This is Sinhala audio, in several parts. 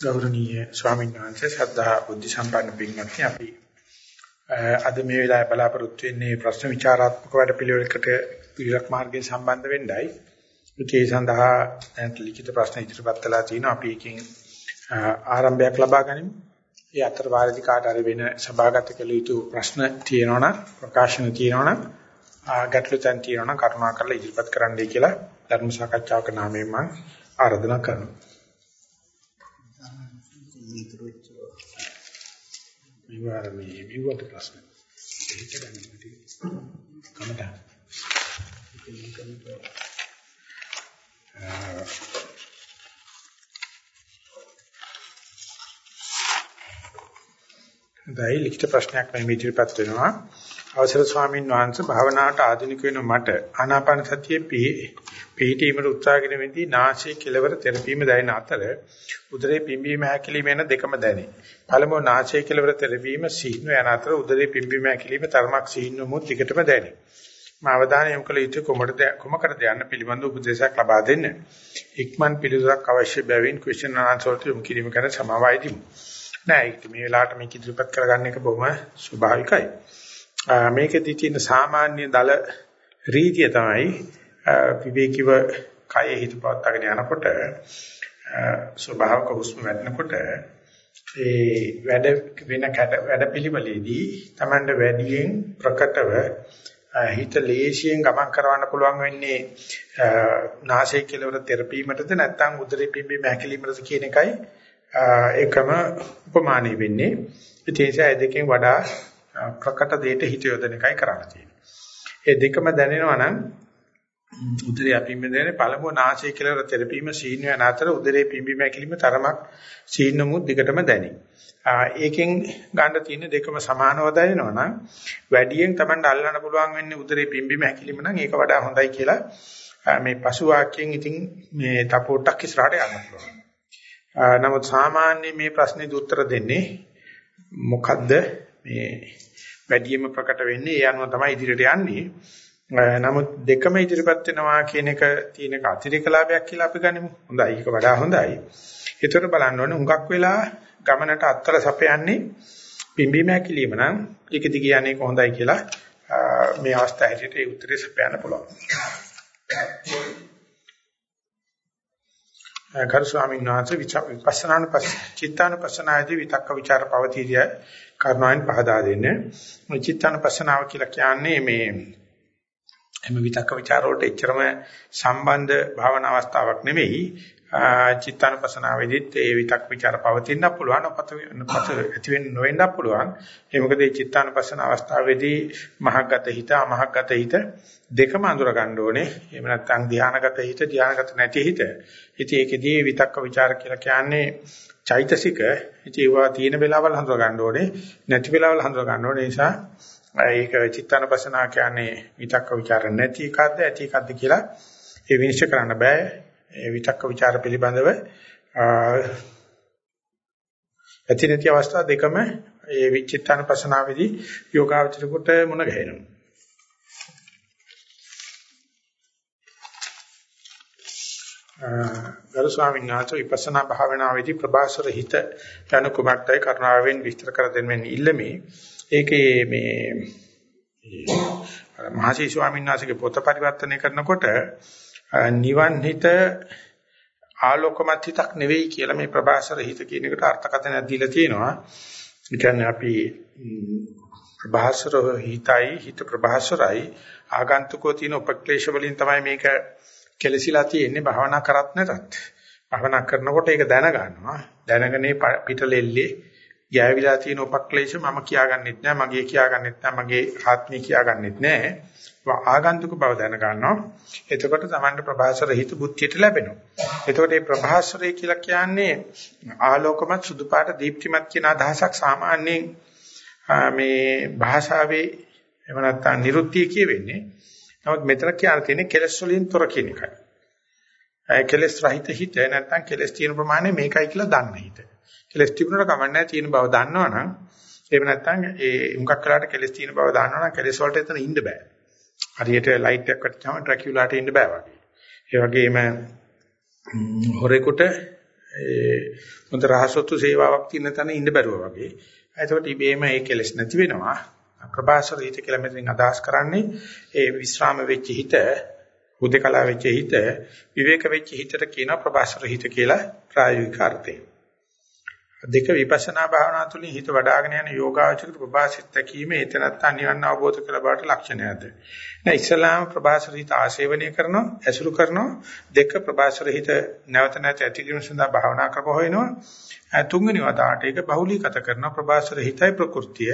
ගෞරවනීය ස්වාමීන් වහන්සේ ශ්‍රද්ධා බුද්ධ සම්පන්න පින්වත්නි අපි අද මේ වෙලාවේ බලාපොරොත්තු වෙන්නේ ප්‍රශ්න විචාරාත්මක වැඩ පිළිවෙලකට පිළිලක් මාර්ගයෙන් සම්බන්ධ වෙන්නයි. ඒ සඳහා ලිඛිත ප්‍රශ්න ඉදිරිපත් කළා තියෙනවා. අපි එකකින් ආරම්භයක් ලබා ගනිමු. ඒ අතර වාරදි කාට හරි වෙන සභාගත කළ යුතු ප්‍රශ්න තියෙනවනම් ප්‍රකාශන තියෙනවනම් ගැටළු තැන් තියෙනවනම් කරුණාකරලා ඉදිරිපත් කරන්නයි කියලා ධර්ම සාකච්ඡාවක නාමයෙන් මම ආරාධනා කරනවා. විවාර මේ විවත ප්‍රශ්න. ඒක ගන්න කමට. දැයි ලිඛිත ප්‍රශ්නයක් මේ ඉදිරිපත් වෙනවා. අවසර ස්වාමීන් වහන්සේ භාවනාවට ආධුනික වෙන මට ආනාපාන සතියේ පිහිටීමට උත්සාහ කිරීමේදී නාසයේ කෙලවර තෙරපීම දැනෙන අතර උදරයේ පිම්බීම හැකිලිම යන දෙකම දැනේ. පළමුව නාසයේ කෙලවර තෙරපීම සිහින යන අතර උදරයේ පිම්බීම හැකිලිම තරමක් සිහින මුත් දිගටම දැනේ. මා අවධානය යොමු කළ යුතු කොමඩද කොමකටද යන්න පිළිබඳ උපදේශයක් ලබා දෙන්න. ඉක්මන් පිළිතුරක් අවශ්‍ය බැවින් ක්වෙස්චන් ආන්සර් වලට කිරීම ගැන සමාවයිදී. නෑ ඒක මේ වෙලාවට මේක ඉදිරිපත් කරගන්න එක බොහොම ස්වභාවිකයි. මේකෙදි තියෙන සාමාන්‍ය දල රීතිය තමයි විවේකීව කය හිත පවත්වාගෙන යනකොට ස්වභාවික හුස්ම වැටෙනකොට ඒ වැඩ වෙන වැඩ පිළිවෙලේදී Tamanda වැඩියෙන් ප්‍රකටව හිත ලේසියෙන් ගමන් කරවන්න පුළුවන් වෙන්නේ නාසය කෙලවර තෙරපීමටද නැත්නම් උදරේ පිම්බීම හැකිලීමටද කියන එකයි ඒකම උපමානෙ වෙන්නේ ඒ නිසා දෙකෙන් වඩා ප්‍රකට දෙයට හිත යොදන එකයි කරන්න තියෙන්නේ. ඒ දෙකම දැනෙනවා නම් උදරේ අපින්ම දැනෙන පළමුව නාසය කියලා තෙරපීම සීන යන අතර උදරේ පිම්බීම ඇකිලිම තරමක් සීනමුත් දිගටම දැනේ. ඒකෙන් ගන්න තියෙන දෙකම සමානව දැනෙනවා නම් වැඩියෙන් Tamanට අල්ලන්න පුළුවන් වෙන්නේ උදරේ පිම්බීම ඇකිලිම නම් ඒක වඩා හොඳයි කියලා මේ පසු වාක්‍යයෙන් ඉතින් මේ තපෝට්ටක් ඉස්සරහට යන්න පුළුවන්. නමුත් සාමාන්‍ය මේ ප්‍රශ්නේ උත්තර දෙන්නේ මොකද්ද මේ වැඩිම ප්‍රකට වෙන්නේ ඒ අනුව තමයි ඉදිරියට යන්නේ. නමුත් දෙකම ඉදිරිපත් වෙනවා කියන එක තියෙනක අතිරේක ලාභයක් කියලා අපි ගනිමු. හොඳයි. ඒක වඩා හොඳයි. ඒතර බලන්න ඕනේ හුඟක් වෙලා ගමනට අත්තර සපයන්නේ පිම්බීම හැකිලිම නම් ඒක දිග යන්නේ කොහොඳයි කියලා මේ අවස්ථාවේ හැටියට ඒ උත්තරේ සපයන්න පුළුවන්. ගරු ස්වාමීන් වහන්සේ විපස්සනාන චිත්තානුපස්සනායේදී විතක්ක ਵਿਚාර පවතිරිය කර්ණයන් පහදා දෙන්නේ. මේ චිත්තානුපස්සනාව කියලා කියන්නේ මේ එම විතක්ක ਵਿਚාරවලට එච්චරම සම්බන්ධ භාවනා අවස්ථාවක් නෙවෙයි. චිත්තානුපසනාවේදීත් ඒ විතක් ਵਿਚාර පවතින්න පුළුවන් අපත පත ඇති වෙන්න නොවෙන්න පුළුවන්. ඒ මොකද මේ චිත්තානුපසන අවස්ථාවේදී මහග්ගත හිත අමහග්ගත හිත දෙකම අඳුර ගන්න ඕනේ. එහෙම නැත්නම් ධානාගත හිත ධානාගත නැති හිත. ඉතින් ඒකෙදී විතක්ක ਵਿਚාර කියලා කියන්නේ චෛතසික. ඉතින් ඒවා තියෙන වෙලාවල් හඳුර ගන්න ඕනේ නැති වෙලාවල් හඳුර ගන්න ඕනේ නිසා ඒක චිත්තානපසනා කියන්නේ විතක්ක ਵਿਚාර නැති එකක්ද ඇති එකක්ද කියලා ඒ විනිශ්චය කරන්න බෑ. ඒ විතක්ක ਵਿਚාර පිළිබඳව ඇති නැති අවස්ථා දෙකම ඒ විචිත්තානපසනාවේදී යෝගාවචරයට මුණ ගැහෙනවා. ගරු ස්වාමීන් වහන්සේ විපස්සනා භාවනාවේදී ප්‍රබාසර හිත යන කුමක්දයි කරුණාවෙන් විස්තර කර දෙන්නෙන් ඉල්ලමි. ඒකේ මේ මහසි ස්වාමීන් වහන්සේගේ පොත පරිවර්තනය කරනකොට නිවන් හිත ආලෝකමත් හිතක් නෙවෙයි කියලා මේ ප්‍රභාසර හිත කියන එකට අර්ථකථනයක් දීලා තියෙනවා. ඒ කියන්නේ අපි ප්‍රභාසර හිතයි හිත ප්‍රභාසරයි ආගන්තුකෝ තියෙන උපක්ලේශ වලින් තමයි මේක කෙලසිලා තියෙන්නේ භාවනා කරත් නැතත්. භාවනා කරනකොට ඒක දැන ගන්නවා. දැනගෙන පිටලෙල්ලේ ගෑවිලා තියෙන උපක්ලේශ මම කියාගන්නෙත් නෑ මගේ කියාගන්නෙත් නෑ මගේ ආත්මය කියාගන්නෙත් නෑ. ආගන්තුක බව දැන ගන්නවා එතකොට Tamanට ප්‍රභාසර හිත බුද්ධියට ලැබෙනවා. එතකොට මේ ප්‍රභාසරය කියලා කියන්නේ ආලෝකමත් සුදු පාට දීප්තිමත් කියන අදහසක් සාමාන්‍යයෙන් මේ භාෂාවේ එහෙම නැත්නම් නිරුක්තිය කියවෙන්නේ. නමුත් මෙතන කියන තියෙන්නේ කෙලස් වලින් තොර කියන එකයි. ඒ කෙලස් රහිත හිත නැත්නම් කෙලස් තියෙන ප්‍රමාණය මේකයි කියලා දන්න හිත. කෙලස් තිබුණාට කමන්නේ තියෙන බව දන්නවනම් එහෙම නැත්නම් ඒ හුඟක් වෙලාට කෙලස් තියෙන බව දන්නවනම් කෙලස් වලට එතන ඉන්න බෑ. හරියට ලයිට් එකක් වට්ටාම ඩ්‍රැකියුලාට ඉන්න බෑ වගේ. ඒ වගේම හොරෙකුට ඒ හොඳ රහසොත්තු සේවාවක් තියෙන තැන ඉන්න බැරුව වගේ. එතකොට ඉබේම ඒ කෙලස් නැති වෙනවා. ප්‍රභාසර හිත කියලා මෙතනින් අදහස් කරන්නේ ඒ විස්්‍රාම වෙච්ච හිත, උදේකලා වෙච්ච හිත, විවේක වෙච්ච හිතට කියන ප්‍රභාසර හිත කියලා ප්‍රායෝගික අර්ථයෙන්. දෙක විපස්සනා භාවනා තුළින් හිත වඩ아가න යන යෝගාචර ප්‍රභාසිත තකීමේ එතනත් නිවන් අවබෝධ කළ බවට ලක්ෂණයද. නැ ඉස්ලාම ප්‍රභාසර හිත ආශේවනය කරනවා, ඇසුරු කරනවා. දෙක ප්‍රභාසර හිත නැවත නැවත ඇති කිරීම සඳහා භාවනා කරපහ වෙනවා. තුන්වෙනි වතාවට ඒක බහුලීගත කරන ප්‍රභාසර හිතයි ප්‍රകൃතිය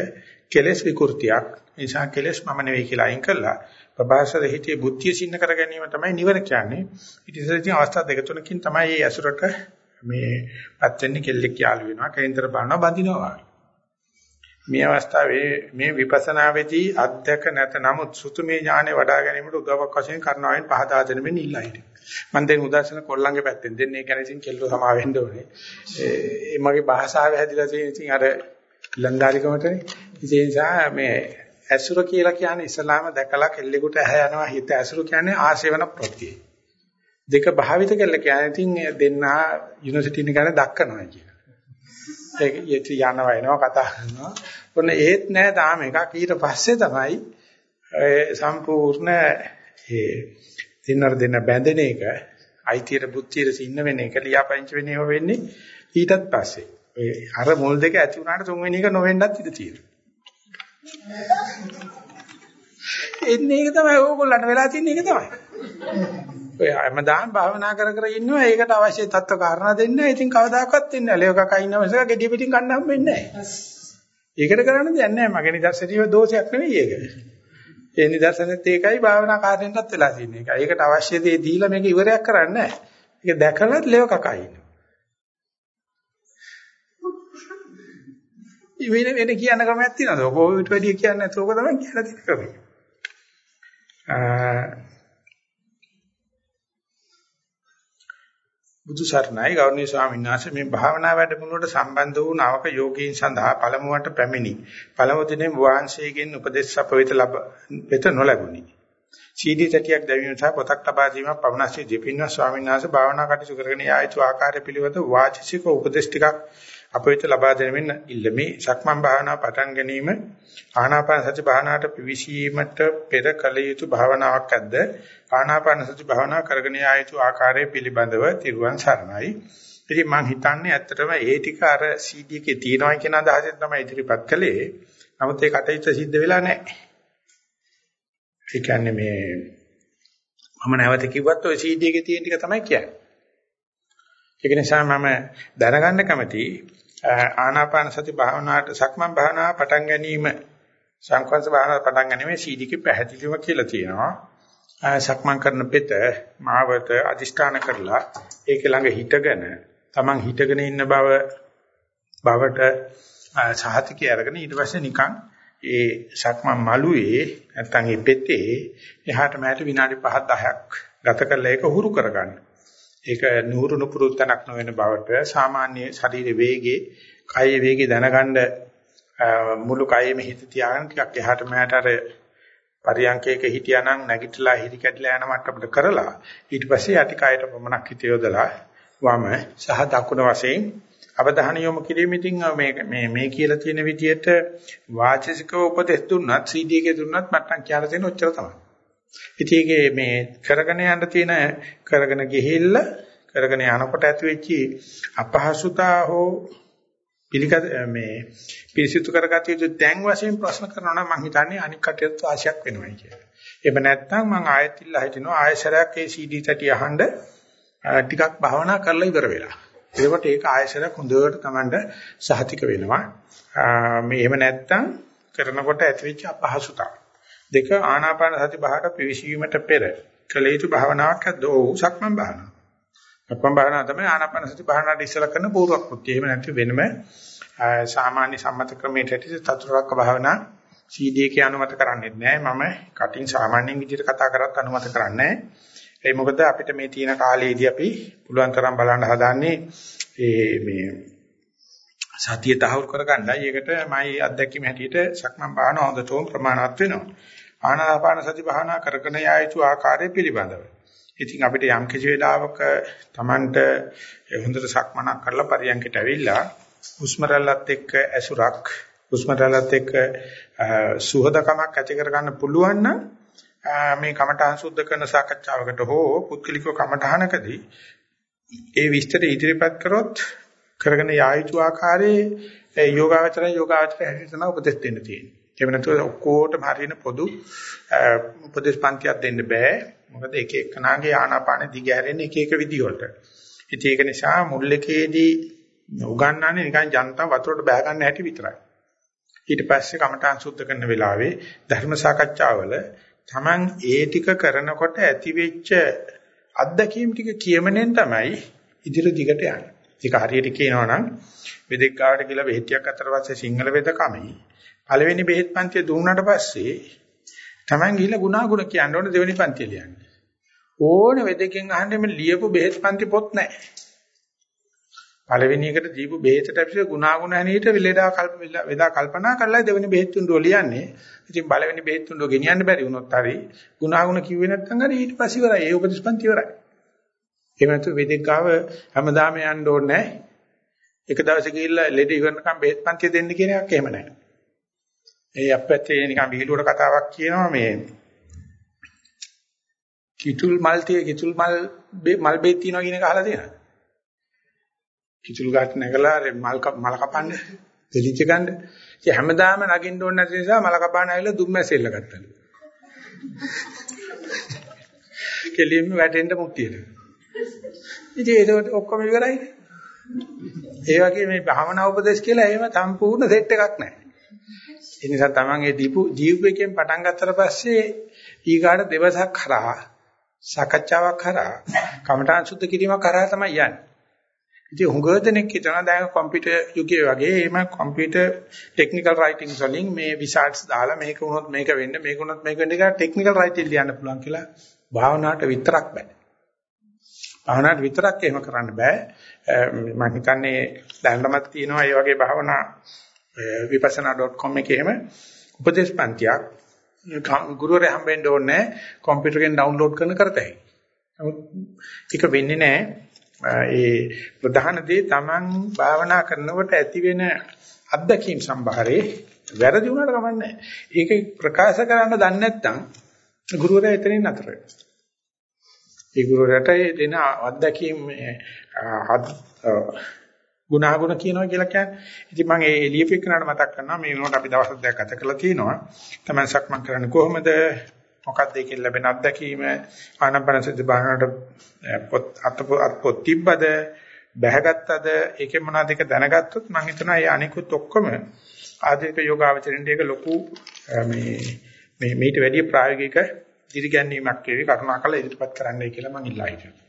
කෙලෙස් විකෘතියක්. නිසා කෙලෙස් මම නෙවෙයි කියලා අයින් කළා. ප්‍රභාසර හිතේ බුද්ධිය සින්න කර ගැනීම තමයි නිවන කියන්නේ. ඊට ඉස්සෙල්ලා තියෙන අවස්ථා දෙක තුනකින් තමයි මේ ඇසුරට මේ පත් වෙන්නේ කෙල්ලෙක් යාළු වෙනවා කේන්දර බලනවා බඳිනවා මේ අවස්ථාවේ මේ විපස්සනාවේදී අධ්‍යක නැත නමුත් සුතුමේ ඥානෙ වඩා ගැනීමට උදව්වක් වශයෙන් කරනවායින් පහදා දෙන මෙන්න ඉල්ලා හිටිය. මම දැන් උදාසන කොල්ලන්ගේ පැත්තෙන් දෙන්නේ කියන්නේ ඉතින් කෙල්ලෝ සමා වෙන්න ඕනේ. ඒ මගේ භාෂාව හැදිලා තියෙන ඉතින් අර ලන්දාරිකමටනේ. ඒ නිසා මේ ඇසුර කියලා කියන්නේ ඉස්ලාම දැකලා කෙල්ලෙකුට ඇහැ යනවා හිත ඇසුර කියන්නේ ආශේවන ප්‍රත්‍යය. දෙක භාවිත කරලා කියන්නේ ඉතින් දෙන්නා යුනිවර්සිටි එක ගැන දක්කනවා කියන. ඒක යටි යනවා එනවා කතා කරනවා. ඔන්න ඒත් නෑ තාම එකක් ඊට පස්සේ තමයි සම්පූර්ණ ඒ දෙන්නර දෙන්න බැඳෙන එක අයිතියට බුද්ධියට සින්න වෙන එක ලියාපදිංචි වෙන ඒවා වෙන්නේ ඊටත් පස්සේ. ඒ අර මුල් දෙක ඇති වුණාට තුන්වෙනි එක නොවෙන්නත් ඉඩ තියෙනවා. එන්නේ ඒක තමයි ඕගොල්ලන්ට වෙලා තියෙන එක තමයි. ඔය හැමදාම භාවනා කර කර ඉන්නවා ඒකට අවශ්‍ය තත්ත්ව කාරණා දෙන්න. ඉතින් කවදාකවත් දෙන්නේ නැහැ. ලේව කකා ඉන්නව මිසක gediya පිටින් කන්න හම්බෙන්නේ නැහැ. ඒකට කරන්න දෙයක් නැහැ. මගේ නිදර්ශනීය දෝෂයක් නෙවෙයි ඒක. ඒ නිදර්ශනෙත් ඒකයි භාවනා කාර්යෙන්ටත් වෙලා තියෙන එක. ඒකට අවශ්‍ය දේ දීලා මේක ඉවරයක් කරන්නේ නැහැ. ඒක දැකලා ලේව කකා ඉන්නවා. වෙන වෙන කියන ක්‍රමයක් තියෙනවද? ඔක ඔයිට වැඩිය කියන්නේ නැතුව ඔක තමයි කියලා තියෙන ක්‍රමය. බුදු සරණයි ගෞරවනීය ස්වාමීන් වහන්සේ මේ භාවනා වැඩමුළුවට සම්බන්ධ වූ නවක යෝගීන් සඳහා පළමුවට පැමිණි. පළමු දිනේ වහන්සේගෙන් උපදෙස් අප වෙත ලැබ වෙත නොලැබුණි. සීඩී තැටියක් දැවීම සහ පොතක් ලබා දීමක් පවනස්සේ දෙපින්වත් ස්වාමීන් වහන්සේ භාවනා කටයුතු කරගෙන යා යුතු ආකාරය පිළිබඳ වාචික උපදෙස් ටිකක් අප වෙත ලබා දෙනෙමින් ඉල්ලමි. සක්මන් භාවනා පටන් ගැනීම ආනාපාන සති භාවනාවට පිවිසීමට පෙර කල යුතු භාවනාවක් ඇද්ද? ආනාපාන සති භාවනා කරගෙන යා යුතු ආකාරය පිළිබඳව තිරුවන් සරණයි. ඉතින් මම හිතන්නේ ඇත්තටම ඒ ටික අර CD එකේ තියෙනවා කියන අදහසෙන් තමයි ඉදිරිපත් කළේ. නමුත් ඒ කටයුත්ත සිද්ධ වෙලා නැහැ. ඒ කියන්නේ මේ මම නැවත කිව්වත් ওই CD එකේ තියෙන ටික තමයි කියන්නේ. ඒක නිසා මම දැනගන්න කැමති ආනාපාන සති භාවනාවට සක්මන් භාවනාව පටන් ගැනීම සංකල්ප භාවනාව පටන් ගැනීම CD එකේ පැහැදිලිව කියලා තියෙනවා. සක්මන් කරන පෙත මාවත අදිෂ්ඨාන කරලා ඒක ළඟ හිටගෙන Taman හිටගෙන ඉන්න බව බවට සහතිකය අරගෙන ඊට පස්සේ නිකන් ඒ සක්මන් මළුවේ නැත්තම් ඒ පෙතේ එහාට මෑට විනාඩි 5 10ක් ගත කරලා ඒක හුරු කරගන්න. ඒක නුහුරු නුපුරු තනක් නොවන බවට සාමාන්‍ය ශරීර වේගේ කය වේගේ දැනගන්න මුළු කයෙම හිත තියාගෙන ටිකක් එහාට මෑට අර පරියංකයක හිටියානම් නැගිටලා හිරි කැඩලා යන මට්ටමට කරලා ඊට පස්සේ යටි කයට පමණක් හිත යොදලා වම සහ දකුණ වශයෙන් අවධානය යොමු කිරීමෙන් මේ මේ මේ කියලා තියෙන විදිහට වාචික උපදෙස් දුන්නත් CD එකේ දුන්නත් මට්ටම් කියලා තියෙන ඔච්චර තමයි. ඉතින් ඒකේ මේ කරගෙන යන්න තියෙන කරගෙන ගිහිල්ලා කරගෙන යනකොට ඇති වෙච්ච අපහසුතා හෝ පිළිගත මේ පිරිසිදු කරගatiya යුතු තැන් වශයෙන් ප්‍රශ්න කරනවා නම් මම හිතන්නේ අනික් කටියට ආශයක් වෙනවා කියලා. එහෙම නැත්නම් මම ආයෙත් ඉල්ලා හිටිනවා ආයෙසරයක් ඒ CD තටි අහන්න ටිකක් භාවනා කරලා ඉවර වෙලා. එතකොට ඒක ආයෙසරයක් හොඳට Tamanට සහතික වෙනවා. මේ එහෙම නැත්නම් කරනකොට ඇතිවෙච්ච අපහසුතාව. දෙක ආනාපාන සති භාවයට පිවිසීමට පෙර කළ යුතු භාවනාවක් දෝ සක්මන් භාවනාව. සක්මන් භාවනාව තමයි ආනාපාන සති භාවනාවට ඉස්සලා කරන පූර්ව කෘත්‍ය. එහෙම නැත්නම් වෙනම සාමාන්‍ය සම්මත ක්‍රමයට චතුරාර්ය භාවනා CD එකේ අනුමත කරන්නේ නැහැ. මම කටින් සාමාන්‍යයෙන් විදිහට කතා කරත් අනුමත කරන්නේ ඒ මොකද අපිට මේ තියෙන කාලයේදී අපි පුළුවන් තරම් බලන්න හදාන්නේ ඒ මේ සතිය තහවුරු කරගන්නයි. ඒකට මයි අත්දැකීම හැටියට සක්මන් භාවනාව හොඳටම ප්‍රමාණවත් වෙනවා. ආනාපාන සති භාවනා කරගෙන යා යුතු ආකාරය පිළිබඳව. ඉතින් අපිට යම් කිසි වෙලාවක Tamanට හොඳට සක්මනක් කරලා පරියන්කට ඇවිල්ලා හුස්ම රැල්ලත් එක්ක ඇසුරක් හුස්ම රැල්ලත් එක්ක සුහදකමක් ඇති කරගන්න පුළුවන් නම් මේ කමඨහං සුද්ධ කරන සාකච්ඡාවකට හෝ පුත්කලිකව කමඨහනකදී ඒ විස්තර ඉදිරිපත් කරොත් කරගෙන යායුතු ආකාරයේ යෝගාවචරය යෝගාවචරය හැටියට තමයි උපදෙස් දෙන්න තියෙන්නේ. එහෙම නැතුව ඔක්කොටම හරියන පොදු උපදේශ පන්තියක් දෙන්න බෑ. මොකද එක එකනාගේ ආනාපාන දිග හැරෙන්නේ එක එක විදිහකට. ඉතින් ඒක නිසා මුල් එකේදී උගන්වන්නේ නිකන් ජනතාව වතුරට බෑ ගන්න හැටි විතරයි. ඊට පස්සේ කමඨාන් සුද්ධ කරන වෙලාවේ ධර්ම සාකච්ඡාවල Taman ඒ ටික කරනකොට ඇතිවෙච්ච අත්දැකීම් ටික කියමනෙන් තමයි ඉදිරි දිගට යන්නේ. ඒක හරියට කියනවා නම් වෙදෙක් ගාවට ගිහලා බෙහෙත්යක් අතර පස්සේ සිංහල වෙදකමයි පළවෙනි බෙහෙත් පන්තිය දුන්නාට පස්සේ Taman ගිහලා ගුණාගුණ කියන්න ඕනේ දෙවෙනි පන්තිය ලියන්න. ඕන වෙදකින් අහන්නේ මේ ලියපු බෙහෙත් පන්ති පොත් නැහැ. පළවෙනි එකට දීපු බෙහෙතට අපිට ගුණාගුණ හැනීට විලේදා කල්ප වේදා කල්පනා කරලා දෙවෙනි බෙහෙත් තුන්ඩුව ලියන්නේ. ඉතින් පළවෙනි බෙහෙත් තුන්ඩුව ගෙනියන්න බැරි වුණොත් හරි ගුණාගුණ කිව්වේ නැත්නම් හරි ඊට පස්සේ ඉවරයි. ඒ උපදේශපන්ති ඉවරයි. එහෙම නැතු වෙදෙක් ගාව හැමදාම යන්න ඕනේ නැහැ. එක දවසක ගිහිල්ලා ලෙඩ ඉවරනකම් බෙහෙත් පන්ති දෙන්න කියන එකක් එහෙම නැහැ. ඒ අපැත්තේ නිකන් විහිළුවට කතාවක් කියනවා මේ කිතුල් මල් තිය කිතුල් මල් මල් බෙහෙත් තියනවා කියන එක අහලා තියෙනවද? කිතුල් ගාට නැගලා මල් මල කපන්න දෙලිච්ච ගන්න. ඉතින් හැමදාම නගින්න ඕනේ නැති නිසා මල කපාන ඇවිල්ලා දුම්මැසෙල්ල ගත්තලු. කෙලින්ම වැටෙන්න මුක්තියට. ඉතින් ඒක ඔක්කොම ඉවරයි. ඒ වගේ මේ භාවනා උපදේශ කියලා එහෙම සම්පූර්ණ සෙට් එකක් නැහැ. ඒ නිසා තමන් ඒ දීපු ජීවිතයෙන් පටන් ගත්තට පස්සේ ඊගාට දවසක් කරා සාකච්ඡාවක් කරා කමඨාන් සුද්ධ කිරීමක් කරා තමයි යන්නේ. ඉතින් හුඟ දෙනෙක් හිතනවා දැන් කම්පියුටර් යුගයේ වගේ එහෙම කම්පියුටර් ටෙක්නිකල් රයිටින්ග් වලින් මේ විසර්ට්ස් දාලා මේක වුණොත් මේක වෙන්න මේක වුණොත් මේක වෙන්න කියලා ටෙක්නිකල් රයිටින් ලියන්න පුළුවන් කියලා භාවනාවට විතරක් බෑ. භාවනාවට විතරක් එහෙම කරන්න බෑ. මම හිතන්නේ දැනටමත් තියෙනවා මේ වගේ භාවනා vipassana.com එකේ එහෙම උපදේශ පන්තියක් ගුරුවරයා හම්බෙන්න ඕනේ කම්පියුටර් එකෙන් ඩවුන්ලෝඩ් කරන කරතයි. නමුත් ඒක වෙන්නේ නැහැ. ඒ ප්‍රධාන දේ Taman භාවනා කරනකොට ඇති වෙන අත්දැකීම් සම්භාරේ වැරදි වුණාට කමන්නේ ඒක ප්‍රකාශ කරන්න දන්නේ නැත්නම් ගුරුවරයා එතනින් නතර වෙනවා. ඒ ගුරුවරයාට දෙන අත්දැකීම් ගුණාගුණ කියනවා කියලා කියන්නේ. ඉතින් මම ඒ එළියපෙන්නට මතක් කරනවා මේ වෙනකොට අපි දවස් දෙකක් ගත කරලා තියෙනවා. තමයි සක්මන් කරන්නේ කොහොමද? මොකක්ද ඒකෙන් ලැබෙන අත්දැකීම ආනපන සති භාවනාවට පොත් අත් පොත් තිබ්බද බැහැගත්තද ඒකේ මොනවද ඒක දැනගත්තොත් මම හිතනවා ඒ අනිකුත් ඔක්කොම ආධුනික යෝගාවචරින්ට ඒක ලොකු මේ මේ මීට වැඩිය ප්‍රායෝගික දිරිගැන්වීමක් වේවි කරුණාකරලා ඉදිරිපත් කරන්නයි කියලා මම ඉල්ලා හිටියා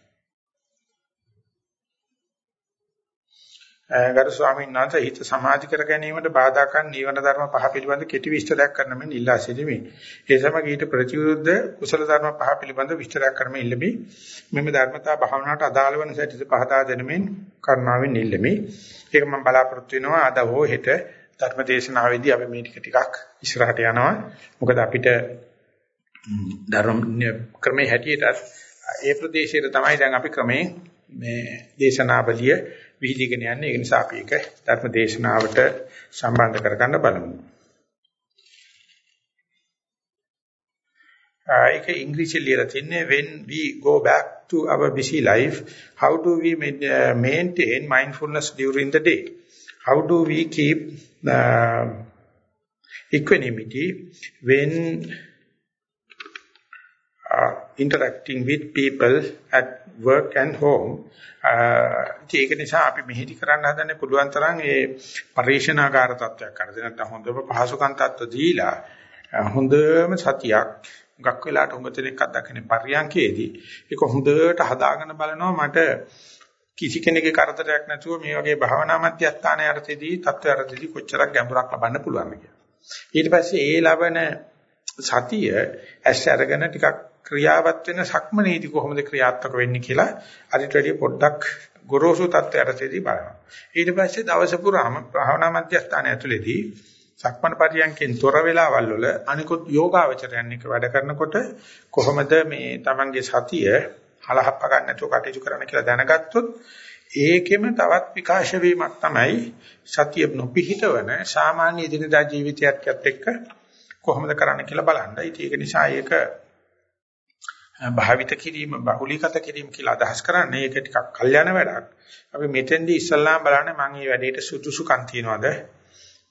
ගරු ස්වාමීන් වහන්සේ හිත සමාධි කර ගැනීමට බාධා කරන නීවරණ ධර්ම පහ පිළිබඳ කෙටි විස්තරයක් කරන්න මෙන් ඉල්ලා සිටිමි. ඒ සමග ඊට ප්‍රතිවිරුද්ධ කුසල ධර්ම පහ පිළිබඳ විස්තරයක් කරන්න ඉල්ලමි. මෙම ධර්මතා භාවනාවට අදාළ වන සැටිත පහදා දෙනමින් කරුණාවෙන් ඉල්ලමි. ඒක මම බලාපොරොත්තු වෙනවා අද හෝ හෙට ධර්ම දේශනාවේදී අපි මේ ටික ටිකක් ඉස්සරහට යනවා. මොකද අපිට ධර්ම ක්‍රමයේ හැටියට ඒ ප්‍රදේශයේ තමයි දැන් අපි ක්‍රමේ මේ දේශනාවලිය විහිදිගෙන යන්නේ. ඒ නිසා අපි ඒක ධර්ම දේශනාවට සම්බන්ධ කරගන්න බලමු. ඒක ඉංග්‍රීසියෙන් ලියලා තින්නේ when we go back to our busy life how do we maintain mindfulness during the day how do we keep uh, equanimity when uh, interacting with people at work and home uh, ඒක නිසා අපි මෙහෙදි කරන්න හදන්නේ පුළුවන් තරම් ඒ පරිශනාකාර තත්වයක් කරද නැත්නම් හොඳම පහසුකම් තත්ත්ව දීලා හොඳම සතියක් ගක් වෙලාට හොඟ දෙනෙක් අත්දකින්න පරියන්කේදී ඒක හොඳට හදාගෙන බලනවා මට කිසි කෙනෙකුගේ කරදරයක් නැතුව මේ වගේ භාවනා මධ්‍යස්ථානයේ අර්ථයේදී තත්ත්ව අර්ථයේදී කොච්චරක් ගැඹුරක් ලබන්න පුළුවන්ද කියලා. ඊට පස්සේ ඒ ලබන සතිය ඇස් අරගෙන ටිකක් ක්‍රියාවත් වෙන සක්මනේදී කොහොමද ක්‍රියාත්මක වෙන්නේ කියලා අරිට වැඩි පොඩ්ඩක් ගොරෝසු තත්ත්වයටදී බලනවා. ඊට පස්සේ දවස පුරාම භාවනා මධ්‍යස්ථානය ඇතුළේදී සක්මන් පරියන්කෙන් තොර වෙලාවල් වල අනිකුත් යෝගාවචරයන් එක වැඩ කරනකොට කොහොමද මේ Tamange සතිය හලහප්ප ගන්න නැතුව කටයුතු කරන්න කියලා දැනගත්තොත් ඒකෙම තවත් විකාශ වීමක් තමයි සතිය නොපිහිටවන සාමාන්‍ය දිනදා ජීවිතයත් එක්ක කොහොමද කරන්න කියලා බලන්න. ඉතින් ඒක නිසා ඒක භාවිත කිරීම බහුලීගත කිරීම කියලා අදහස් කරන්නේ ඒක ටිකක් කල්යනා වැඩක්. අපි මෙතෙන්දී ඉස්සල්ලාම බලන්නේ මම මේ වැඩේට සුදුසුකම් තියනවාද?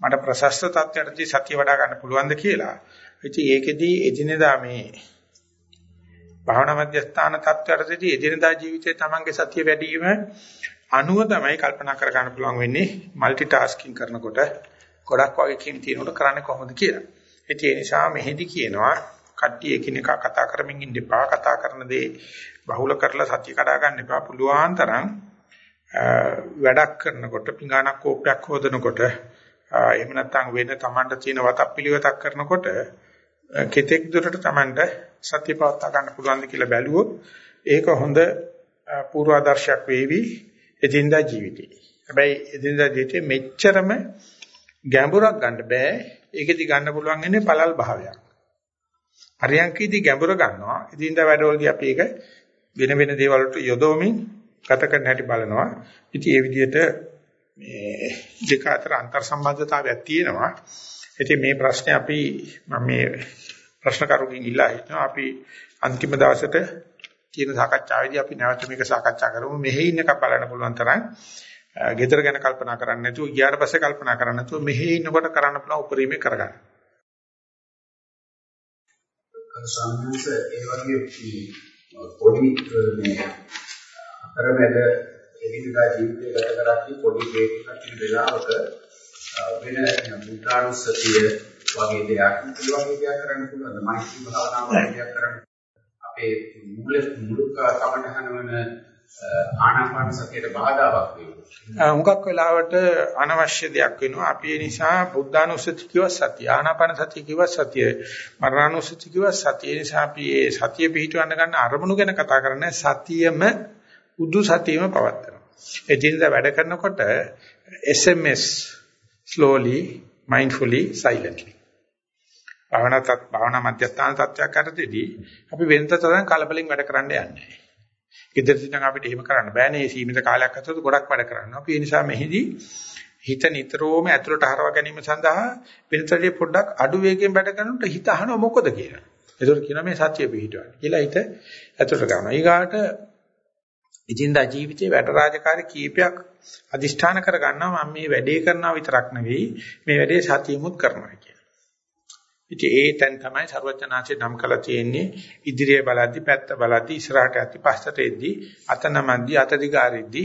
මට ප්‍රශස්ත තත්ත්වයටදී සතිය වඩා ගන්න පුළුවන්ද කියලා. ඉතින් ඒකෙදී එදිනෙදා මේ භාවනා මධ්‍යස්ථාන තත්ත්වයටදී එදිනදා ජීවිතයේ තමන්ගේ සතිය වැඩි වීම අනුව තමයි කල්පනා කර ගන්න පුළුවන් වෙන්නේ মালටි ටාස්කින් කරනකොට ගොඩක් වගේ කීම් තියෙනකොට කරන්නේ කොහොමද කියලා. ඉතින් ඒ නිසා මෙහෙදි කියනවා කට්ටිය එකිනෙකා කතා කරමින් ඉන්න එපා කතා කරන දේ බහුල කරලා සතිය කඩා ගන්න එපා පුළුවන් තරම් වැඩක් කරනකොට පිඟානක් කෝපයක් හොදනකොට එහෙම නැත්නම් වෙන Tamanට තියෙන වතක් පිළිවෙතක් කරනකොට කෙතෙක් දුරට Tamanට සතිය පවත්වා ගන්න පුළුවන්ද කියලා බැලුවොත් ඒක හොඳ පූර්වාදර්ශයක් වේවි එදිනදා ජීවිතේ. හැබැයි එදිනදා ජීවිතේ මෙච්චරම ගැඹුරක් ගන්න බෑ. ඒකෙදි ගන්න පුළුවන් ඉන්නේ පළල් භාවයක්. අරියංකීදී ගැඹුර ගන්නවා. එදිනදා වැඩවලදී අපි ඒක වෙන වෙන දේවල් වලට යොදවමින් ගත කරන්න හැටි බලනවා. ඉතින් ඒ විදිහට මේ දෙක අතර අන්තර් සම්බන්ධතාවයක් තියෙනවා. ඉතින් මේ ප්‍රශ්නේ අපි මම මේ ප්‍රශ්න කරුගෙන් ඉල්ලා හිටනවා අපි අන්තිම දවසට තියෙන සාකච්ඡාවේදී අපි නැවත මේක සාකච්ඡා කරමු. මෙහි ඉන්න එක බලන්න පුළුවන් තරම් ගෙදර ගැන කල්පනා කරන්නේ නැතුව ගියාට පස්සේ කල්පනා කරන්නේ නැතුව මෙහි ඉන්නකොට කරන්න පුළුවන් උපරිමේ කරගන්න. සම්මත ඒ වගේ පොඩි මේ අතරමැද එදිනදා ජීවිතය ගත කරද්දී පොඩි බ්‍රේක් එකක් තියෙන වෙලාවක වෙන බුද්ධානුස්සතිය වගේ දෙයක් ඒ වගේ දෙයක් කරන්න පුළුවන් මෛත්‍රී භාවනාව වගේ දෙයක් කරන්න අපේ මූල මුළු කමඨහන වන ආනාපාන සතියට බාධාවක් වෙනවා. හුඟක් වෙලාවට අනවශ්‍ය දෙයක් වෙනවා. අපි ඒ නිසා බුද්ධානුස්සති කිව්ව සතිය, ආනාපාන සතිය කිව්ව සතිය, මරණානුස්සති කිව්ව සතිය නිසා අපි ඒ සතිය පිහිටවන්න ගන්න අරමුණු ගැන කතා කරන්නේ සතියම උදු සතියම පවත්තරනවා. ඒ දිනදා වැඩ කරනකොට SMS slowly mindfully silently භාවනාවත් භාවනා මධ්‍යස්ථාන තත්ත්වයක් කරතේදී අපි වෙනත තරම් කලබලෙන් වැඩ කරන්න යන්නේ නැහැ. ගෙදරදී නම් අපිට එහෙම කරන්න බෑනේ. මේ සීමිත කාලයක් ඇතුළත ගොඩක් වැඩ කරනවා. අපි ඒ නිසා මෙහිදී හිත නිතරම ඇතුළට හරවා ගැනීම සඳහා වෙනතදී පොඩ්ඩක් අඩු වේගයෙන් වැඩ කරනකොට හිත අහනවා මොකද කියලා. ඒතකොට කියනවා මේ සත්‍ය පිහිටවන්න. කියලා හිත ඇතුළට ගන්නවා. ඊගාට ඉදින්දා ජීවිතේ වැඩ රාජකාරී කීපයක් අදිෂ්ඨාන කර ගන්නවා මම මේ වැඩේ කරනවා විතරක් නෙවෙයි මේ වැඩේ සතියමුත් කරනවා කියලා. ඉතින් ඒ තැන් තමයි ਸਰවඥාන්සේ නම් කළා තියෙන්නේ ඉදිරිය බලද්දි පැත්ත බලද්දි ඉස්සරහට යති පස්සට එද්දි අතනමද්දි අතදිගාරෙද්දි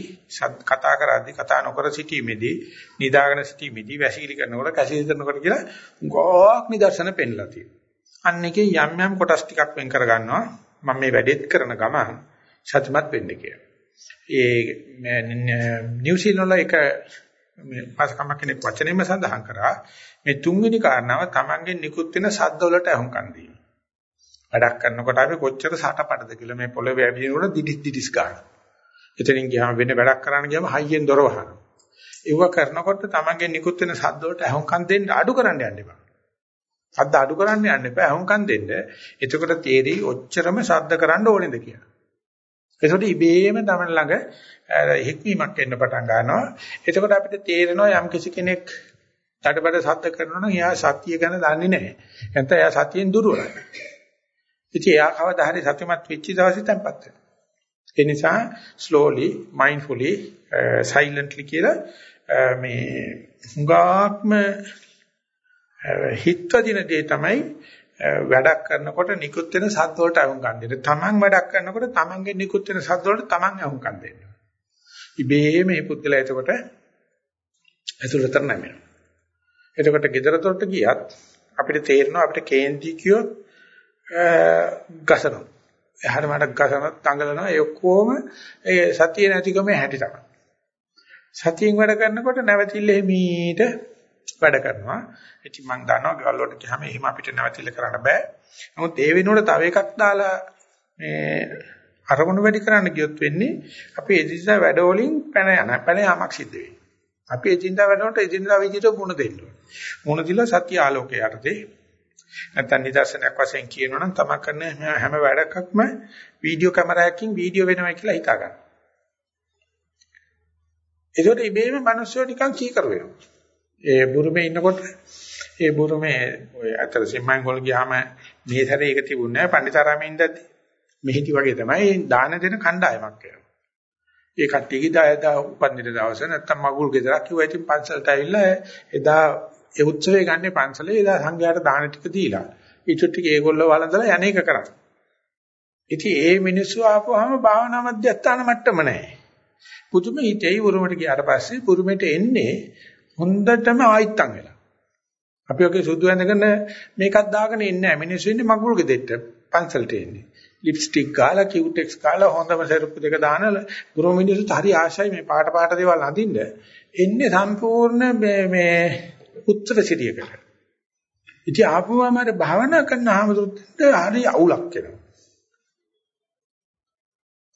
කතා කරද්දි කතා නොකර සිටීමේදී නිදාගෙන සිටීමේදී වැසිකිලි කරනකොට කැසිලි කරනකොට කියලා ගොක් නිදර්ශන පෙන්ලා තියෙනවා. අන්න එකේ යම් යම් කොටස් ටිකක් වෙන් කර ගන්නවා මම මේ වැඩේත් කරන ගමන් සතුටුමත් වෙන්න කියලා. ඒ නිව්සීලන්ත වල එක මේ පාසකම කෙනෙක් වචනේම සඳහන් කරා මේ තුන්වෙනි කාරණාව Tamange නිකුත් වෙන ශබ්ද වලට අහුම්කම් දීම. වැඩක් කරනකොට අපි කොච්චර සාටපටද කියලා මේ පොළවේ ඇවිදිනකොට දිඩිස් දිඩිස් ගන්න. එතනින් ගියාම වෙන වැඩක් කරන්න ගියාම හයියෙන් දොර වහනවා. ඒව කරනකොට Tamange නිකුත් වෙන ශබ්ද වලට අහුම්කම් දෙන්න අඩු කරන්න යන්න එපා. ශබ්ද අඩු කරන්න යන්න එපා අහුම්කම් දෙන්න. එතකොට තේරෙයි ඔච්චරම ශබ්ද කරන්න ඕනේද කියලා. එතකොට ඉබේම තමන් ළඟ හික්මීමක් එන්න පටන් ගන්නවා. එතකොට අපිට තේරෙනවා යම් කිසි කෙනෙක් තඩබඩ සත්‍ය කරනවා නම් එයා සතිය ගැන දන්නේ නැහැ. නැත්නම් එයා සතියෙන් දුර්වලයි. ඉතින් එයා කවදා හරි සතියමත් වෙච්ච දවසේ තැම්පත් වෙනවා. ඒ නිසා slowly mindfully uh, silently කියලා uh, මේ හුඟාක්ම හිතවදින දේ තමයි වැඩක් කරනකොට නිකුත් වෙන සද්ද වලට අහුම් ගන්න දෙන්න. තමන් වැඩක් කරනකොට තමන්ගේ නිකුත් වෙන සද්ද වලට තමන් අහුම් ගන්න දෙන්න. ඉබේම මේ පුද්ගලයා එතකොට ඇතුළතට නැමෙනවා. එතකොට gedara තොරට ගියත් අපිට තේරෙනවා අපිට කේන්ති කියොත් ගසනවා. එහාට මට ගසනවා, තංගලනවා ඒ ඔක්කොම ඒ සතිය නැතිකමේ හැටි තමයි. සතියෙන් වැඩ කරනකොට නැවතිල්ල හිමීට වැඩ කරනවා. ඉතින් මම දන්නවා ගෙවල් වලට ගියාම එහෙම අපිට නැවතිල්ල කරන්න බෑ. නමුත් ඒ වෙනුවට තව එකක් දාලා මේ අරමුණු වැඩි කරන්න ගියොත් වෙන්නේ අපි එදිරිසා වැඩ වලින් පැන යන පැන යාමක් සිද්ධ වෙනවා. අපි එදින්දා වැඩනකොට එදින්දා විදිහට මුණ දෙන්න ඕනේ. මුණ දීලා සත්‍ය ආලෝකය යටතේ නැත්නම් නිදර්ශනයක් වශයෙන් කියනවා නම් තමක් කරන හැම වැඩකක්ම වීඩියෝ කැමරාවකින් වීඩියෝ වෙනවා කියලා හිතා ගන්න. ඒකට ඉබේම මිනිස්සු නිකන් කීකර වෙනවා. ඒ බුරුමේ ඉන්නකොට ඒ බුරුමේ ඔය අතර සිම්මන් ගොල් ගියාම මේ සැරේ ඒක තිබුණේ නැහැ පණ්ඩිතාරාමේ ඉඳද්දි. මෙහිටි වගේ තමයි දාන දෙන කණ්ඩායමක් වෙනවා. ඒ කට්ටියගේ දායදා උපන්දින දවසේ නැත්තම් මගුල් ගෙදරක් කිව්වා ඉතින් පන්සලට ඇවිල්ලා එදා ඒ උත්සවය ගන්නේ පන්සලේ එදා සංඝයාට දාන ටික දීලා. ඊට ටික ඒගොල්ලෝ වළඳලා යන්නේක කරා. ඉතින් ඒ මිනිස්සු ආපුවාම භාවනා මධ්‍යස්ථාන මට්ටම නැහැ. පුදුම හිතේ උරුමට ගියාට පස්සේ පුරුමෙට එන්නේ හොඳටම ආයිත්තම් වෙලා. අපි ඔගේ සුදු ඇඳගෙන මේකක් දාගෙන ඉන්නේ නැහැ. මිනිස්සු ඉන්නේ මගුල් ගෙදෙට්ට පන්සලට එන්නේ. ලිප්ස්ටික් ගාලා කියුටෙක්ස් ගාලා හොඳම සෙරප්පු දෙක දානලා ගුරු මිනිස්සුත් හරි ආශයි මේ පාට පාට දේවල් අඳින්න. එන්නේ සම්පූර්ණ මේ මේ උත්තර සිටියකට. ඉතින් ආපුවම අර භාවනා කරන ආමතුත් හරි අවුලක් වෙනවා.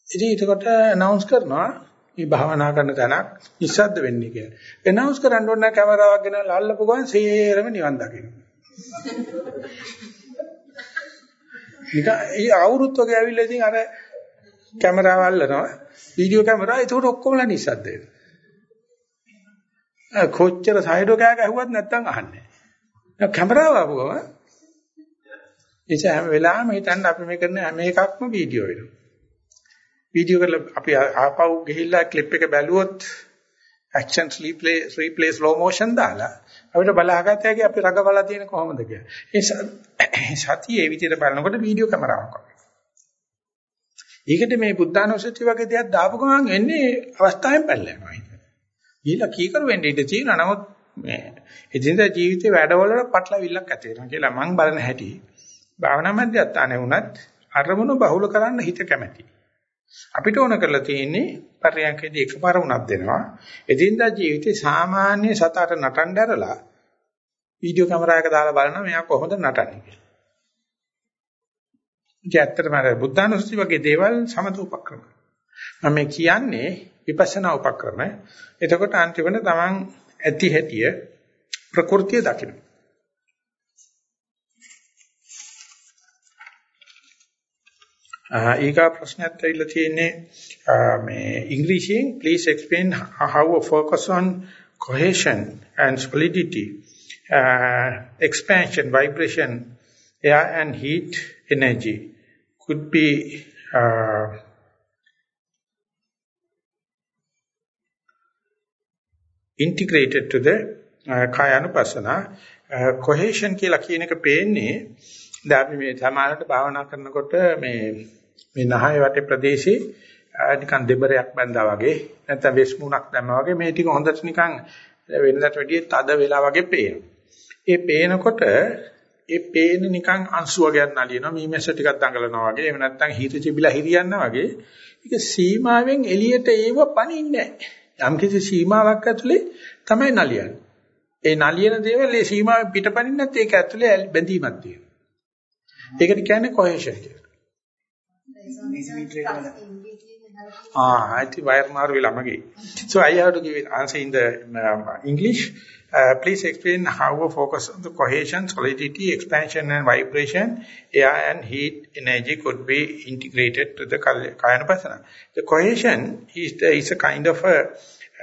ඉතින් ඒකට අනවුන්ස් කරනවා මේ භාවනා කරන තැනක් නිස්සද්ද වෙන්නේ කියලා. එනවුස් කරන්න ඕන කැමරාවක් ගෙනල්ලා අල්ලපු ගමන් සේරම නිවන් දකින්න. නික ඒ අවුරුත් වගේ ඇවිල්ලා ඉතින් අර කැමරාව අල්ලනවා වීඩියෝ කැමරාව ඒකට ඔක්කොමලා නිස්සද්ද වෙනවා. කොච්චර සයිඩෝ කෑ ගැහුවත් නැත්තම් අහන්නේ නැහැ. කැමරාව ආපුවම ඒ හැම වෙලාවෙම හිතන්න අපි මේ කරන හැම එකක්ම වීඩියෝ වෙනවා. වීඩියෝ කරලා අපි ආපහු ගිහිල්ලා ක්ලිප් එක බැලුවොත් action replay replay slow motion දාලා අපිට බලාගත හැකි අපි රඟවලා තියෙන කොහොමද කියලා. ඒ සතිය ඒ විදිහට බලනකොට වීඩියෝ කැමරාවක් වගේ. ඒකට මේ බුද්ධානුස්සති වගේ දෙයක් දාපු ගමන් එන්නේ අවස්ථාවෙන් පැනලා යනවා. ඊළඟ කීකරු වෙන්න ඉඩ තියෙනවා. නමුත් මේ එදිනදා ජීවිතේ වැඩවල පටලවිල්ලක් ඇති වෙනවා කියලා මම බලන හැටි. භාවනා මධ්‍යස්ථානේ වුණත් අරමුණු බහුල කරන්න හිත කැමැතියි. අපිට ඕන කරලා තියෙන්නේ පරියන්කේදී එකපාර වුණක් දෙනවා. එදින්දා ජීවිතේ සාමාන්‍ය සතට නටන්න ඇරලා වීඩියෝ කැමරාවක දාලා බලනවා මෙයා කොහොමද නටන්නේ කියලා. ඉතින් ඇත්තටම අර බුද්ධානුස්සති වගේ දේවල් සමත උපක්‍රම. මම කියන්නේ විපස්සනා උපක්‍රම. එතකොට අන්තිමට තමන් ඇති හැටිය ප්‍රകൃතිය දකින්න. ඊගා ප්‍රශ්නයක් ඇවිල්ලා තියෙන්නේ මේ ඉංග්‍රීසියෙන් please explain how a focus on cohesion and solidity uh, expansion vibration air and heat energy could be uh, integrated to the uh, kayanupassana uh, cohesion කියලා කියන එක පේන්නේ දැන් අපි මේ සමානට භාවනා කරනකොට මේ මේ නහය වටේ ප්‍රදේශේ නිකන් දෙබරයක් බැඳා වගේ නැත්නම් වෙස් මුණක් දැම්මා වගේ මේ ටික හොඳට නිකන් වෙනදට වැඩිය තද වෙලා වගේ පේනවා. ඒ පේනකොට ඒ පේන නිකන් අංශු වගේක් නලියනවා මීමැස්ස ටිකක් දඟලනවා වගේ එහෙම නැත්නම් හිත තිබිලා හිරියන්නා වගේ ඒක සීමාවෙන් එළියට ඒව පණින්නේ නැහැ. යම් කිසි සීමාවක් ඇතුලේ තමයි නලියන්නේ. ඒ නලියන දේවල් ඒ සීමාවෙන් පිටපණින්නේ නැත්නම් ඒක ඇතුලේ බැඳීමක් තියෙනවා. ඒකට කියන්නේ කොහෙෂන් කියලා. Ah, I think Vairnar will amagi. So I have to give an answer in the um, English. Uh, please explain how a focus on the cohesion, solidity, expansion and vibration, air and heat energy could be integrated to the Kayanapasana. The cohesion is, the, is a kind of a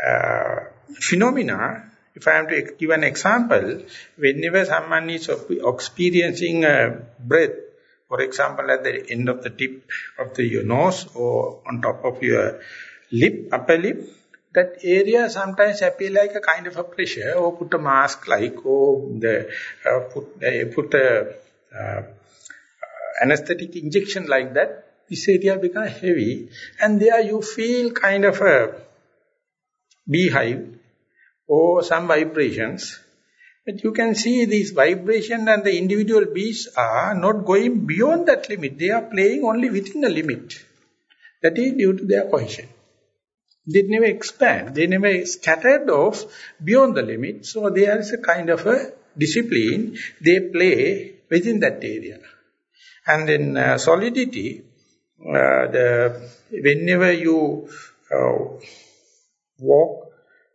uh, phenomena. If I am to give an example, whenever someone is experiencing a breath for example, at the end of the tip of the, your nose or on top of your lip, upper lip, that area sometimes appear like a kind of a pressure or put a mask like or the uh, put, uh, put a uh, anesthetic injection like that, this area become heavy and there you feel kind of a beehive or some vibrations but you can see these vibration and the individual bees are not going beyond that limit. They are playing only within the limit. That is due to their cohesion. They never expand. They never scattered off beyond the limit. So there is a kind of a discipline. They play within that area. And in uh, solidity, uh, the, whenever you uh, walk,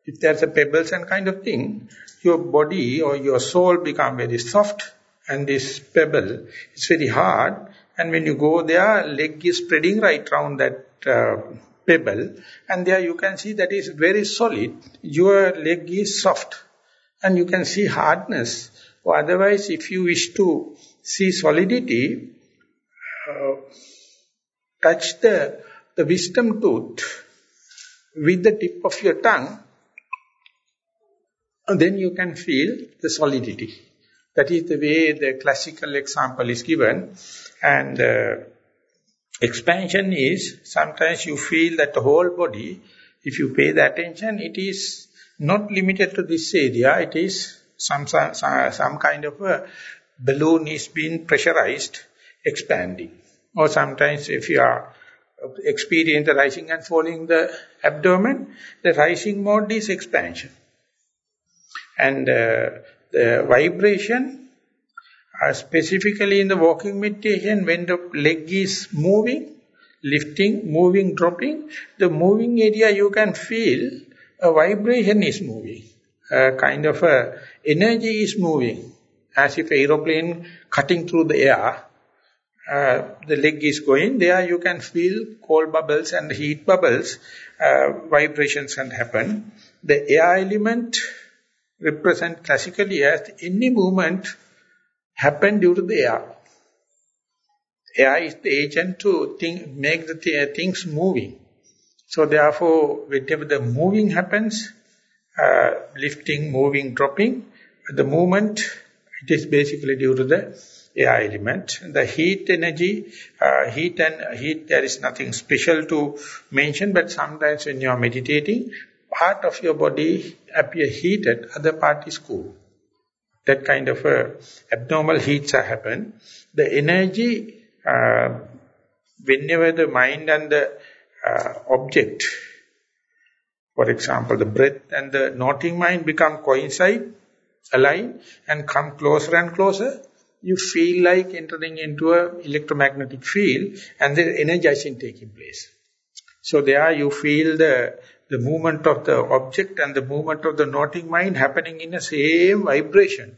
if there's a pebbles and kind of thing, your body or your soul become very soft and this pebble is very hard. And when you go there, leg is spreading right round that uh, pebble. And there you can see that is very solid. Your leg is soft. And you can see hardness. Or otherwise, if you wish to see solidity, uh, touch the, the wisdom tooth with the tip of your tongue, and then you can feel the solidity. That is the way the classical example is given. And uh, expansion is, sometimes you feel that the whole body, if you pay the attention, it is not limited to this area, it is some, some, some kind of a balloon is being pressurized, expanding. Or sometimes if you are experience the rising and falling the abdomen, the rising mode is expansion. And uh, the vibration, uh, specifically in the walking meditation, when the leg is moving, lifting, moving, dropping, the moving area you can feel a vibration is moving. A kind of a energy is moving, as if aeroplane cutting through the air uh, the leg is going, there you can feel cold bubbles and heat bubbles, uh, vibrations can happen. The air element represent classically as any movement happen due to the air. Air is the agent to think, make the th things moving. So therefore, whenever the moving happens, uh, lifting, moving, dropping, the movement, it is basically due to the air element. The heat energy, uh, heat and heat, there is nothing special to mention, but sometimes when you are meditating, part of your body appear heated, other part is cool. That kind of uh, abnormal heats happen. The energy, uh, whenever the mind and the uh, object, for example, the breath and the noting mind become coincide, align, and come closer and closer, you feel like entering into a electromagnetic field and the energizing taking place. So there you feel the, the movement of the object and the movement of the noting mind happening in the same vibration.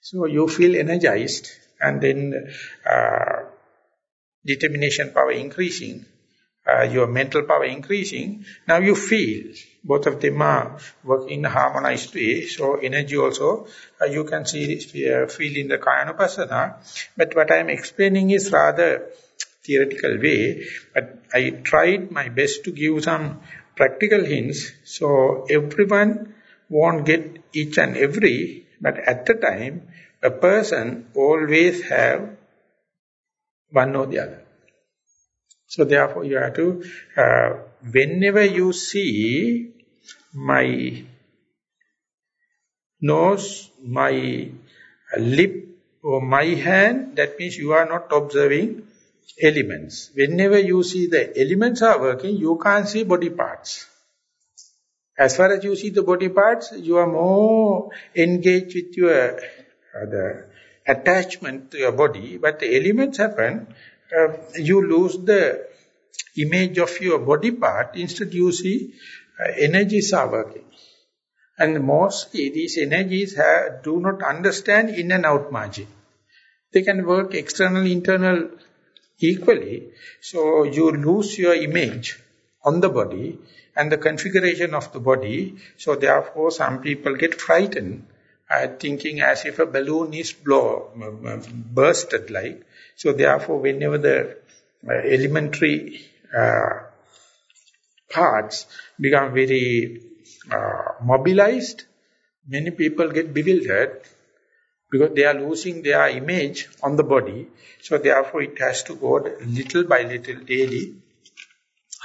So you feel energized and then uh, determination power increasing uh, your mental power increasing, now you feel. Both of them are working in a harmonized way. So energy also, uh, you can see uh, feel in the Kayanupasana. But what I am explaining is rather theoretical way. But I tried my best to give some practical hints. So everyone won't get each and every, but at the time, a person always have one or the other. So therefore you have to, uh, whenever you see my nose, my lip or my hand, that means you are not observing elements. Whenever you see the elements are working, you can't see body parts. As far as you see the body parts, you are more engaged with your uh, the attachment to your body, but the elements happen, uh, you lose the image of your body part, instead you see uh, energies are working. And mostly these energies have, do not understand in and out margin. They can work external, internal equally. So you lose your image on the body and the configuration of the body. So therefore some people get frightened uh, thinking as if a balloon is blow, bursted like. So therefore, whenever the uh, elementary uh, parts become very uh, mobilized, many people get bewildered because they are losing their image on the body. So therefore, it has to go little by little daily.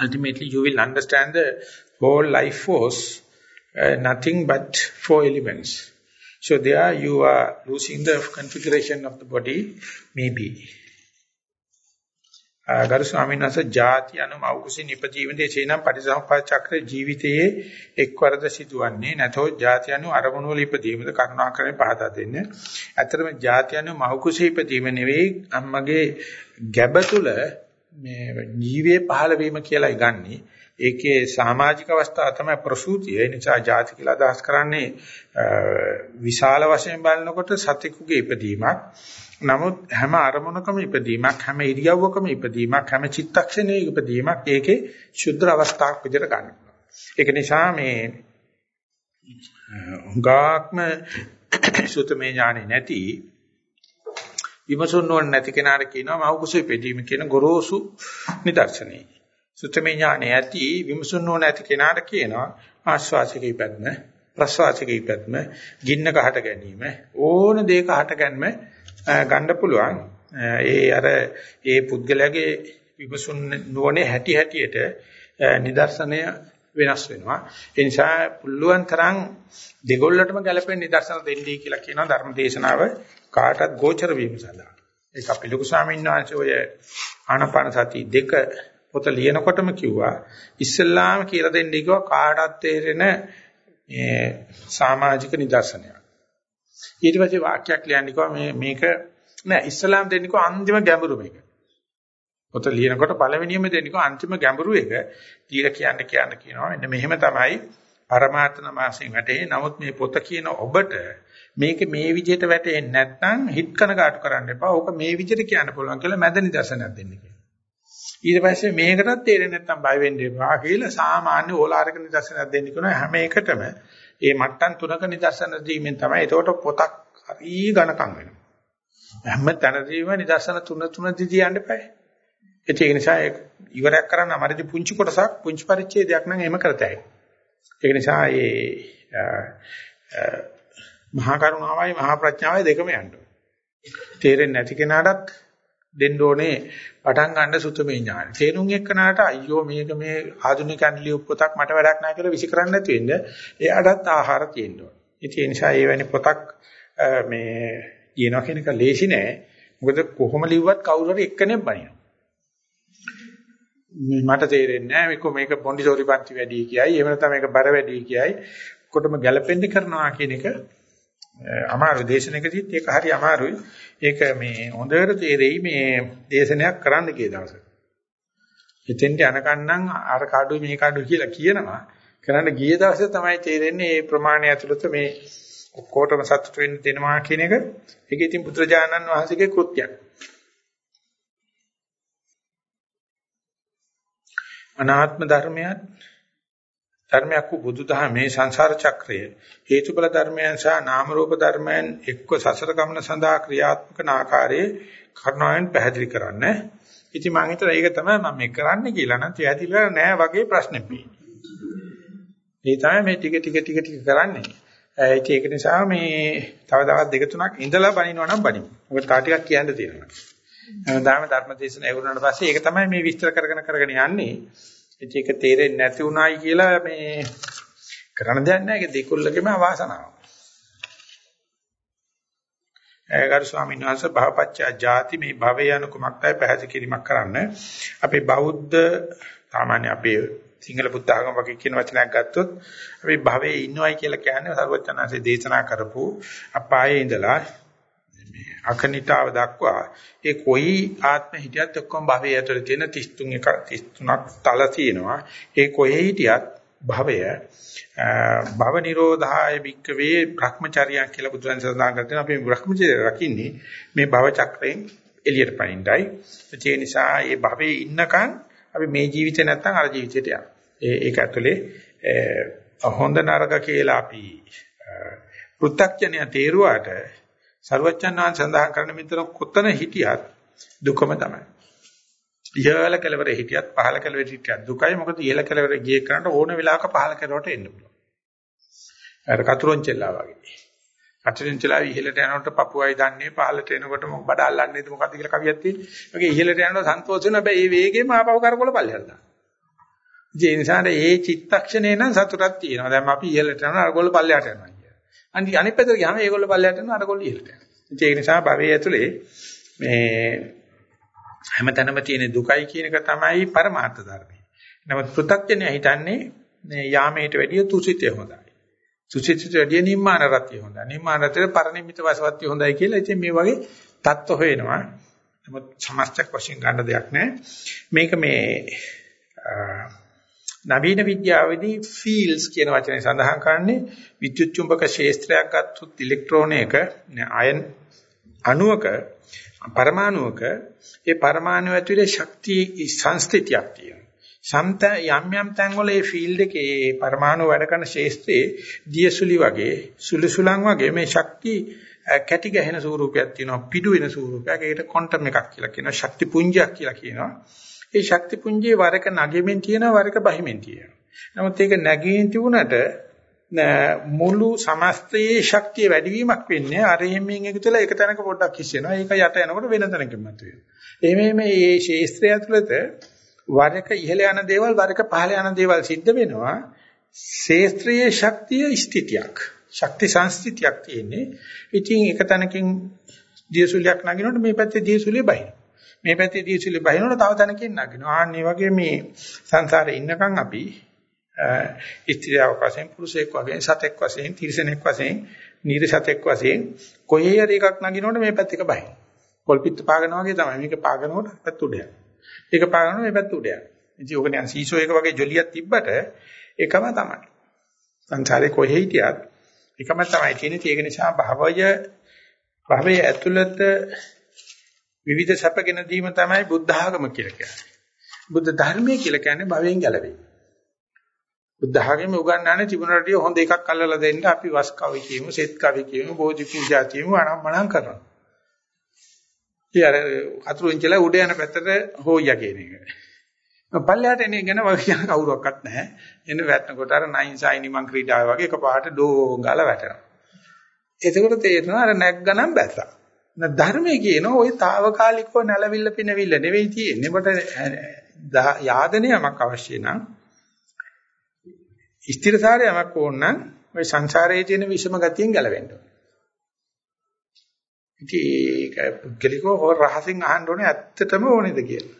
Ultimately, you will understand the whole life force, uh, nothing but four elements. So there you are losing the configuration of the body, maybe. ගරු ස්වාමීන් වහන්සේ ಜಾති anu මෞකසී නිපජීවනයේ සේනම් පරිසම්පාද චක්‍ර ජීවිතයේ එක්වරද සිදුවන්නේ නැතෝ ಜಾති anu අරමුණු වල ඉපදීමද කරුණාකරයෙන් පහදා දෙන්න. ඇත්තටම ಜಾති anu මෞකසී ඉපදීම නෙවෙයි අම්මගේ ගැබ තුල මේ ජීවයේ පහළ වීම කියලායි ගන්නෙ. ඒකේ සමාජික අවස්ථාව තමයි ප්‍රසූතිය. ඒ නිසා ಜಾති කියලා අදහස් කරන්නේ විශාල වශයෙන් බලනකොට සතෙකුගේ ඉපදීමක් නමුත් හැම අරමුණකම ඉපදීමක්, හැම ඉරියව්වකම ඉපදීමක්, හැම චිත්තක්ෂණයක ඉපදීමක් ඒකේ ශුද්ධ අවස්ථාවක් විදිහට ගන්න. ඒක නිසා මේ හුඟාක්ම සුතමේ ඥානෙ නැති විමසුන් නොවන නැති කෙනාට කියනවා මව කුසෙ පෙදීම කියන ගොරෝසු නිදර්ශනයි. සුතමේ ඥානෙ ඇති විමසුන් නොවන නැති කෙනාට කියනවා ආස්වාසික ඉපැත්ම ප්‍රසවාසික ඉපැත්ම ගින්නක හට ගැනීම ඕන දෙයක හට ගැනීම ගන්න පුළුවන්. ඒ අර ඒ පුද්ගලයාගේ විමසුන් නොවනේ හැටි හැටියට නිදර්ශනය වෙනස් වෙනවා. ඒ නිසා පුළුවන් තරම් දෙගොල්ලටම ගැලපෙන නිදර්ශන දෙන්නයි කියලා කියනවා ධර්ම දේශනාව කාටත් ගෝචර වීම සඳහා. ඒක අපි ලොකු ස්වාමීන් වහන්සේ ඔය ආනාපාන සති දෙක පොත ලියනකොටම කිව්වා ඉස්සල්ලාම කියලා දෙන්නයි කිව්වා කාටත් තේරෙන මේ සමාජික නිදර්ශනයක්. ඊට පස්සේ වාක්‍යයක් ලියන්න කිව්වා මේ මේක නෑ ඉස්සල්ලාම දෙන්නේ කිව්වා අන්තිම ගැඹුරු මේක. පොත ලියනකොට පළවෙනියම දෙන්නේ අන්තිම ගැඹුරු එක. ඊට කියන්න කියන්න කියනවා මෙන්න මෙහෙම තමයි පරමාර්ථන මාසෙන් වැටේ. නමුත් මේ පොත කියන ඔබට මේක මේ විදිහට වැටෙන්නේ නැත්නම් හිට කනගාටු කරන්න එපා. ඕක මේ විදිහට කියන්න පුළුවන් කියලා මැද නිදර්ශනයක් දෙන්න කියනවා. ඊට පස්සේ මේකටත් තේරෙන්නේ නැත්නම් බය වෙන්න එපා කියලා සාමාන්‍ය ඕලාරික නිදර්ශනයක් දෙන්න කියනවා. හැම එකටම මේ මට්ටම් තුනක නිදර්ශන දීමෙන් තමයි එතකොට පොතක් හරි ඝනකම් වෙනවා. හැම තැනදීම නිදර්ශන තුන තුන දිදී යන්න එපා. ඒක නිසා ඉවරයක් කරන්න අමාරුයි පුංචි කොටසක් පුංචි පරිච්ඡේදයක් නම් එහෙම කරතයි. ඒක නිසා මේ මහා කරුණාවයි මහා ප්‍රඥාවයි දෙකම යන්න තේරෙන්නේ නැති කෙනාටත් දෙන්න ඕනේ පටන් ගන්න සුතමේ ඥාන. තේරුම් එක්කනාට අයියෝ මේක මේ ආධුනිකයන් ලියපු පොතක් මට වැඩක් නැහැ කියලා විසිකරන්න නැති වෙන්න එයාටත් ආහාර තියෙන්න ඕනේ. ඉතින් ඒ නිසා මේ වැනි පොතක් මේ කියනවා කියන එක ලේසි නෑ. මොකද කොහොම ලිව්වත් කවුරු හරි එක්කෙනෙක් බනිනවා. මට තේරෙන්නේ නැහැ මේක මේක මොන්ඩිසෝරි පන්ති වැඩි කියයි එහෙම නැත්නම් මේක බර වැඩි කියයි කොටම ගැළපෙන්න කරනවා කියන එක අමාරු දේශනකදීත් ඒක හරි අමාරුයි ඒක මේ හොඳට තේරෙයි මේ දේශනයක් කරන්න කිය දවසක. එතෙන්ට යනකන්නම් අර කාඩුයි මේ කාඩුයි කියලා කියනවා. කරන්න ගිය දවසේ තමයි තේරෙන්නේ මේ ප්‍රමාණය ඇතුළත මේ ඔක්කොටම සතුට වෙන්න දෙනවා කියන එක. ඒක ඉතින් පුත්‍රජානන් වහන්සේගේ කෘත්‍යයක්. අනාත්ම ධර්මයන් ධර්මයක් වූ බුදුදහමේ සංසාර චක්‍රය හේතුඵල ධර්මයන් සහ නාම රූප ධර්මයන් එක්ව සසර ගමන සඳහා ක්‍රියාත්මක ආකාරයේ කරුණාවෙන් පැහැදිලි කරන්න. ඉතින් මම හිතලා ඒක තමයි මම මේ කරන්නේ කියලා නම් පැහැදිලිලා නෑ වගේ ප්‍රශ්නේ පේන්නේ. මේ තමයි මේ ටික ටික ටික ටික කරන්නේ. ඒක නිසා මේ තව දවස් දෙක තුනක් ඉඳලා බනිනවා නම් බනිමු. මොකද තා ටිකක් කියන්න තියෙනවා. හැමදාම ධර්ම දේශන ඇහුණාට පස්සේ ඒක තමයි මේ විස්තර කරගෙන කරගෙන යන්නේ. ඒක තේරෙන්නේ නැති උනායි කියලා මේ කරන්න දෙයක් නැහැ. ඒක දෙකොල්ලකම අවාසනාව. ඒගර ස්වාමීන් වහන්සේ භවපච්චා ಜಾති මේ භවය යන කුමක්දයි පැහැදිලි කිරීමක් කරන්න. අපේ බෞද්ධ සාමාන්‍ය අපේ සිංහල බුද්ධ ආගම වගේ කියන වචනයක් ගත්තොත් අපි භවයේ ඉන්නවයි කියලා කියන්නේ සර්වචනාසේ දේශනා කරපු අපායේ ඉඳලා අකනිතාව දක්වා ඒ කොයි ආත්ම හිටියත් ඔක්කොම භවයේ ඇතුළේ තියෙන 33 එක 33ක් තල තියෙනවා. ඒ කොහේ හිටියත් භවය භව නිරෝධාය වික්කවේ භ්‍රමචර්යය කියලා බුදුන් සඳහන් කරගෙන අපි භ්‍රමචර්යය රකින්නේ මේ භව චක්‍රයෙන් එළියට පනින්නයි. ඒ නිසා මේ භවයේ ඉන්නකන් අපි මේ ජීවිතේ නැත්තම් අර ජීවිතයට යනවා. ඒ ඒක ඇතුලේ හොඳ නරක කියලා අපි පෘථග්ජනය තේරුවාට සර්වචන්නාන් සඳහන් කරන මෙතන කොතන හිටියත් දුකම තමයි. ඉහළ කෙලවරේ හිටියත් පහළ කෙලවරේ හිටියත් දුකයි මොකද ඉහළ කෙලවරේ ගියේ කරනට ඕන වෙලාවක පහළ කෙලවරට එන්න පුළුවන්. අර කතුරුන්චෙල්ලා වගේ. කතුරුන්චෙල්ලා ඉහළට යනකොට පපුවයි දන්නේ පහළට එනකොට මොකද බඩ අල්ලන්නේද මොකද්ද කියලා කවියක් තියෙන්නේ. ඒකේ ඉහළට යනකොට සන්තෝෂ වෙන හැබැයි ඒ වේගෙම ආපහු කරකොල පල්ලෙහාට දාන්න. ඒ නිසා ඒ චිත්තක්ෂණේ නම් සතුටක් තියෙනවා. දැන් අපි ඉහළට යනවා අරගොල්ල පල්ලෙහාට යනවා. අනිත් අනිත් පැත්තට ගියාම ඒගොල්ලෝ පල්ලයට යනවා අර කොල්ල ඉහෙලට. ඉතින් ඒක නිසා භවයේ ඇතුලේ මේ හැමතැනම තියෙන දුකයි කියන එක තමයි පරමාර්ථ ධර්මය. නමුත් පෘථග්ජනය හිතන්නේ මේ යාමයට වැඩිය තුසිතය හොඳයි. තුසිතයට වැඩිය නිම්මාන රතිය හොඳයි. නිම්මාන රතිය පරිණිමිත වසවත්ති හොඳයි කියලා ඉතින් මේ වගේ தত্ত্ব හොයනවා. නමුත් සමස්තයක් වශයෙන් ගන්න දෙයක් නැහැ. මේක මේ නවීන විද්‍යාවේදී ෆීල්ඩ්ස් කියන වචනේ සඳහන් කරන්නේ විද්‍යුත් චුම්බක ක්ෂේත්‍රයක් ගත්තොත් ඉලෙක්ට්‍රෝනයක අයන් අණුවක පරමාණුවක ඒ පරමාණු ඇතුලේ ශක්තිය සංස්ථිතියක් තියෙනවා. සම්ත යම් යම් තැන්වල ඒ ෆීල්ඩ් එකේ පරමාණු වැඩ කරන ක්ෂේත්‍රයේ දියසුලි වගේ සුළුසුලන් වගේ මේ ශක්තිය කැටි ගැහෙන ස්වරූපයක් තියෙනවා පිටු වෙන ස්වරූපයක් ඒකට ක්වොන්ටම් එකක් කියලා කියනවා ශක්ති පුංජයක් කියලා කියනවා ඒ ශක්ති පුංජයේ වරක නැගෙමින් තියෙනවා වරක බහිමින් තියෙනවා. නමුත් ඒක නැගීම් තිබුණට මුළු සමස්තයේ ශක්තිය වැඩිවීමක් වෙන්නේ අර හිමින් එකතුලා එක තැනක පොඩ්ඩක් හිස්සෙනවා ඒක යට යනකොට වෙන තැනකින් මතුවෙනවා එමේ මේ මේ ශේස්ත්‍රය ඇතුළත වරක ඉහළ යන දේවල් වරක පහළ යන දේවල් සිද්ධ වෙනවා. ශේස්ත්‍රයේ ශක්තිය ස්ථිතියක්. ශක්ති සංස්ථිතියක් තියෙන්නේ. ඉතින් එක තැනකින් දියසුලියක් නගිනකොට මේ පැත්තේ දියසුලිය බහිනවා. මේ පැත්තේ දියසුලිය බහිනකොට තව තැනකින් නගිනවා ආන්න වගේ මේ සංසාරේ ඉන්නකම් අපි ස්ත්‍රියක් වශයෙන් පුරුෂයෙක් වශයෙන් සතෙක් වශයෙන් තිරිසනෙක් වශයෙන් නිර්සතෙක් වශයෙන් කොහේ හරි එකක් නගිනකොට මේ පැත්ත එක බහින. පොල්පිට පාගන වගේ තමයි මේක පාගනකොට පැත්ත උඩ යනවා. ඒක පාගනකොට මේ පැත්ත උඩ යනවා. ඉතින් ඔක නිකන් සීසෝ එක වගේ ජොලියක් තිබ්බට එකම තමයි. සංසාරේ කොහේ හිටියත් එකම තමයි තියෙන්නේ. ඒක නිසා භවය භවයේ ඇතුළත විවිධ සැපගෙන දීම තමයි බුද්ධ ආගම කියලා කියන්නේ. බුද්ධ ධර්මය කියලා කියන්නේ භවයෙන් ගැලවීම. බුද්ධ ආගමේ උගන්වන්නේ තිබුණාට හොඳ එකක් අල්ලලා දෙන්න අපි වස් කවි කියමු, සෙත් කවි කියමු, බෝධි පූජා කියමු අනම්මනම් කරනවා. ඉතින් අර අතුරුෙන් කියලා උඩ යන පැත්තට හොයියා කියන එක. පල්ලයට එන ගැන වගේ කියන කවුරක්වත් නැහැ. එන වැටෙනකොට අර නයින් සයිනි මං ක්‍රීඩාව වගේ එකපාරට ඩෝංගල වැටෙනවා. එතකොට තේරෙනවා අර නැග්ගනම් බැස්සා. නැත් ධර්මයේ කියන ওই తాවකාලිකව නැලවිල්ල පිනවිල්ල නෙවෙයි තියෙන්නේ. ඔබට යාදනයක් අවශ්‍ය නම් ස්ථිරසාරයක් ඕන නම් ওই සංසාරයේ තියෙන විෂම ගතියෙන් ගැලවෙන්න ඕනේ. ඉතින් ඒක පුද්ගලිකව හොර රහසින් අහන්න ඕනේ ඇත්තටම ඕනේද කියලා.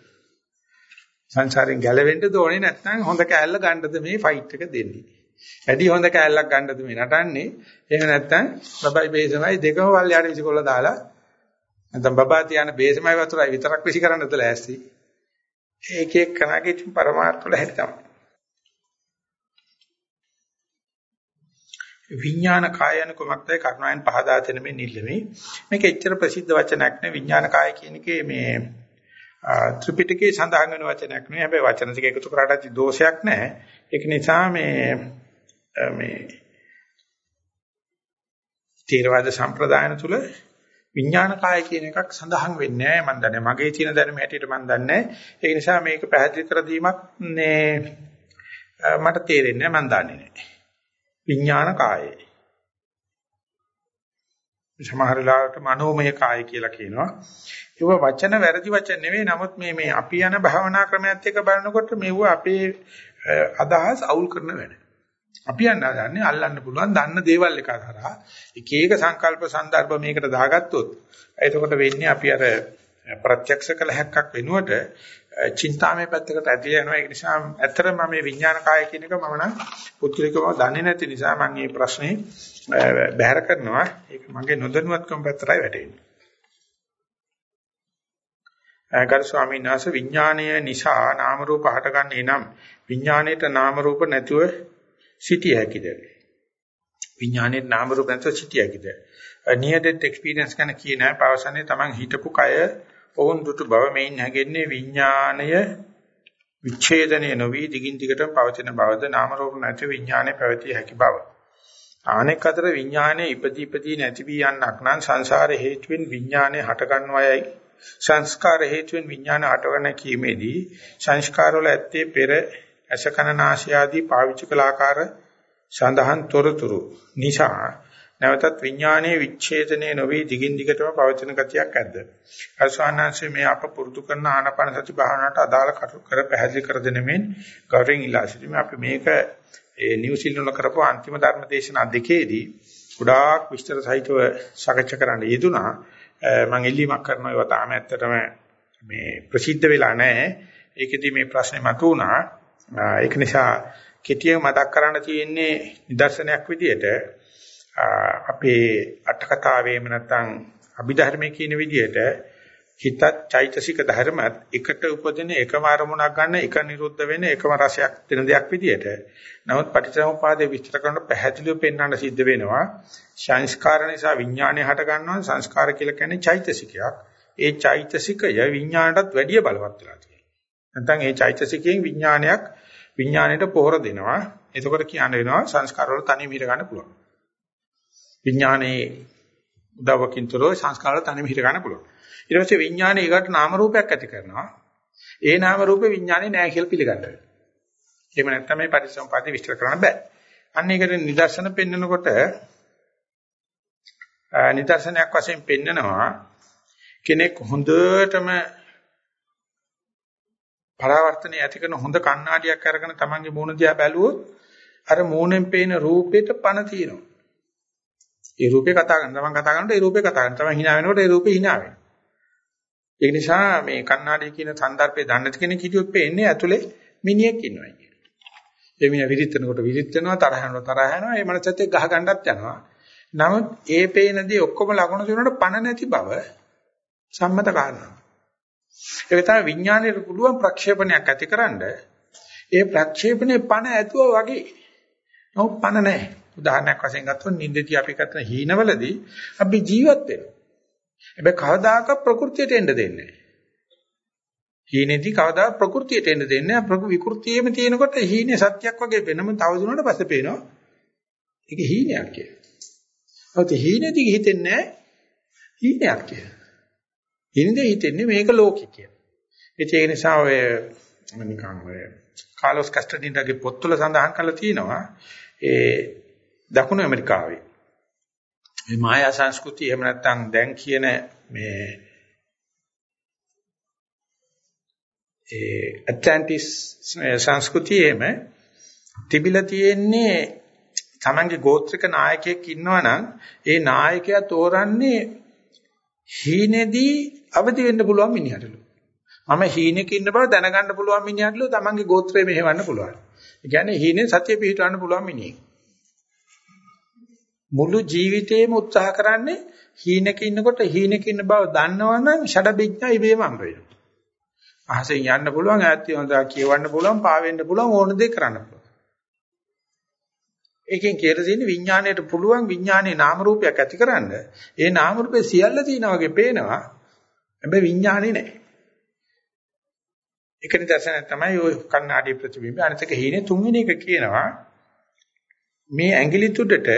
සංසාරයෙන් ගැලවෙන්න ඕනේ නැත්නම් හොඳ කෑල්ල ගන්නද මේ ෆයිට් එක දෙන්නේ. වැඩි හොඳ කෑල්ලක් ගන්නද මේ නටන්නේ. එහෙම නැත්නම් බබයි බේසමයි දෙකම වල්යාට විසිකොල්ල දාලා නැත්නම් බබා තියන බේසමයි වතුරයි විතරක් විසි කරන්නද ලෑස්ති. ඒක එක්ක කනගේ පරමාර්ථ වල හැටි තමයි. විඥාන කායන කුමක්දයි කරුණාවෙන් පහදා දෙන මේ නිල්ලමේ. මේක එච්චර ප්‍රසිද්ධ වචනයක් නෙවෙයි. විඥාන කාය කියන එකේ මේ ත්‍රිපිටකයේ සඳහන් වෙන වචනයක් නෙවෙයි. හැබැයි වචන ටික එකතු කරාට දෝෂයක් නැහැ. ඒක නිසා මේ මේ තේරවාද සම්ප්‍රදායන තුල විඥාන කාය කියන එකක් සඳහන් වෙන්නේ නැහැ මම දන්නේ මගේ තියෙන දැනුම හැටියට මම දන්නේ ඒ නිසා මේක පැහැදිලි කර දීමක් මට තේරෙන්නේ නැහැ මම දන්නේ නැහැ විඥාන කායය. සමහර වෙලාවට මනෝමය කාය කියලා කියනවා. ඒව වචන වැරදි වචන නෙවෙයි. නමුත් මේ මේ අපි යන භාවනා ක්‍රමයත් එක්ක බලනකොට මේව අපේ අදහස් අවුල් කරන වැඩ. අපි යන්නේ අල්ලන්න පුළුවන් දන්න දේවල් එක කරා එක එක සංකල්ප સંદર્ભ මේකට දාගත්තොත් එතකොට වෙන්නේ අපි අර ප්‍රත්‍යක්ෂ කළ හැක්කක් වෙනුවට චින්තාමය පැත්තකට ඇදලා යනවා ඒක නිසා ඇත්තටම මම මේ විඥාන කාය කියන එක මම නම් පුත්‍රිකව දන්නේ නැති නිසා මම මේ ප්‍රශ්නේ බැහැර කරනවා ඒක මගේ නොදැනුවත්කම පැත්තටයි වැටෙන්නේ ගරු ස්වාමීන් වහන්සේ විඥාණය නිසා නාම රූප හටගන්නේ නම් විඥාණයට නාම රූප නැතුව සිටිය හැකිද? විඥාණයට නාම රූප නැතුව සිටිය හැකිද? නියදෙත් එක්ස්පීරියන්ස් ගැන කියන පවසන්නේ Taman හිතපු කය ඔවුන් දුටු බව මේන් හැගෙන්නේ විඥාණය විච්ඡේදනය නොවි දිගින් දිගටම පවතින බවද නාම රූප නැති විඥානයේ පැවතිය හැකි බව. ආනෙක අතර විඥානයේ ඉපදී ඉපදී නැති වී යන්නක් නම් සංසාර හේතුවෙන් විඥානයේ හටගන්වයයි සංස්කාර හේතුවෙන් විඥාන හටගන්න කීමේදී සංස්කාර වල ඇත්තේ පෙර අසකනාශය ආදී පාවිච්චි කළ ආකාර සඳහන් තොරතුරු නිසා නැවතත් විඥානයේ විච්ඡේදනයේ නොවේ දිගින් දිගටම පවතින ගතියක් ඇද්ද? අසවනාංශයේ මේ අප පුරුදු කරන ආනාපාන සති භාවනාවට අදාළ කර පැහැදිලි කර දෙනෙමින් ගෞරවයෙන් ඉල්ලා සිටිමු. අපි මේක ඒ නිව්සීලන්ත වල කරපු අන්තිම ධර්ම දේශනා දෙකේදී ගොඩාක් විස්තර සහිතව සාකච්ඡා කරන්න යෙදුනා. මම ඉල්ලීමක් කරනවා ඒවා තාම ඇත්තටම මේ ප්‍රසිද්ධ වෙලා නැහැ. ඒකෙදි මේ ප්‍රශ්නේ මතුවුණා. ඒක නිසා කෙටියෙන් මතක් කරන්න තියෙන්නේ නිදර්ශනයක් විදිහට අපේ අට කතාවේම නැත්නම් අභිධර්මයේ කියන විදිහට හිතත් චෛතසික ධර්මත් එකට උපදින එකම අරමුණක් ගන්න එක නිරුද්ධ වෙන එකම රසයක් දෙන දෙයක් විදියට. නමුත් පටිච්චසමුපාදයේ විස්තර කරන පැහැදිලිව පෙන්වන්න සිද්ධ වෙනවා. සංස්කාර නිසා විඥානය හට ගන්නවා සංස්කාර කියලා කියන්නේ චෛතසිකයක්. ඒ චෛතසිකය විඥාණයටත් වැඩිය බලවත් වෙලා තියෙනවා. නැත්නම් ඒ චෛතසිකයෙන් විඥානයක් විඥාණයට පොහොර දෙනවා. එතකොට කියන්න වෙනවා සංස්කාර වල තනියම හිර ගන්න පුළුවන්. විඥානයේ උදව්වකින්තරෝ සංස්කාර වල තනියම හිර ගන්න පුළුවන්. ඊට පස්සේ විඥානේ ඊකට නාම රූපයක් ඇති කරනවා. ඒ නාම රූපේ විඥානේ නෑ කියලා පිළිගන්නවා. එහෙම නැත්නම් මේ පරිසම්පාදේ විස්තර කරන්න බෑ. අන්න ඒකට නිදර්ශන පෙන්නකොට නිදර්ශනයක් වශයෙන් පෙන්නනවා කෙනෙක් හොඳටම පරාවර්තනය ඇති කරන හොඳ කණ්ණාඩියක් අරගෙන තමන්ගේ මූණ දිහා බැලුවොත් අර මූණෙන් පේන රූපෙට පණ තියෙනවා. ඒ රූපේ කතා කරන තමන් කතා කරනකොට ඒ රූපේ කතා කරන තමන් hina වෙනකොට ඒ රූපේ hina වෙනවා. ඒ නිසා මේ කණ්ණාඩිය කියන સંદર્ભේ දන්නේ නැති කෙනෙක් හිටියොත් පේන්නේ ඇතුලේ මිනිහෙක් ඉන්නවා කියන. ඒ මිනිහ විරිටනකොට විරිටනවා තරහ යනවා තරහ යනවා ඒ මනසත් එක්ක ගහ ගන්නත් යනවා. නමුත් ඒ පේන දේ ඔක්කොම ලකුණු දෙනකොට පණ නැති බව සම්මත කාරණා. ඒක තමයි විඥාණයට පුළුවන් ප්‍රක්ෂේපණයක් ඇතිකරනද ඒ ප්‍රක්ෂේපණේ පණ ඇතුව වගේ. නමුත් පණ නැහැ. උදාහරණයක් වශයෙන් ගත්තොත් නිින්දදී අපි කරන හීනවලදී අපි ජීවත් වෙනවා. හැබැයි කවදාකවත් ප්‍රകൃතියට එන්න දෙන්නේ නැහැ. හීනේදී කවදා ප්‍රകൃතියට එන්න දෙන්නේ නැහැ. ප්‍රකෘ විකෘතියේම තියෙනකොට හීනේ සත්‍යක් වගේ වෙනම තව දුරට පස්සේ පේනවා. ඒක හීනයක් කියලා. ඔත හීනේදී හිතෙන්නේ නැහැ හීනයක් කියලා. හින්දේ හිතෙන්නේ මේක ලෝකෙ කියලා. ඒ නිසා ඔය නිකන් ඔය කාලොස් කස්ටඩින්ගේ පොත්වල සඳහන් කරලා තියෙනවා ඒ දකුණු ඇමරිකාවේ මේ මායා සංස්කෘතිය එහෙම නැත්නම් දැන් කියන මේ ඒ ඇට්ලැන්ටිස් සංස්කෘතියේම තිබිලා තියෙන්නේ තමන්ගේ ගෝත්‍රික නායකයෙක් ඉන්නවනම් ඒ නායකයා තෝරන්නේ හීනේදී අවදි වෙන්න පුළුවන් මිනිහටලු. මම හීනෙක ඉන්න බව දැනගන්න පුළුවන් මිනිහටලු තමන්ගේ ගෝත්‍රය මෙහෙවන්න පුළුවන්. ඒ කියන්නේ හීනේ සත්‍ය පිහිටවන්න පුළුවන් මිනිහෙක්. මුළු ජීවිතේම උත්සාහ කරන්නේ හීනක ඉන්නකොට හීනක ඉන්න බව දන්නවනම් ෂඩබිඥා ඉබේම හම්බ වෙනවා. අහසෙන් යන්න පුළුවන්, ඈත් හොඳා කියවන්න පුළුවන්, පාවෙන්න පුළුවන් ඕන දේ කරන්න පුළුවන්. ඒකෙන් කියලා තියෙන්නේ විඥාණයට පුළුවන් විඥානයේ නාම රූපයක් ඇතිකරන්න. ඒ නාම රූපේ සියල්ල තියෙනා වගේ පේනවා. හැබැයි විඥානේ නැහැ. ඒක නිදර්ශනය තමයි ওই කන්නාඩි ප්‍රතිබිම්බ. අනිත් එක හීනේ තුන්වෙනි එක කියනවා මේ ඇඟිලි තුඩට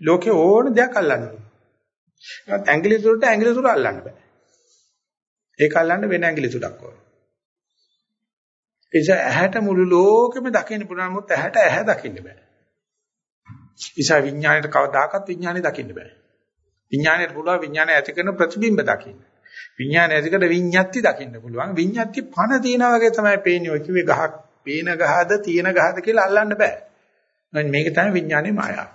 ලෝකේ ඕන දෙයක් අල්ලන්න පුළුවන්. ඒත් ඇඟිලි තුරට ඇඟිලි තුර අල්ලන්න බෑ. ඒක අල්ලන්න වෙන ඇඟිලි තුඩක් ඕන. ඒ නිසා ඇහැට මුළු ලෝකෙම දකින්න පුළුවන් මොකද ඇහැට ඇහැ දකින්න බෑ. නිසා විඥාණයට කවදාකවත් විඥාණය දකින්න බෑ. විඥාණයට පුළුවන් විඥාණය ඇති කරන ප්‍රතිබිම්බ දකින්න. විඥාණය ඇති කරන විඤ්ඤාති දකින්න පුළුවන්. විඤ්ඤාති පණ තියනා වගේ තමයි පේන්නේ. ඔය කිව්වේ ගහක් පේන ගහද තියෙන ගහද කියලා අල්ලන්න බෑ. මේක තමයි විඥානයේ මායාව.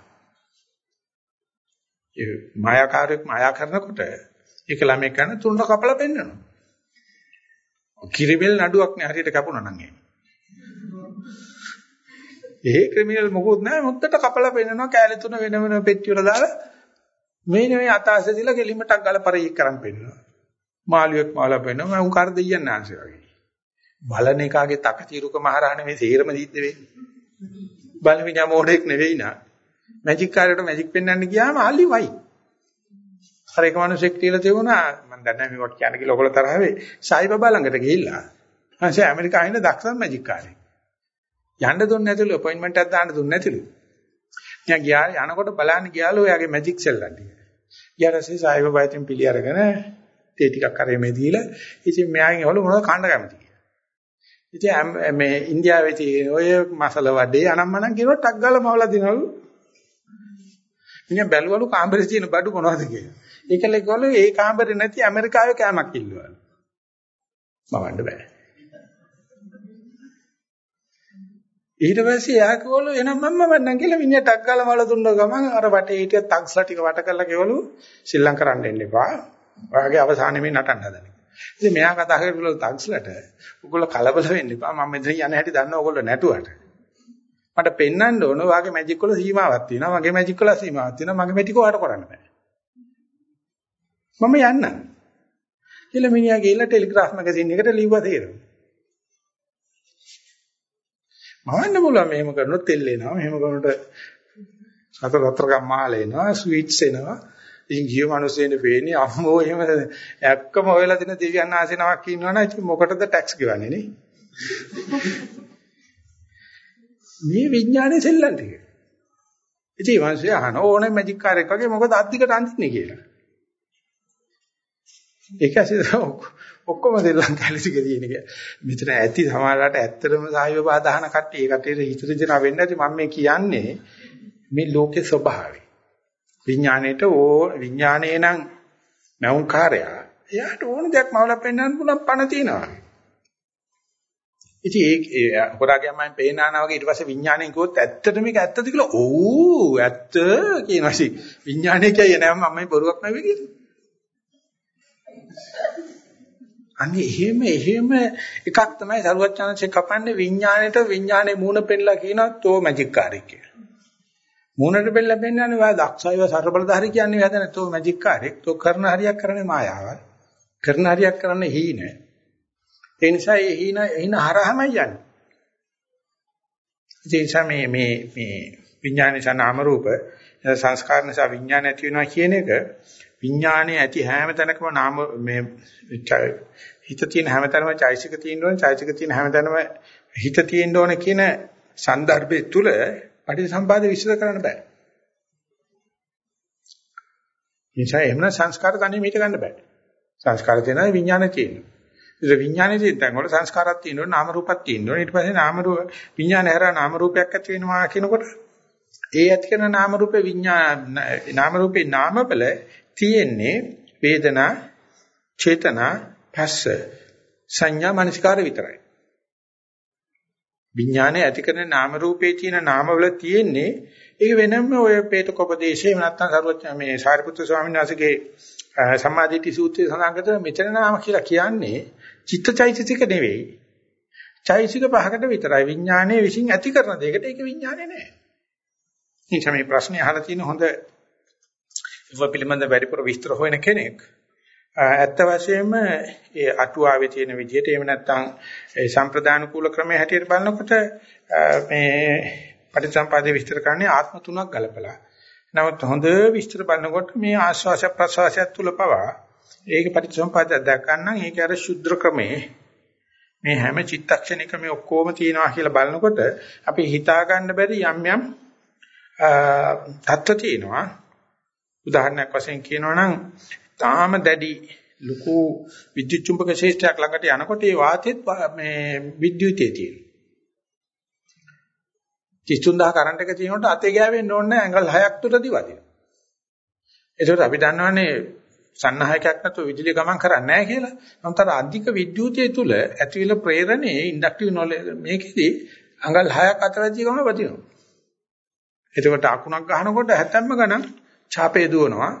ඒ මායාකාරයක් මායා කරනකොට ඒක ළමයි කරන තුනට කපලා පෙන්නනවා. කිරිබෙල් නඩුවක් නේ හරියට කැපුණා නම් එහෙම. ඒ ක්‍රිමිනල් මොකුත් නැහැ මුත්තට කපලා පෙන්නනවා කෑලි තුන වෙන වෙන පෙට්ටි වල දාලා මේ නෙමෙයි අතාසේ දීලා ගෙලිමටක් ගාලා පරික් කරන් පෙන්නනවා. මාළුවෙක් මාලා පෙන්නනවා මම කර දෙයියන් ආංශය වගේ. බලන එකාගේ තකතිරුක මහරහණ මේ සේරම සිද්ධ වෙන්නේ. බලමිනා මොඩෙක් නෙවෙයි නා. මැජික් කාර්යයට මැජික් පෙන්වන්න ගියාම අලි වයි. අර එක මිනිහෙක් කියලා තියුණා මම දන්නේ නැහැ මේක කියන්න කියලා ඔයගොල්ලෝ තරහ වෙයි. සායිබබා ළඟට ගිහිල්ලා. හන්සේ ඇමරිකාවේ ඉන්න දක්ෂම මැජික් කාර්යය. යන්න දුන්නේ නැතිලු අපොයින්ට්මන්ට් එකක් දාන්න දුන්නේ නැතිලු. දැන් ගියා යනකොට බලන්න ගියාලු එයාගේ මැජික් සෙල්ලම් ටික. ඊයරසේ සායිබබා ඉතින් පිළි අරගෙන තේ ටිකක් අරගෙන මේ දීලා ඉතින් මෙයාගෙන් ඔලු මොනවද කන්න කැමති කියලා. ඉතින් මේ ඉන්දියාවේ තියෙන ඔය මසල වඩේ අනම්මනම් කියනකොට ටක් ගාලා මවලා දිනවලු මිනිහා බැලුවලු කාමරේ තියෙන බඩු මොනවද කියලා. ඒකල කිව්වලු ඒ කාමරේ නැති ඇමරිකාවේ කෑමක් ඉල්ලුවලු. මවන්න බෑ. ඊට පස්සේ එයා කිව්වලු එහෙනම් මම මවන්නම් කියලා මිනිහා ටක් ගාලා මල දුන්න ගමන් අර වටේ හිටිය තක්ස්ලා ටික වට කරලා කිව්වලු ශ්‍රී ලංකා කරන්න එන්න එපා. ඔයාගේ අවසානයේ මේ නටන්න හදන. ඉතින් මෙයා කතා කරලා තක්ස්ලට ඔයගොල්ලෝ කලබල වෙන්න එපා. මම මෙතන යන හැටි දන්නවා ඔයගොල්ලෝ නැටුවට. මට පෙන්වන්න ඕන වාගේ මැජික් වල සීමාවක් තියෙනවා. මගේ මැජික් වල සීමාවක් තියෙනවා. මගේ මැජික් ඔයාලට කරන්න බෑ. මම යන්නම්. කියලා මිනිහා ගිහිල්ලා ටෙලිග්‍රාෆ් මැගසින් එකට ලිව්වා තේරෙනවා. මවන්න පුළුවන් මෙහෙම කරනොත් තෙල් එනවා. මෙහෙම කරනොත් සතර රත්තරන් මාල එනවා ස්වීට්ස් එනවා. ඉතින් ගිය මිනිස්සුන්ට වෙන්නේ අම්මෝ එහෙම ඇක්කම හොයලා දෙන දෙවියන් ආසනාවක් ඉන්නවනේ ඉතින් මොකටද ටැක්ස් ගෙවන්නේ නේ? මේ විඥානේ සෙල්ලම් ටික. ඉතින් මිනිස්සු අහන ඕනේ මැජික් කාර්යයක් වගේ මොකද අද්දිකට අඳින්නේ කියලා. ඒක ඇසිද ඔක්කොම දෙල්ලන් කැලිසි ගෙදින එක. මෙතන ඇති සමහරකට ඇත්තටම සාහිව බාධාන කට්ටිය ඒ කට්ටියට හිතට දෙන වෙන්නේ නැති මම මේ කියන්නේ මේ ලෝකේ ස්වභාවය. විඥාණයට ඕ විඥාණේ නම් මෞංකාරය. එයාට ඕන දෙයක් මවලා පෙන්වන්න පුළුවන් පණ තියනවා. ඉතින් ඒ හොරාගේ මම පේනානා වගේ ඊට පස්සේ විඥාණයෙන් කිව්වොත් ඇත්තට මේක ඇත්තද කියලා ඔව් ඇත්ත කියනවා. විඥාණය කියයි නෑ මම බොරුවක් නෙවෙයි කියලා. අනේ එහෙම එහෙම එකක් තමයි සරුවචනන්සේ කපන්නේ විඥාණයට විඥානේ මූණ පෙන්ලා කියනවා තෝ මැජික් කාර්යය කියලා. මූණට පෙන්ලා පෙන්නන්නේ වා දක්ෂයව සර්බලධාරී කියන්නේ හදන තෝ මැජික් කාර්යයක් තෝ කරන හරියක් කරන්නේ මායාවක්. කරන හරියක් කරන්නේ හීන. ඒ නිසා ඒ හීන හීන හරහමයි යන්නේ. ඒ නිසා මේ මේ මේ විඥානයේ නාම රූප සංස්කාර නිසා විඥාන ඇති වෙනවා කියන එක විඥානයේ ඇති හැම තැනකම නාම මේ හිත තියෙන හැම තැනම චෛසික තියෙන්න ඕනේ චෛසික තියෙන හැම තැනම හිත තියෙන්න ඕනේ කියන સંદર્ભය තුල පටිසම්පාද විශ්ල කරන්න බෑ. නිසා එහෙමනම් සංස්කාර ගන්නේ මීට ගන්න බෑ. සංස්කාර තියෙනවා විඥානය තියෙනවා. ඒ විඥානයේ තියෙන තැන් වල සංස්කාරات තියෙනවා නාම රූපات තියෙනවා. ඊට පස්සේ නාම රූප විඥානය හැර නාම රූපයක් ඇති වෙනවා කියනකොට ඒ ඇති කරන නාම රූපේ විඥා නාම රූපේ නාමබල තියෙන්නේ වේදනා චේතනා පස්ස සංඥා මනස්කාර විතරයි. විඥානයේ ඇති කරන නාම රූපේ තියෙන නාමවල තියෙන්නේ ඒක වෙනම ඔය පේතකොපදේශේ නැත්නම් සරුවත් මේ සාරිපුත්‍ර ස්වාමීන් වහන්සේගේ සම්මාදිට්ඨි සූත්‍රයේ සඳහන් කරන මෙතන නාම කියලා කියන්නේ චිත්තචෛතසික නෙවෙයි. චෛතසික පහකට විතරයි විඥානයේ විසින් ඇති කරන දෙයකට ඒක විඥානේ නෑ. ඉතින් මේ ප්‍රශ්නේ අහලා තියෙන හොඳ ඉව පිළිබඳ වැඩිපුර විස්තර හොයන කෙනෙක්. ඇත්ත වශයෙන්ම ඒ අටුවාවේ තියෙන විදිහට එහෙම නැත්නම් ඒ සම්ප්‍රදාන කූල ක්‍රමයේ හැටියට බලනකොට මේ පටිච්චසම්පාදේ විස්තර කරන්නේ ආත්ම තුනක් ගලපලා. නමුත් හොඳ විස්තර බලනකොට මේ ආශ්වාස ප්‍රශ්වාසය තුල පවා ඒක පටිච්චසම්පාදයක් දක්වන්න ඒක අර ශුද්‍ර ක්‍රමයේ මේ හැම චිත්තක්ෂණිකම ඔක්කොම තියෙනවා කියලා බලනකොට අපි හිතා ගන්න බැරි යම් යම් තත්ත්ව තියෙනවා. උදාහරණයක් වශයෙන් කියනවා නම් තාම දැඩි ලুকু විද්‍යුත් චුම්බක ශේෂ්ත්‍රයක් ළඟට යනකොට ඒ වාතෙත් මේ විද්‍යුතයේ තියෙනවා. 33000 කරන්ට් එක තියෙනකොට අතේ ගෑවෙන්න ඕනේ නැහැ ඇඟල් 6ක් තුරදී වදිනවා. ඒකට අපි දන්නවනේ සන්නහයකයක් නැතුව විදුලිය ගමන් කරන්නේ නැහැ කියලා. නමුත් අර අධික විද්‍යුතයේ තුල ඇතිවිල ප්‍රේරණේ ඉන්ඩක්ටිව් නොලෙජ් මේකෙදි අඟල් 6ක් අතරදී ගමන වදිනවා. එතකොට අකුණක් ගහනකොට හැතැම්ම ගණන් ඡාපේ දුවනවා.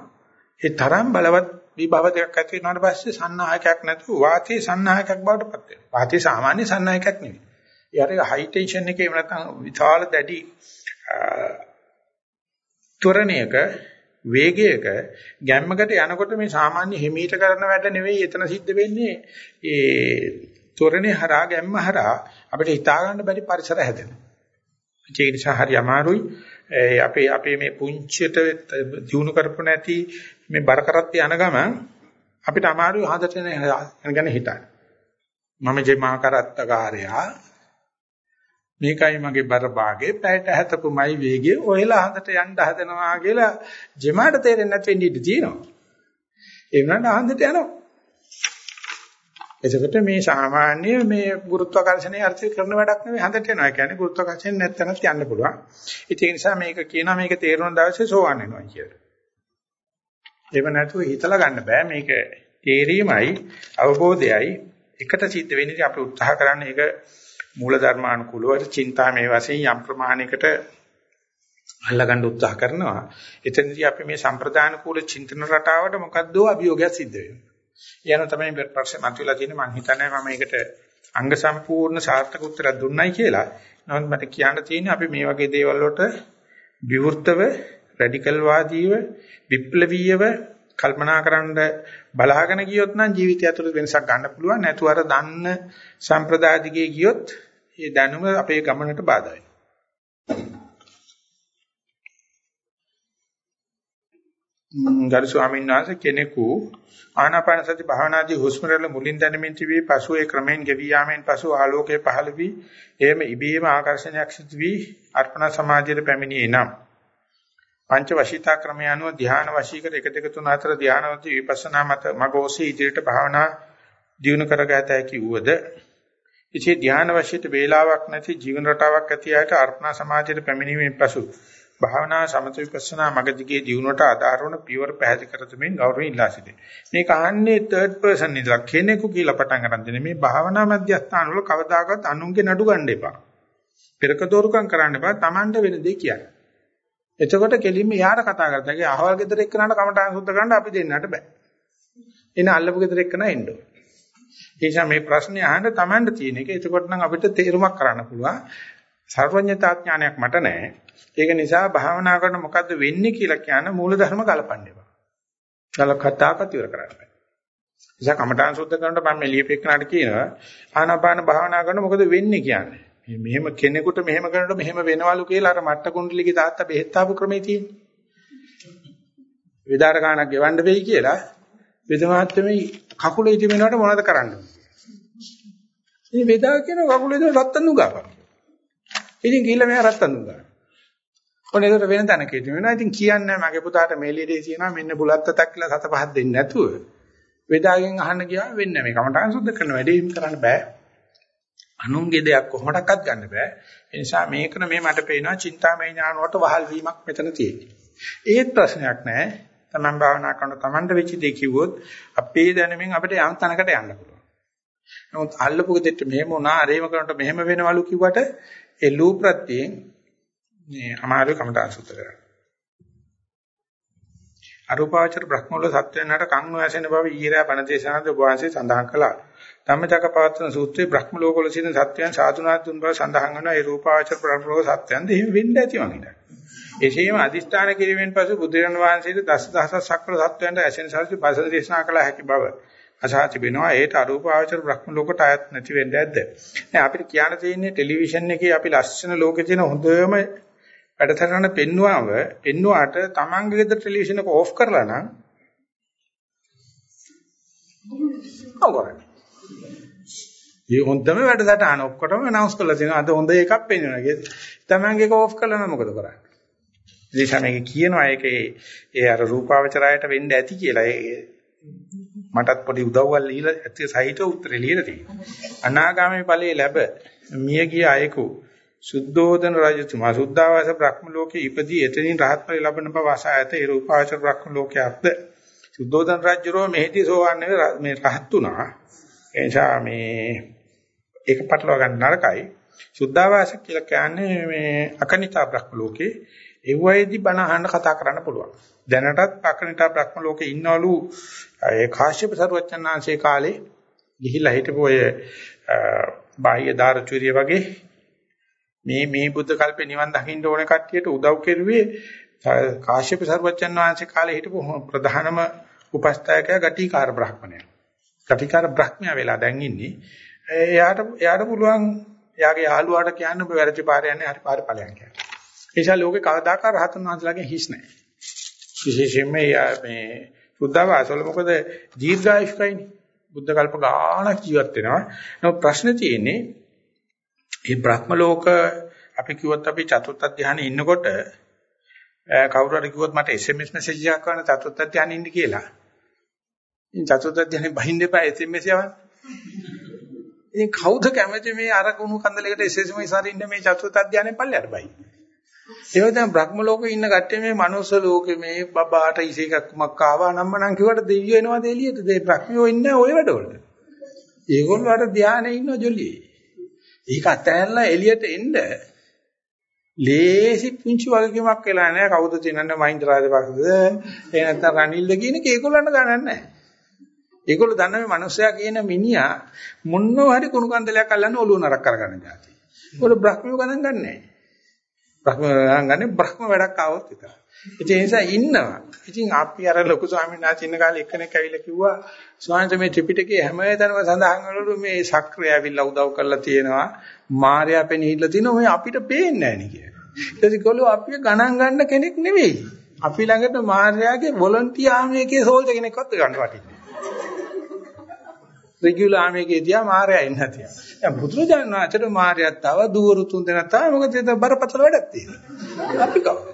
ඒ තරම් බලවත් විභව දෙකක් ඇති වෙනාට පස්සේ සන්නායකයක් නැතුව වාතයේ සන්නායකයක් බවට පත් වෙනවා. වාතයේ සාමාන්‍ය සන්නායකයක් නෙවෙයි. ඒ හයි ටෙන්ෂන් එකේ නැත්නම් විශාල දැඩි ත්වරණයක වේගයක ගැම්මකට යනකොට මේ සාමාන්‍ය හිමීට කරන වැඩ නෙවෙයි එතන සිද්ධ වෙන්නේ ඒ ත්වරණේ හරහා ගැම්ම හරහා අපිට හිතා ගන්න බැරි පරිසර හැදෙනවා. ඒ නිසා හරි අමාරුයි අපේ අපේ මේ පුංචියට දිනු කරපො නැති මේ බර කරත් යන ගමන් අපිට අමාරුයි හදට ගැන හිතන්න. මම ජෙමා කරත්තකාරයා මේකයි මගේ බර භාගේ පැයට හැතපුමයි වේගය ඔයලා හදට යන්න හදනවා කියලා ජෙමාට තේරෙන්නේ නැති වෙන්න ඉඩ තියෙනවා. ඒ වුණාට හදට යනවා. එතකොට මේ සාමාන්‍ය මේ ගුරුත්වාකර්ෂණයේ අර්ථය කරන වැඩක් නෙවෙයි හඳට යනවා. ඒ කියන්නේ ගුරුත්වාකර්ෂණ නැත්තනත් යන්න පුළුවන්. ඒ නිසා මේක කියනවා මේක තේරුම් දවසේ සෝවන් වෙනවා කියලා. ඒව නැතුව හිතලා ගන්න බෑ මේක තේරීමයි අවබෝධයයි එකට සිද්ධ වෙන්නේ අපි උත්සාහ කරන්නේ ඒක මූල ධර්මානුකූලව චින්තා මේ වශයෙන් යම් ප්‍රමාණයකට අල්ලගන්න උත්සාහ කරනවා. එතනදී අපි මේ සම්ප්‍රදාන කූල චින්තන රටාවට මොකද්දෝ අභියෝගයක් සිද්ධ වෙනවා. යන තමයි ප්‍රශ්න මතුවලා තියෙන්නේ මම හිතන්නේ මම මේකට අංග සම්පූර්ණ සාර්ථක උත්තරයක් දුන්නයි කියලා. නමුත් මට කියන්න තියෙන්නේ අපි මේ වගේ දේවල් වලට විවෘතව රැඩිකල් වාදීව විප්ලවීයව කල්පනා කරන්න බලාගෙන ගියොත් නම් ජීවිතය ඇතුළත වෙනසක් ගන්න පුළුවන්. නැතුව අර දන්න සම්ප්‍රදාය දිගේ ගියොත් ඒ දැනුම අපේ ගමනට බාධායි. ගරු ස්වාමීන් වහන්සේ කෙනෙකු ආනාපාන සති භාවනාදී හුස්ම රැල්ල මුලින් දැනෙමින් තිබී පසු ඒ ක්‍රමෙන් ගෙවී යාමෙන් පසු ආලෝකයේ පහළ වී එයම ඉබේම ආකර්ෂණයක් සිදු වී අර්පණ සමාධියට පැමිණියේ නම් පංච වශීතා ක්‍රමය අනුව ධ්‍යාන වශීකර 1 2 3 4 ධ්‍යානවති විපස්සනා මත මගෝසී ඉදිරියට භාවනා දියුණු කරගත හැකි වූද ඉතින් ධ්‍යාන වශීට වේලාවක් නැති ජීවන රටාවක් ඇති අයට අර්පණ සමාධියට පැමිණීමෙන් පසු භාවනා සමත විපස්සනා මගදිගේ දියුණුවට ආධාර වන පියවර පැහැදිලි කර දෙමින් ගෞරවයෙන් ඉල්ලා සිටිනවා. මේක අහන්නේ තර්ඩ් පර්සන් ඉඳලා කෙනෙකු කියලා පටන් ගන්න දෙන්නේ මේ භාවනා මධ්‍යස්ථාන වල කවදාකවත් අනුන්ගේ නඩු ගන්න එපා. පෙරක දෝරුකම් කරන්න එපා. Tamande වෙන දේ කියන්න. එතකොට කෙලින්ම යාර කතා කරද්දී අගේ අහවල් ගෙදර එක්කනට කමටහන් සුද්ධ කරන්න අපි දෙන්නට බෑ. එන අල්ලපු ගෙදර එක්කන එන්න ඕනේ. ඒ නිසා මේ ප්‍රශ්නේ අහන්න Tamande තියෙන එක. එතකොට නම් අපිට තේරුමක් කරන්න පුළුවන්. සර්වඥතා ඥානයක් මට නැහැ. ඒක නිසා භාවනා කරන මොකද්ද වෙන්නේ කියලා කියන මූලධර්ම ගලපන්න එපා. ගල කතාකත් ඉවර කරන්න බෑ. නිසා කමඨාන් සුද්ධ කරනකොට මම එළියපෙන්නට කියනවා ආනාපාන භාවනා කරන මොකද වෙන්නේ කියන්නේ. මෙහෙම කෙනෙකුට මෙහෙම කරනකොට මෙහෙම වෙනවලු කියලා අර මට්ට කුණ්ඩලිගේ තාත්තා බෙහෙත් ආපු ක්‍රමේ තියෙන්නේ. විදාර ගානක් ගෙවන්න වෙයි කියලා වෙදමාත්මේ කකුල ඉති වෙනකොට මොනවද කරන්න ඕනේ. ඉතින් වේදා කියන කකුල ඉතින් රත්තන් නුගාපන්. ඉතින් ගිහිල්ලා මෙයා රත්තන් නුගා. ඔන්න ඒකට වෙන තැනක ඉති වෙනවා. ඉතින් කියන්නේ මගේ පුතාට මේ ලීඩේ තියෙනවා මෙන්න බුලත්තක් කියලා සත පහක් දෙන්නේ නැතුව වේදාගෙන් අහන්න ගියා වෙන්නේ මේ කමටහන් සුද්ධ කරන වැඩේ කරන්න බෑ. අනුන්ගේ දෙයක් කොහොමඩක්වත් ගන්න බෑ. ඒ නිසා මේකන මේ මට පේනවා චින්තාමය ඥාන වලට වහල් වීමක් මෙතන තියෙන්නේ. ඒත් ප්‍රශ්නයක් නෑ. තමන් භාවනා කරන තමන්ට වෙච්ච දේ කිව්වොත් අපේ දැනුමින් අපිට යම් තැනකට යන්න පුළුවන්. නමුත් අල්ලපු දෙයට මෙහෙම වුණා, අරේම කරනකොට මෙහෙම වෙනවලු කිව්වට ඒ ලූ ප්‍රත්‍යයෙන් මේ අමාරු කමටහන් සුද්ධ කරගන්න. අරූපාවචර බ්‍රහ්මවල සත්‍යයන්ට කන් නොඇසෙන බව ඊරා බණ දේශනාද වහන්සේ සඳහන් කළා. ධම්මචක්කපවත්තන සූත්‍රයේ බ්‍රහ්ම ලෝකවල සිටින සත්‍යයන් සාතුනාත් තුන් බව සඳහන් වෙනවා. ඒ රූපාවචර බ්‍රහ්ම ලෝක සත්‍යයන් දෙහිම වෙන්න ඇති මං හිතන්නේ. එසේම අදිෂ්ඨාන කිරීමෙන් පසු බුදුරන් වහන්සේට දස දහසක් සක්‍ර සත්‍යයන්ට ඇසෙන සාසි බස දේශනා කළ හැකි බව අසා තිබෙනවා. ඒට අරූපාවචර බ්‍රහ්ම ලෝකට අයත් නැති වෙන්නේ නැද්ද? දැන් අපිට කියන්න තියෙන්නේ ටෙලිවිෂන් එකේ අපි ලස්සන ලෝකේ තියෙන හොඳම වැඩසටහන පෙන්වුවම පෙන්වුවාට Tamange ගෙදර ටෙලිවිෂන් එක ඕෆ් කරලා නම් අවරයි. මේ හොඳම වැඩසටහන ඔක්කොටම අනවුන්ස් කරලා තියෙනවා. අද හොඳ එකක් පෙන්වනවා කියලා. Tamange එක ඕෆ් කළා නම් මොකද කරන්නේ? ඉතින් මේක කියනවා ඒකේ ඒ අර රූපාවචරයට වෙන්න ඇති කියලා. ඒ මටත් පොඩි උදව්වක් ලියලා ඇත්ත සහිත උත්තරේ ලියලා තියෙනවා. අනාගාමී ඵලයේ ලැබ මිය ගිය අයෙකු සුද්ධෝදන රජතුමා සුද්ධාවාස බ්‍රහ්ම ලෝකේ ඉපදී එතනින් රහත් ඵල ලබන බව අසායත ඒ රූපාවචර බ්‍රහ්ම ලෝකයේත් සුද්ධෝදන රජුරෝ මෙහිදී සෝවන් මේ රහත් වුණා. ඒ නිසා මේ ඒක පටලවා ගන්න නරකයි. සුද්ධාවාස කියලා කියන්නේ මේ අකනිතා බ්‍රහ්ම ලෝකේ ඒ වයේදී බණ අහන්න කතා කරන්න පුළුවන්. දැනටත් අකනිතා බ්‍රහ්ම ලෝකේ ඉන්නවලු ඒ කාශ්‍යප සරුවචනාංශේ කාලේ ගිහිලා හිටපු ඔය බාහ්‍ය දාරචුරිය වගේ මේ මේ බුද්ධ කල්පේ නිවන් දකින්න ඕන කට්ටියට උදව් කෙරුවේ කාශ්‍යප සර්වජන් වහන්සේ කාලේ හිටපු ප්‍රධානම උපස්ථායකයා ගටිකාර බ්‍රහ්මණය. ගටිකාර බ්‍රහ්මයා වෙලා දැන් ඉන්නේ. එයාට එයාට පුළුවන් එයාගේ යාළුවාට කියන්න ඔබ වැරදි පාරේ යන්නේ හරි පාරේ ඵලයන් කියලා. ඒ නිසා ලෝකේ කවදාකවත් රහතන් වහන්සේලාගේ හිස් නැහැ. විශේෂයෙන්ම මේ සුද්ධවාසවල මොකද දීර්ඝායුෂ්කයිනේ. බුද්ධ කල්ප ගාණක් ජීවත් වෙනවා. නමුත් ප්‍රශ්නේ තියෙන්නේ මේ බ්‍රහ්ම ලෝක අපි කිව්වොත් අපි චතුර්ථ ධානයේ ඉන්නකොට කවුරු හරි කිව්වොත් මට SMS message එකක් කරන චතුර්ථ ධානයේ ඉන්න කියලා. ඉතින් චතුර්ථ ධානයේ බහින්න එපා SMS යවන්න. ඉතින් කවුද කැමති මේ අර කුණු කන්දලයකට SMS හරින්න මේ චතුර්ථ ධානයේ පල්ලයට බයි. ඒ වගේ දැන් බ්‍රහ්ම ලෝකේ ඉන්න කට්ටිය මේ මනුස්ස ලෝකේ මේ බබාට ඉස එකක් මක් ආවා නම් මනම් කිව්වට දෙවියෝ එනවා දෙලියට දෙය බ්‍රහ්මියෝ ඉන්නේ ওই වැඩවලට. ඒගොල්ලෝ අර ධානයේ ඉන්න ජොලියේ. ඒක අතහැරලා එළියට එන්න ලේසි පුංචි වගකීමක් වෙලා නැහැ කවුද තියන්නේ මහින්ද රාජපක්ෂද ඒ නැත්නම් රනිල්ද කියන එක ඒගොල්ලන්ට ගණන් නැහැ. ඒගොල්ලෝ දන්න මේ මිනිස්සයා කියන මිනිහා මොන්නෝ හරි කුණු කන්දලයක් අල්ලන්න ඔළුව නරක කරගන්න જાති. ඒගොල්ලෝ බ්‍රහ්මියෝ ගණන් ගන්නෑ. බ්‍රහ්ම ගන්නේ බ්‍රහ්ම වැඩක් ආවොත් විතරයි. ඒ නිසා ඉන්නවා. ඉතින් අපි අර ලොකු ස්වාමීන් වහන්සේ ඉන්න කාලේ එක්කෙනෙක් ඇවිල්ලා කිව්වා ස්වාමීන් මේ ත්‍රිපිටකයේ හැමතැනම සඳහන් වලු මේ සක්‍රිය ඇවිල්ලා උදව් කරලා තියෙනවා. මාර්යා පෙනහිල්ලා තිනවා ඔය අපිට පේන්නේ නැහැ නේ කියලා. ඊට පස්සේ ගොල්ලෝ අපි ගණන් ගන්න කෙනෙක් නෙවෙයි. අපි ළඟට මාර්යාගේ වොලන්ටියර් ආර්මියේ සෝල්ජර් කෙනෙක්වත් ගන්න වටින්නේ. රෙගියුලර් ආර්මියේ තියා මාර්යා ඉන්න තියා. දැන් බුදුරජාණන් වහන්සේට මාර්යාත් ආව දුවරු තුන් දෙනා තාම මොකද ඒක බරපතල වැඩක් තියෙනවා. අපි කවුද?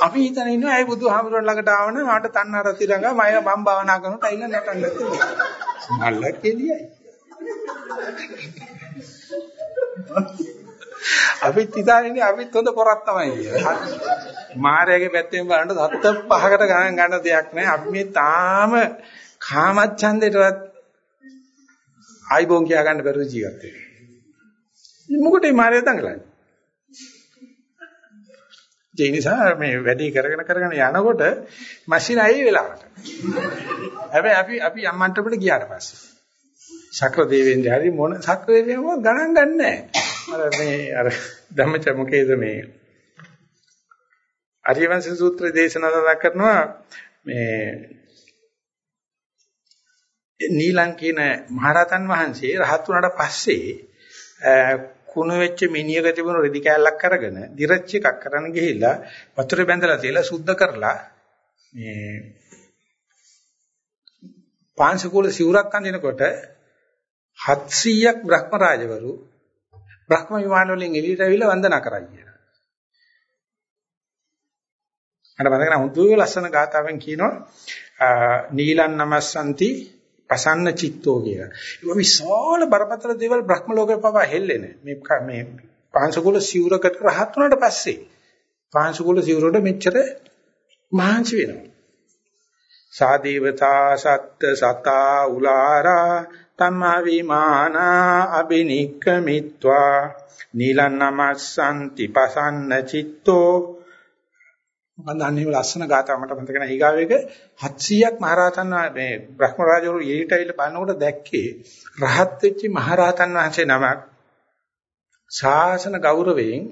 අපි හිතන ඉන්නවා ඇයි බුදුහාමුදුරන් ළඟට ආවම මට තණ්හා රති ළඟ මම මම භාවනා කරනකොට අයින නටන්න තියෙනවා. මල්ල කෙලියයි. අපිත් හිතන්නේ අපිත් හොඳ පොරක් තමයි කියලා. මාර්යාගේ පැත්තෙන් බලනකොට හත පහකට ගණන් ගන්න දෙයක් නැහැ. අපි මේ තාම කාමච්ඡන්දේටවත් ආයිබෝන් කියා ගන්න බැරුව ජීවත් වෙනවා. මොකටද මාර්යා දඟලන්නේ? ඒ නිසා මේ වැඩි කරගෙන කරගෙන යනකොට මැෂින් ඇයි වෙලාවට. හැබැයි අපි අපි යම්මන්ටපට ගියාට පස්සේ ශක්‍ර දෙවියන්ගේ හරි මොන ශක්‍ර දෙවියන්ව ගණන් ගන්නෑ. අර මේ අර ධම්මච මොකේද මේ අරියවංශ සූත්‍ර දේශනා කරනවා මේ නීලං කියන මහරහතන් වහන්සේ රහත් වුණාට පස්සේ කුණු වෙච්ච මිනිහක තිබුණු රෙදි කෑල්ලක් අරගෙන දිරච්ච එකක් කරන්න ගිහිල්ලා වතුරේ බැඳලා තියලා සුද්ධ කරලා මේ පාංශකූල සිවුරක් අඳිනකොට 700ක් බ්‍රහ්ම රාජවරු බ්‍රහ්ම විමාන වලින් එළියට ඇවිල්ලා වන්දනා කරා කියලා. අර මතක නැහැ හුදු ලස්සන ගාතාවෙන් කියනවා නීලන් නමස්සන්ති ප්‍රසන්න චිත්තෝ කියලා. ඒක විශාල බරපතල දේවල් බ්‍රහ්ම ලෝකේ පවා හෙල්ලෙන. මේ මේ පාංශකුල සිවුරකට රහත් වුණාට පස්සේ පාංශකුල සිවුරට මෙච්චර මහන්සි වෙනවා. සාදීවතා සත්ත සතා උලාරා තමා විමානා අබිනික්කමිත්වා නීලන් නමස්සන්ති පසන්න චිත්තෝ මොකද අන්නේ ලස්සන ගාතාව මට මතක නැහැ ඊගාවෙක 700ක් මහරහතන් මේ බ්‍රහ්ම රාජවරු ඊට ඇවිල්ලා බලනකොට දැක්කේ රහත් වෙච්ච මහරහතන් වහන්සේ නමක් ශාසන ගෞරවයෙන්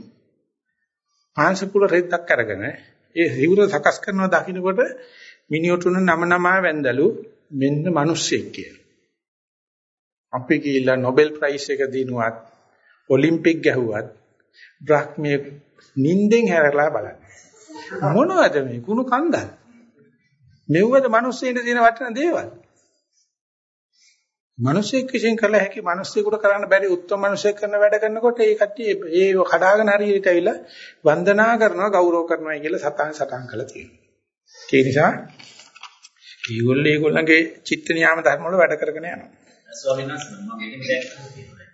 පාංශකුල රෙද්දක් අරගෙන ඒ හිවුර සකස් කරනවා දකින්නකොට මිනිඔටුන නම නමා වැඳලු මෙන්න මිනිස්සෙක් කියලා. අපි කියලා Nobel Prize එක දිනුවත් ඔලිම්පික් ගැහුවත් බ්‍රහ්මයේ නිින්දෙන් හැරලා බලන්න. මොනවද මේ කුණු කන්දල්? මෙව්වද මිනිස්සුන්ට තියෙන වටින දේවල්? මිනිස්සෙක් විශ්ෙන් කළ හැකි මිනිස්සෙකුට කරන්න බැරි උත්තම මිනිස්සෙක් කරන වැඩ කරනකොට ඒ කට්ටිය ඒ කඩාගෙන හරියට ඇවිල්ලා වන්දනා කරනවා ගෞරව කරනවා කියලා සතන් සටන් කළා තියෙනවා. ඒ නිසා ඒගොල්ලෝ ඒගොල්ලන්ගේ චිත්ත නියාම ධර්ම වල වැඩ කරගෙන යනවා. ස්වාමීන් වහන්සේ මම මේකෙන් දැක්කා තියෙනවා.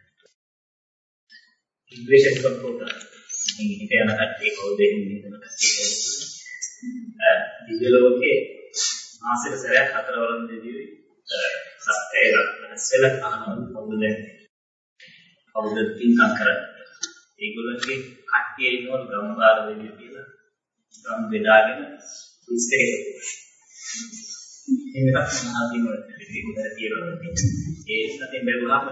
ඉන්ද්‍රේෂන් කන්ට්‍රෝල් හිත යන කට්ටිය කවුද ඉන්නේ කට්ටිය දිව්‍ය ලෝකේ මාසෙක සැරයක් හතර වරන් දෙවියෝ සත්‍යය රැස්වෙලා අහනවා කවුද දැන්නේ කවුද පින්කම් කරන්නේ? ඒගොල්ලන්ගේ කට්ටිය ඉන්නවලු බ්‍රහ්මකාර දෙවියෝ කියලා බ්‍රහ්ම බෙදාගෙන ඉස්සේ එහෙම සමාධිය වලට පිළිගන්න තියෙනවා ඒ සතෙන් බැලුවාම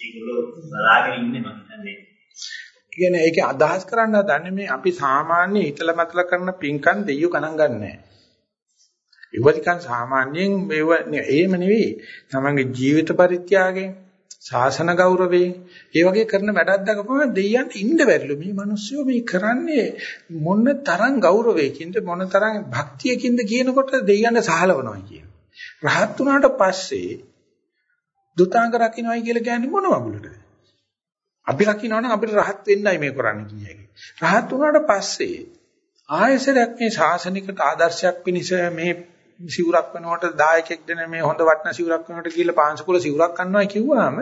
ඒගොල්ලෝ බලාගෙන ඉන්නේ මම හිතන්නේ කියන්නේ ඒකේ අදහස් කරන්න හදන්නේ මේ අපි සාමාන්‍ය හිතලා මතලා කරන පින්කම් දෙයියෝ ගණන් ගන්නෑ. ඒවදිකන් සාමාන්‍යයෙන් මේව එහෙම නෙවෙයි. තමන්ගේ ජීවිත පරිත්‍යාගයෙන්, ශාසන ගෞරවයෙන්, ඒ වගේ කරන වැඩක් දක්වපුවම දෙයියන්ට ඉන්න බැරිලු. මේ මිනිස්සු මේ කරන්නේ මොන තරම් ගෞරවයකින්ද මොන තරම් භක්තියකින්ද කියනකොට දෙයියන්ට සහලවනවා කියන. රහත් වුණාට පස්සේ දුතාංග රකින්නයි කියලා කියන්නේ මොන වගුලටද? අපි රකින්නවනම් අපිට රහත් වෙන්නයි මේ කරන්නේ කියන්නේ. රහත් වුණාට පස්සේ ආයසරයක් මේ ශාසනිකට ආදර්ශයක් පිණිස මේ සිවුරක් වෙනකොට දායකෙක් දෙන මේ හොඳ වටන සිවුරක් වෙනකොට කියලා පාංශකුල සිවුරක් ගන්නවා කිව්වම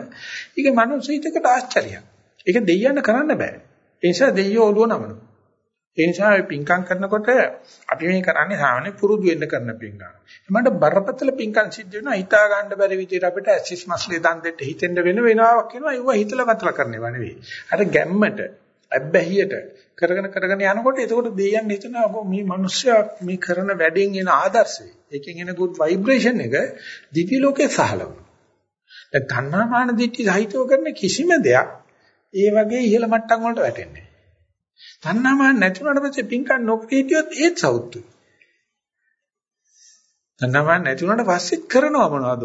ඒක මනුස්ස හිතකට ආශ්චර්යයක්. ඒක දෙයියන්න කරන්න බෑ. ඒ නිසා දෙයියෝ ඔළුව නමනවා. ඒ නිසා මේ පින්කම් කරනකොට අපි මේ කරන්නේ සාමාන්‍ය පුරුදු වෙන්න කරන පින්කම්. එමන්ට බරපතල පින්කම් සිද්ධ වෙනවා හිතා ගන්න බැරි විදිහට අපිට ඇසිස් මස්ලේ දන් දෙන්න හිතෙන්න වෙන වෙනාවක් වෙනවා. ඒව හිතලා වතලා කරන්නේව නෙවෙයි. අර ගැම්මට අබ්බැහියට කරගෙන කරගෙන යනකොට එතකොට දෙයයන් හිතනවා මේ මිනිස්සයා මේ කරන වැඩෙන් එන ආදර්ශය. ඒකෙන් එන good vibration එක දිවි ලෝකේ සහලවනවා. දැන් තණ්හාමාන දිට්ඨි සහිතව කරන කිසිම දෙයක් ඒ වගේ ඉහළ මට්ටම් වලට වැටෙන්නේ. තණ්හාමාන නැතුණාට පස්සේ පින්කම් නොකර හිටියොත් ඒත් සෞතුයි. තණ්හාමාන නැතුණාට පස්සෙත් කරනව මොනවද?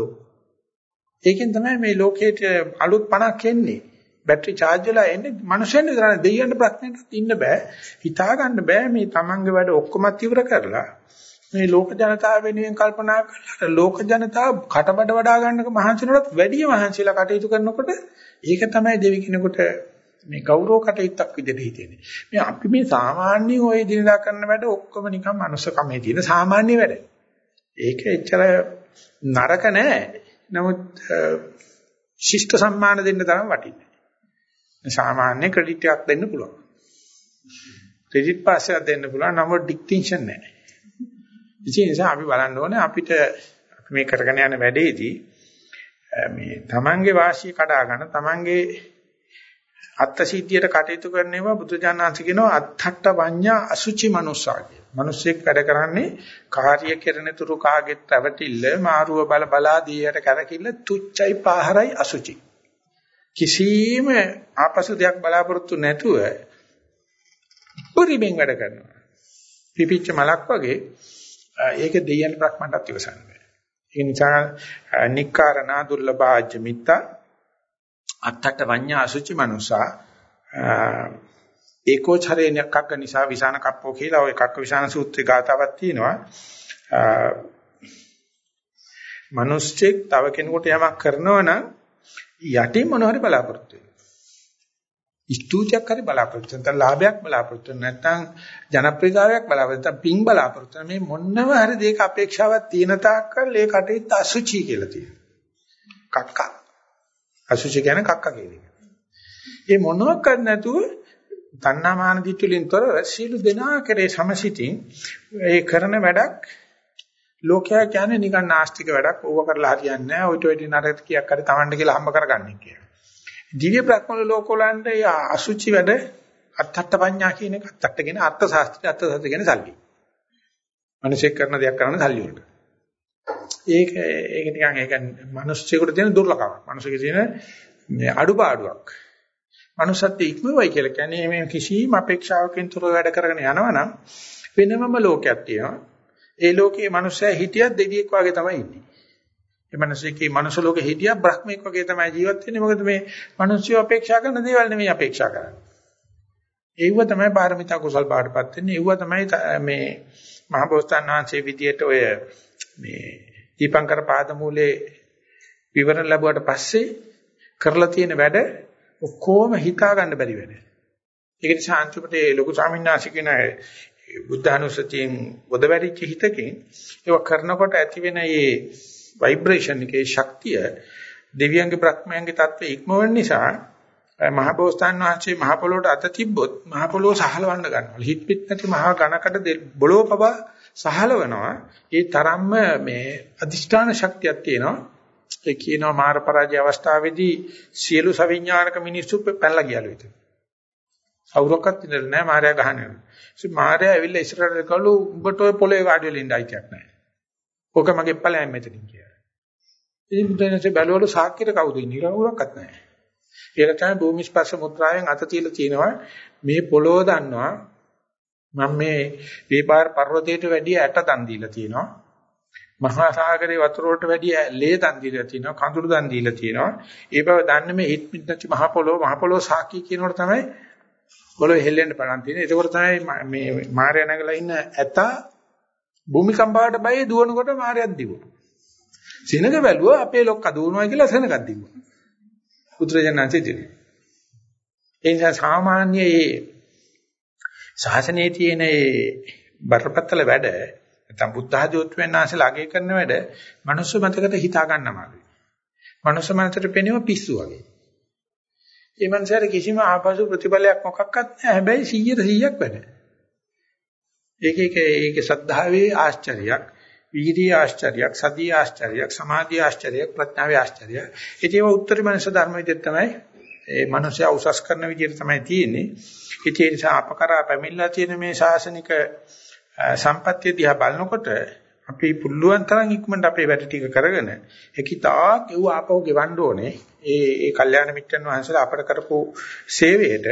ඒකෙන් තමයි මේ ලෝකේට අලුත් 50ක් එන්නේ. බැටරි charge වෙලා එන්නේ මනුෂ්‍යයන් විතරනේ දෙයියන්ට ප්‍රශ්නෙට ඉන්න බෑ. හිතා ගන්න බෑ මේ Tamange වැඩ ඔක්කොමත් ඉවර කරලා මේ ලෝක ජනතාව වෙනුවෙන් කල්පනා කරලා ලෝක ජනතාව කටබඩ වඩා ගන්නක මහන්සිනොත් වැඩි මහන්සිලා කටයුතු කරනකොට ඒක තමයි දෙවි කෙනෙකුට මේ ගෞරව කටයුත්තක් විදිහට හිතෙන්නේ. මේ අපි මේ සාමාන්‍යයෙන් ওই දිනදා කරන වැඩ ඔක්කොම නිකන් මනුස්සකමේ තියෙන සාමාන්‍ය වැඩ. ඒක එච්චර නරක නෑ. නමුත් ශිෂ්ට සම්මාන දෙන්න තරම් වටින්නේ. සාමාන්‍ය ක්‍රෙඩිට් එකක් දෙන්න පුළුවන්. ක්‍රෙඩිට් පාස් එකක් දෙන්න පුළුවන්. නමුත් ඩික්ටින්ෂන් නෑ. ඉතින් ඒ නිසා අපි බලන්න ඕනේ අපිට අපි මේ කරගෙන යන වැඩේදී මේ තමන්ගේ වාසිය කඩා ගන්න තමන්ගේ අත්ත සිද්ධියට කටයුතු කරනවා බුදුජානනාංශ කියනවා අත්ථට්ට වඤ්ඤා අසුචි මනුස්සා කිය. මිනිස්සෙක් වැඩ කරන්නේ කාර්ය කෙරෙන තුරු කාගෙත් රැවටිල්ල මාරුව බල බලා දීයට කරකිල්ල තුච්චයි පාහරයි අසුචි. කිසිම ආපසු දෙයක් බලාපොරොත්තු නැතුව පරිමෙන් වැඩ කරනවා. පිපිච්ච මලක් වගේ ඒක දෙයයන් බ්‍රහ්මණ්ඩත් ඉවසන්න බෑ. ඒ නිසා නික්කාරණා දුර්ලභාජ්‍ය මිත්ත අත්තට වඤ්ඤා අසුචි මනුසා ඒකෝචරේ නක්ක නිසා විසාන කප්පෝ කියලා ඔය කක්ක විසාන සූත්‍රයේ ගාතාවක් තියෙනවා. මිනිස්සෙක් තව කෙනෙකුට යමක් කරනවා නම් යටින් මොනවද බලාපොරොත්තු වෙන්නේ? ස්තුතියක් හරි බලාපොරොත්තු නැත්නම් ලාභයක් බලාපොරොත්තු නැත්නම් ජනප්‍රියතාවයක් බලාපොරොත්තු පිං බලාපොරොත්තු මේ මොන්නම හරි දෙයක අපේක්ෂාවක් තියෙන තාක්කල් ඒ කටේත් අසුචි කියලා තියෙනවා. කක්ක. අසුචි කියන්නේ කක්ක කියන එක. ඒ මොනවක් කර නැතුව තණ්හාමාන දිට්ඨිලින් තොරව සීළු දෙනා කරේ සමසිතින් ඒ කරන වැඩක් ලෝකයා කියන්නේ නිකන් නාස්තික වැඩක් ඕව කරලා හරියන්නේ නැහැ. ඔයිට ඔයිට නරක කියක් හරි Tamanට කියලා හම්බ කරගන්නේ කියලා. දිව්‍ය බ්‍රහ්ම ලෝකවලන්ට අසුචි වැඩ අත්තට පඤ්ඤා කියන එක අත්තට කියන අර්ථ ශාස්ත්‍රය අර්ථ ශාස්ත්‍රය කියන්නේ සල්ලි. මිනිසෙක් කරන දෙයක් කරන සල්ලි වලට. ඒක ඒක නිකන් ඒක මිනිස්සුෙකුට තියෙන දුර්ලභකමක්. මිනිස්සුගේ තියෙන මේ අඩුපාඩුවක්. මනුස්සත් ඉක්මවයි කියලා කියන්නේ මේ කිසිම අපේක්ෂාවකින් තොරව වැඩ කරගෙන යනවනම් වෙනමම ලෝකයක් තියෙනවා. ඒ ලෝකයේ මිනිස්සයා හිටියත් දෙවියෙක් වගේ තමයි ඉන්නේ. ඒ මිනිස්සෙකේ මනුස්ස ලෝකෙ හිටියා බ්‍රහ්මෙක් වගේ තමයි ජීවත් වෙන්නේ. මොකද මේ මිනිස්සු අපේක්ෂා කරන දේවල් නෙමෙයි අපේක්ෂා කරන්නේ. ඒව තමයි පාරමිතා කුසල් පාඩපත් වෙන්නේ. ඒව තමයි මේ මහබෝසතාන් වහන්සේ විදියට ඔය මේ දීපංකර පාදමූලේ විවරණ ලැබුවට පස්සේ කරලා තියෙන වැඩ ඔක්කොම හිතා ගන්න බැරි වැඩ. ඒක නිසා අන්තිමට ඒ ලොකු ශාමින්නාසි කියන බුද්ධානුස්සතියෙන් බොද වැඩිච්ච හිතකින් ඒක කරනකොට ඇති වෙන මේ ভাইබ්‍රේෂන් එකේ ශක්තිය දෙවියන්ගේ ප්‍රඥාන්ගේ தත්ත්වයේ ඉක්මවන නිසා මහබෝසතාන් වහන්සේ මහ පොළොවට අත තිබ්බොත් මහ පොළොව සහලවන්න ගන්නවා. හිත් පිට නැති මහා ඝනකට බොළොව පවා සහලවනවා. ඒ තරම්ම මේ අදිෂ්ඨාන ශක්තියක් තියෙනවා. ඒ කියනවා මාර පරාජය අවස්ථාවේදී සියලු සවිඥානික මිනිස්සු පැනලා ගියලු ඉතින්. අවුරක්වත් ඉඳලා නැහැ මාරයා ගහන්නේ. ඉතින් මාරයා ඇවිල්ලා ඉස්සරහට කළු උඹට ඔය පොළේ වාඩි වෙලා ඉඳයි කියක් නැහැ. ඕක මගේ ඵලයන් මෙතනින් කියලා. ඉතින් බුදුන්සේ බැලුවලු සාක්කියට කවුද ඉන්නේ කියලා කවුරක්වත් නැහැ. ඒකට තමයි භූමි ස්පර්ශ මුද්‍රාවෙන් අත තියලා තියෙනවා මේ පොළොව දන්නවා මම මේ වේපාර පර්වතයට වැඩිය ඇට දන් දීලා තියෙනවා. මහා සාගරේ වතුර වලට වැඩිය ලේ දන් දීලා තියෙනවා කඳුළු දන් දීලා තියෙනවා. ඒ බව දන්නේ මේ හිට පිටච්ච මහ පොළොව මහ පොළොව සාක්කි කියනකොට තමයි පොළොව හෙල්ලෙන්න පටන් තියෙන්නේ. ඒකෝර තමයි මේ මාර්ය නැගලා ඉන්න ඇත භූමිකම්පාවට බය දුවනකොට මාර්යයක් දිවුවා. සෙනඟ බැලුවා අපේ ලොක්ක දුවනවා කියලා සෙනඟක් දිව්වා. පුත්‍රයන්න්සේ දිව්වා. ඒ නිසා සාමාන්‍ය මේ ශාසනයේ තියෙන මේ බරපතල වැඩ නැත්නම් බුද්ධ ආධෝත්වයන් ආශලා අගය කරන වැඩ මනුස්ස මතකට හිතා ගන්න අමාරුයි. මනුස්ස මතකට පෙනෙව පිස්සු වගේ. ඒ මනසට කිසිම ආපසු ප්‍රතිඵලයක් මොකක්වත් නැහැ. හැබැයි 100 100ක් වැඩ. ඒක ඒක ඒක සද්ධාවේ ආශ්චර්යයක්, වීර්යයේ ආශ්චර්යයක්, සතියේ ආශ්චර්යයක්, සමාධියේ ආශ්චර්යයක්, ප්‍රඥාවේ ආශ්චර්යයක්. ඒකේම උත්තරී මනස ධර්ම විදිහට තමයි ඒ මනුස්සයා උසස් කරන විදිහට තමයි තියෙන්නේ. ඒ නිසා අපකරා පැමිණලා තියෙන මේ ශාසනික සම්පත්‍ය දිහා බලනකොට අපි පුළුවන් තරම් ඉක්මනට අපේ වැඩ ටික කරගෙන ඒකිතාක් ඒව ආපහු ගෙවන්න ඕනේ. ඒ ඒ කල්යාණ මිත්‍රන් වහන්සේලා අපට කරපු සේවයට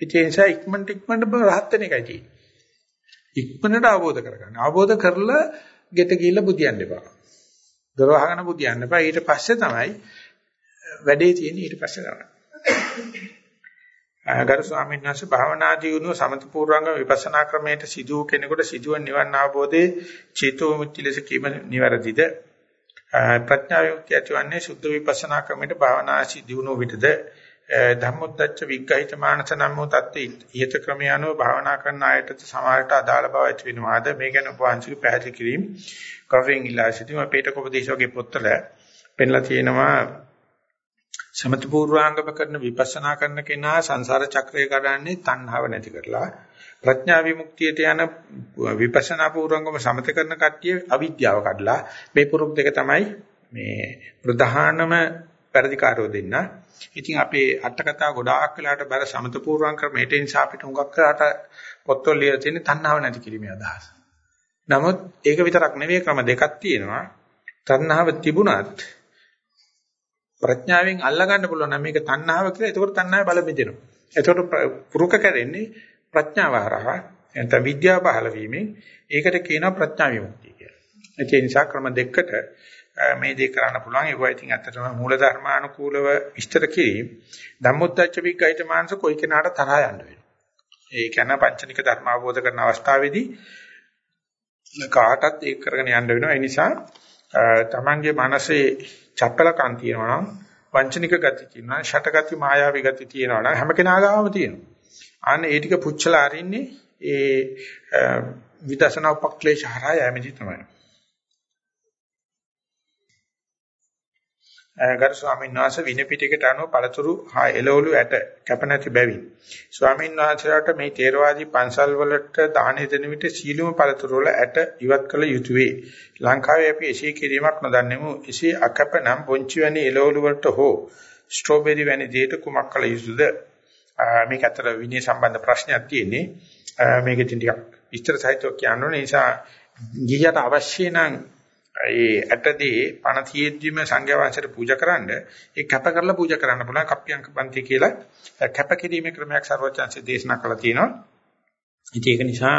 ඒ නිසා ඉක්මනට ඉක්මනට රහත් වෙන එකයි තියෙන්නේ. ඉක්මනට අවබෝධ කරගන්න. අවබෝධ කරලා ගෙට ගිහිල්ලා බුදියන්න එපා. දොර වහගෙන බුදියන්න එපා. ඊට පස්සේ තමයි වැඩේ තියෙන්නේ ඊට පස්සේ තමයි. ගරු ස්වාමීන් වහන්සේ භාවනා දියුණුව සමත පූර්වංග විපස්සනා ක්‍රමයට සිදු කෙනෙකුට සිදුවන නිවන් අවබෝධයේ චේතෝ මුක්ති ලෙස කීම නිවැරදිද? ප්‍රඥා යුක්තිය ඇතිවන්නේ සුද්ධ විපස්සනා ක්‍රමයට භාවනා සිදුවුණු විටද? ධම්මොද්දච්ච විග්ගහිත මානස නම් වූ தත්ත්වය ඉහත ක්‍රමය අනුව භාවනා කරන අයට සමාහයට අදාළ බව ඇති වෙනවාද? මේ ගැන උපවාසික පැහැදිලි කිරීම කවරින් ඉලා සිටීම. පේටකොපදේශ වගේ පොත්වල පෙන්ලා තියෙනවා සමත පූර්වාංගම කරන විපස්සනා කරන කෙනා සංසාර චක්‍රය කඩන්නේ තණ්හාව නැති කරලා ප්‍රඥා විමුක්තියට යන විපස්සනා පූර්වංගම සමත කරන කට්ටිය අවිද්‍යාව කඩලා මේ පුරුක් දෙක තමයි මේ ප්‍රධානම පරිධිකාරෝ දෙන්න. ඉතින් අපේ අටකතා ගොඩාක් වෙලාට බර සමත පූර්වංග ක්‍රමයට නිසා අපිට හුඟක් කරාට පොත්වල ලියලා තියෙන තණ්හාව නැති කිරීමේ අදහස. නමුත් ඒක විතරක් නෙවෙයි ක්‍රම දෙකක් තියෙනවා. තණ්හාව තිබුණත් ප්‍රඥාවෙන් අල්ලා ගන්න පුළුවන් නම් මේක තණ්හාව කියලා. ඒකෝට තණ්හාවේ බල බෙදෙනවා. ඒකෝට පුරුක කරන්නේ ප්‍රඥාව හරහා නැත්නම් විද්‍යාව පහළ වීමෙන් ඒකට කියනවා ප්‍රඥා විමුක්තිය කියලා. ඒ නිසා ක්‍රම දෙකකට මේ දේ කරන්න පුළුවන්. ඒක ඉතින් ඇත්තටම මූල ධර්මානුකූලව විස්තර කිරීම ධම්මොද්දච්ච විග්ගහිත මාංශ කොයි කෙනාට තරහා යන්න වෙනවා. ඒ කියන පංචනික ධර්ම අවබෝධ කරන අවස්ථාවේදී කාටත් ඒක කරගෙන යන්න වෙනවා. ඒ නිසා තමන්ගේ මනසේ චපලකම් තියෙනවා නම් වංචනික ගති තියෙනවා නම් ෂටගති මායාවී ගති තියෙනවා නම් හැම කෙනා ගාවම තියෙනවා. අන්න ඒ ටික පුච්චලා අරින්නේ ඒ විදර්ශනා උපක්ලේශ හරහා යෑමේදී තමයි. ගරු ස්වාමීන් වහන්සේ විනය පිටකයට අනුව පළතුරු හා එළවලු ඇට කැප නැති බැවින් ස්වාමීන් වහන්සේලාට මේ තේරවාදී පන්සල් වලට දානෙ දෙන විට සීලුම පළතුරු වල ඇට ඉවත් කළ යුතුය වේ. ලංකාවේ අපි එසේ කිරීමක් නොදන්නෙමු. එසේ අකැප නම් පොන්චි වැනි එළවලු වලට හෝ ස්ට්‍රෝබෙරි වැනි දෙයක කුමක් කළ යුතුද? මේක අතර විනය සම්බන්ධ ප්‍රශ්නයක් තියෙන්නේ. මේකෙන් ටිකක් විස්තර සහිතව කියන්න ඕනේ. නිසා ගිහියට අවශ්‍ය නම් ඒ ඇටදී පණ තියෙද්දිම සංඝයා වහන්සේට පූජා කරන්න ඒ කැප කරලා පූජා කරන්න පුළුවන් කප්පියංක පන්ති කියලා කැප කිරීමේ ක්‍රමයක් ਸਰවඥාන්සේ දේශනා කළා තියෙනවා. ඉතින් ඒක නිසා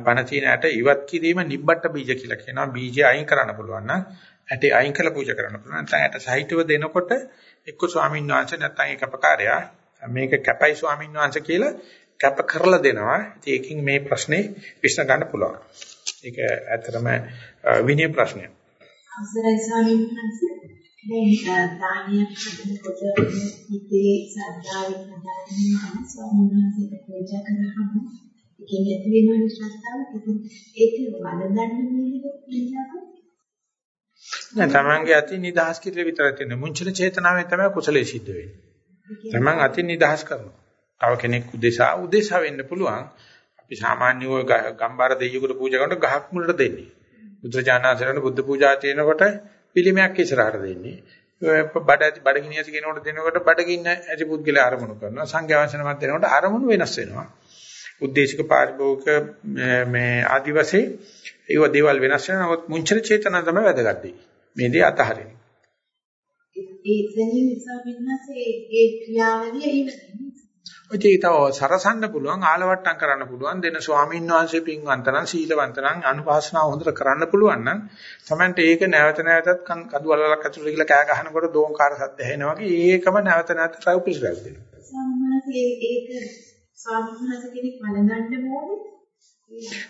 පණ තියෙන ඇට ඉවත් කිරීම නිබ්බට බීජ කියලා කියනවා. බීජය අයින් කරන්න පුළුවන් නම් ඇටේ අයින් කරලා පූජා කරන්න පුළුවන්. නැත්නම් ඇට සහිතව දෙනකොට එක්ක ස්වාමීන් වහන්සේ නැත්නම් ඒ කැපකාරයා මේක කැපයි ස්වාමීන් වහන්සේ කියලා කැප කරලා දෙනවා. ඉතින් ඒකෙන් මේ ප්‍රශ්නේ විශ්න ගන්න පුළුවන්. ඒක ඇත්තටම විනය ප්‍රශ්නයක්. අවසරයි ස්වාමීන් වහන්සේ. දැන් දානියක් හදනකොට හිතේ සද්ධාවෙන් හදාගෙන ස්වාමීන් වහන්සේට පූජා කරාම ඒකෙන් ඇති වෙන ශ්‍රද්ධාව ඒක වලදන්න නේද නෑ තමන්ගේ අතින් නිදහස් කිරීම විතරක් තියෙන මුංචන චේතනාවෙන් තමයි කුසලයේ සිද්ධ වෙන්නේ. තමන් අතින් නිදහස් කරනවා. තව කෙනෙක් උදෙසා උදෙසා වෙන්න පුළුවන්. අපි සාමාන්‍ය ඔය ගම්බාර දෙයියෙකුට පූජා කරනකොට ගහක් මුලට දෙන්නේ. බුදුරජාණන්සේට බුද්ධ පූජා තියෙනකොට පිළිමයක් ඉස්සරහට දෙන්නේ. බඩ බඩගිනි ඇති කෙනෙකුට දෙනකොට බඩගින්න ඇති පුද්ගලයා අරමුණු කරනවා. සංඝයා වහන්සේනමත් දෙනකොට අරමුණු වෙනස් වෙනවා. උද්දේශික පාරිභෝගික මේ ආදි වශයෙන් ඒව දේවල් වෙනස් වෙනවා. නමුත් මුංචන චේතනා තමයි වැදගත් දෙය. මේ දේ අතහරින්න. ඒ එතනින් නිසා වෙනස ඒ ක්‍රියාවලිය ඉවරයි. ඔය තව සරසන්න පුළුවන් ආලවට්ටම් කරන්න පුළුවන් දෙන ස්වාමීන් වහන්සේ පින්වන්ත නම් සීලවන්ත නම් අනුපාසනාව හොඳට කරන්න පුළුවන් නම් Tamante ඒක නැවත නැවතත් කඳු වලලක් ඇතුළට ගිහලා කෑ ගහනකොට දෝංකාර සද්ද ඇහෙනවා වගේ ඒකම නැවත නැවත ට්‍රයි පිළිසරක් දෙනවා. සම්මාසේ ඒක ස්වාමීන් වහන්සේ කෙනෙක් වළඳන්න ඕනේ.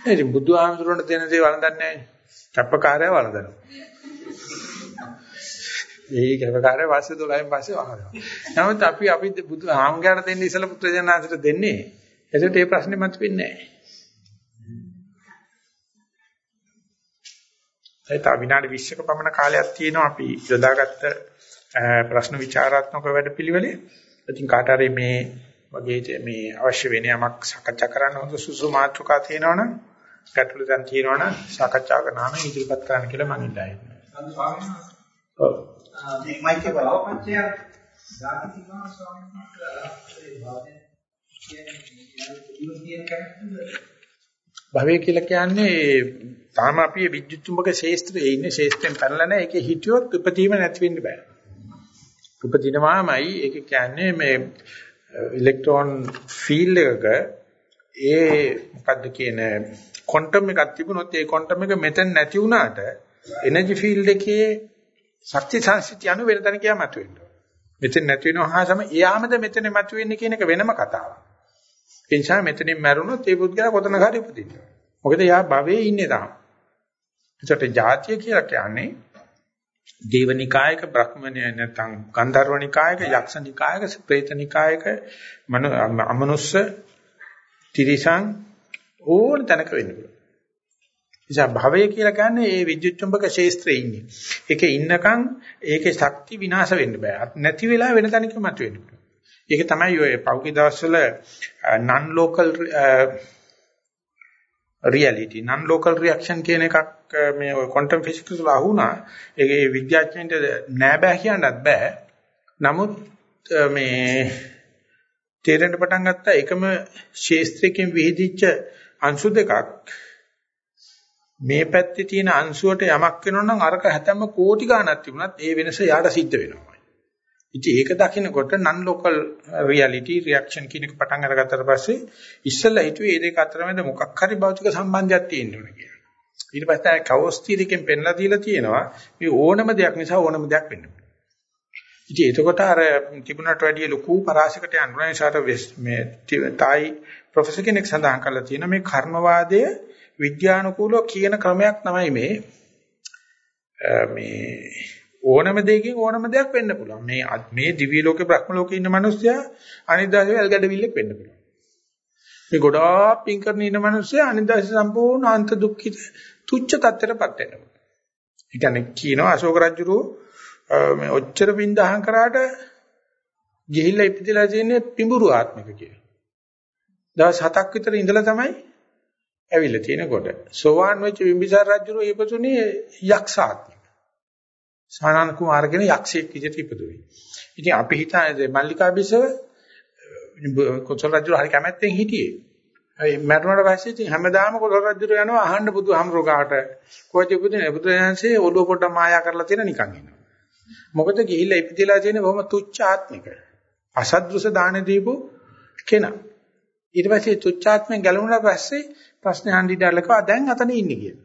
ඒ බුදුහාමුදුරන්ට දෙන දේ වළඳන්නේ නැහැ. කැපකාරය වළඳනවා. ඒ කැපකාරය වාසිය 12න් පස්සේ වහනවා. නමුත් අපි අපි බුදු ආම්ගයට දෙන්නේ ඉස්සලා පුත්‍රයන්ාන්සට දෙන්නේ. එතකොට මේ ප්‍රශ්නේ මත වෙන්නේ නැහැ. ඒත් අවිනාඩි 20ක පමණ කාලයක් තියෙනවා අපි යොදාගත්ත ප්‍රශ්න විචාරාත්මක වැඩපිළිවෙලේ. ඉතින් කාට හරි මේ වගේ මේ අවශ්‍ය වෙන යමක් සාකච්ඡා කරන්න හොඳ සුසු මාතෘකා තියෙනවනම් ගැටළු දැන් තියෙනවනම් සාකච්ඡා කරනාම ඉදිරිපත් කරන්න කියලා මම ඉල්ලා හිටිනවා. ඔව්. මේ මයික් එක දාති තිබුණා ස්වාමීන් වහන්සේ භාවය කියලා කියන්නේ තාම අපි විද්‍යුත් චුම්බක ශේස්ත්‍රයේ ඉන්නේ ශේස්ත්‍රයෙන් පැනලා නැහැ. ඒකේ හිටියොත් උපදීම නැති වෙන්න බෑ. උපදිනවාමයි ඒක කියන්නේ මේ ඉලෙක්ට්‍රෝන ෆීල්ඩ් එකක ඒ මොකද්ද කියන ක්වොන්ටම් එකක් තිබුණොත් ඒ ක්වොන්ටම් එක මෙතන නැති වුණාට එනර්ජි ෆීල්ඩ් එකේ ශක්ති සංසිතිය අනු වෙන තැන කියා මතුවෙනවා. මෙතන නැති වෙනවා හා සම එයාමද මෙතන මතුවෙන්නේ කියන එක වෙනම කතාවක්. ඒ නිසා මෙතනින් මැරුණොත් ඒ පුද්ගලයා කොතනක හරි උපදිනවා. මොකද එයා භවයේ ඉන්නේ තාම. ඒකට ජාතිය කියලා කියන්නේ දේවනිකායක බ්‍රහ්මණය නැත්නම් ගන්ධර්වනිකායක යක්ෂනිකායක ප්‍රේතනිකායක මන අමනුස්ස තිරිසන් ඕන තැනක වෙන්න පුළුවන්. නිසා භවය කියලා කියන්නේ ඒ විද්‍යුත් චුම්බක ශේස්ත්‍රයේ ඉන්නේ. ඒකේ ඉන්නකම් ඒකේ ශක්ති විනාශ වෙන්න බෑ. නැති වෙලා වෙන තැනක මතුවෙන්න පුළුවන්. ඒක තමයි ඔය පෞකි දවස්වල non local reality non local reaction කියන එකක් මේ ඔය quantum physics වල අහුණා. ඒකේ විද්‍යාඥයන්ට නෑ බෑ කියන්නත් බෑ. නමුත් මේ තේරෙන්න පටන් ගත්ත එකම ශේස්ත්‍රයෙන් විහිදිච්ච අංශු දෙකක් මේ පැත්තේ තියෙන අංශුවට යමක් වෙනවා නම් අරක හැතැම්ම කෝටි ගණක් තිබුණත් ඒ වෙනස යාට සිද්ධ වෙනවා. ඉතින් ඒක දකිනකොට non local reality reaction කියන එක පටන් අරගත්තට පස්සේ ඉස්සෙල්ලා හිතුවේ මේ දෙක අතරමැද මොකක් හරි භෞතික සම්බන්ධයක් තියෙන්න ඕන කියලා. ඊට පස්සේ කවෝස් තීරිකෙන් පෙන්ලා දීලා තියෙනවා මේ ඕනම දෙයක් නිසා ඕනම දෙයක් වෙන්න පුළුවන්. ඉතින් එතකොට අර තිබුණට වැඩිය ලොකු පරාසයකට යන්න ඕන නිසාට මේ තායි ප්‍රොෆෙසර් කෙනෙක් සඳහන් කරලා තියෙනවා මේ කර්මවාදය විද්‍යානුකූලව කියන ක්‍රමයක් තමයි මේ මේ ඕනම දෙයකින් ඕනම දෙයක් වෙන්න පුළුවන්. මේ මේ දිව්‍ය ලෝකේ බ්‍රහ්ම ලෝකේ ඉන්න මිනිස්සයා අනිද්දාසේ ඇල්ගඩවිල්ලක් වෙන්න පුළුවන්. මේ ගොඩාක් පින් කරන ඉන්න මිනිස්සයා අනිද්දාසේ සම්පූර්ණ අන්ත දුක්ඛිත තුච්ච තත්ත්වයටපත් වෙනවා. ඒ කියන්නේ කියනවා අශෝක රජුරෝ මේ ඔච්චර පින් දහම් කරාට ගිහිල්ලා ඉපදිලා තියෙන්නේ පිඹුරු ආත්මික කියලා. දවස් 7ක් විතර ඉඳලා තමයි ඇවිල්ලා තියෙන කොට. සෝවාන් වෙච්ච බිම්බිසාර රජුරෝ ඉපදුනේ යක්ෂාත්මික. සානන කුමාර කියන යක්ෂයෙක් විදිහට ඉපදුනේ. ඉතින් අපි හිතන්නේ මල්ලිකා බිසව කොසල් රජු හරි කැමැත්තෙන් හිටියේ. ඒ මරුණාට පස්සේ ඉතින් හැමදාම කොසල් රජු යනවා අහන්න බුදුහාමරෝ ගාට. කොහෙද ඉපදුනේ? බුදුරජාණන්සේ ඔළුව පොඩ්ඩක් මායා කරලා තියෙන නිකන් ඉන්නවා. මොකද ගිහිල්ලා ඉපදිලා තියෙන බොහොම තුච්ච ආත්මික. අසද්දෘස දාන දීපු කෙනා. ඊට පස්සේ තුච්චාත්මෙන් ගැලවුණා පස්සේ ප්‍රශ්න අහන්න ඉඩලකවා දැන් අතන ඉන්නේ කියලා.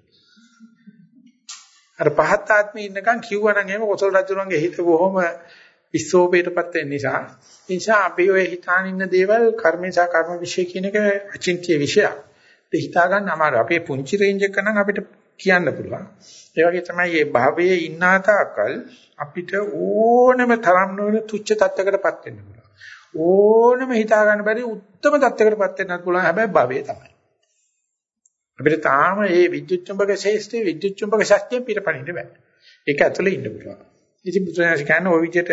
අර පහත් ආත්මේ ඉන්නකන් කිව්වනම් එහෙම කොසල් රජුරන්ගේ හිත බොහොම විස්සෝපේටපත් වෙන නිසා ඒ නිසා අපි ඔය හිතාන ඉන්න දේවල් කර්මේසා කර්ම විශ්ය කියන එක අචින්ත්‍ය විෂයක්. ඒක හිතා ගන්න අමාරුයි. අපේ පුංචි රේන්ජ් එක නම් අපිට කියන්න පුළුවන්. ඒ වගේ තමයි මේ භවයේ ඉන්නා තාකල් අපිට ඕනම තරම් නොවන තුච්ච තත්යකටපත් වෙන්න පුළුවන්. ඕනම හිතා ගන්න බැරි උත්තරම තත්යකටපත් වෙන්නත් පුළුවන්. හැබැයි භවයේ තමයි. අපිට තාම මේ විද්‍යුත් චුම්බක ශේෂ්ත්‍රයේ විද්‍යුත් චුම්බක ශක්තිය පිටපණින්න බෑ. ඒක ඇතුලේ ඉන්න පුළුවන්. ඉතින් බුදුරජාණන් කියන්නේ ওই විදිහට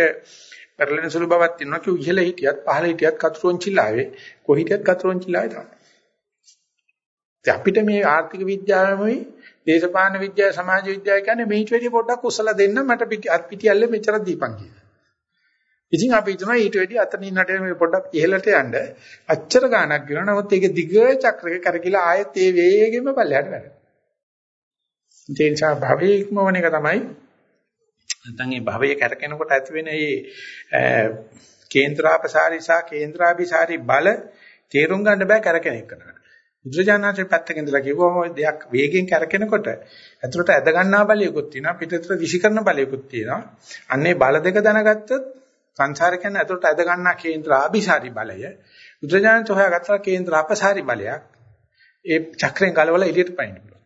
පෙරලෙන සුළු බවක් තියෙනවා කිව් ඉහළ හිටියත් පහළ හිටියත් කතුරුන් චිල්ලාවේ කොහි හිටියත් කතුරුන් චිල්ලාවේ තමයි. ඉතින් අපිට මේ ආර්ථික විද්‍යාවමයි දේශපාලන විද්‍යාව සමාජ විද්‍යාව කියන්නේ මේට වැඩි පොඩ්ඩක් කුසල දෙන්න මට පිටි අත් පිටියල්ලේ මෙච්චර දීපන් කියලා. ඉතින් අපි හිතනවා ඊට වැඩි අතනින් නටේ මේ පොඩ්ඩක් ඉහළට යන්න අච්චර ගාණක් ගෙනවා. නමුත් ඒක දිග චක්‍රයක කරකිලා ආයෙත් ඒ වේගෙම පල්ලෙහාට වැඩ. ඒ නිසා භවයේ ඉක්මවන එක තමයි නැත්නම් මේ භවයේ කරකිනකොට ඇති වෙන මේ කේන්ද්‍රාපසාරී සහ කේන්ද්‍රාභිසාරී බල තේරුම් ගන්න බෑ කරකින එක. බුදුරජාණන්සේ පැත්තකින් ඉඳලා කිව්වම ওই දෙයක් වේගෙන් කරකිනකොට ඇතුළට ඇද ගන්නා බලයකුත් තියෙනවා පිටතට විසිකරන බලයකුත් තියෙනවා. අන්නේ බල දෙක දැනගත්තොත් සංසාරේ කියන්නේ ඇතුළට ඇද ගන්නා කේන්ද්‍ර ආභිසාරි බලය බුදුරජාණන් හොයාගත්තා කේන්ද්‍ර අපසාරි බලයක් ඒ චක්‍රයෙන් ගලවලා එළියට පයින්න පුළුවන්.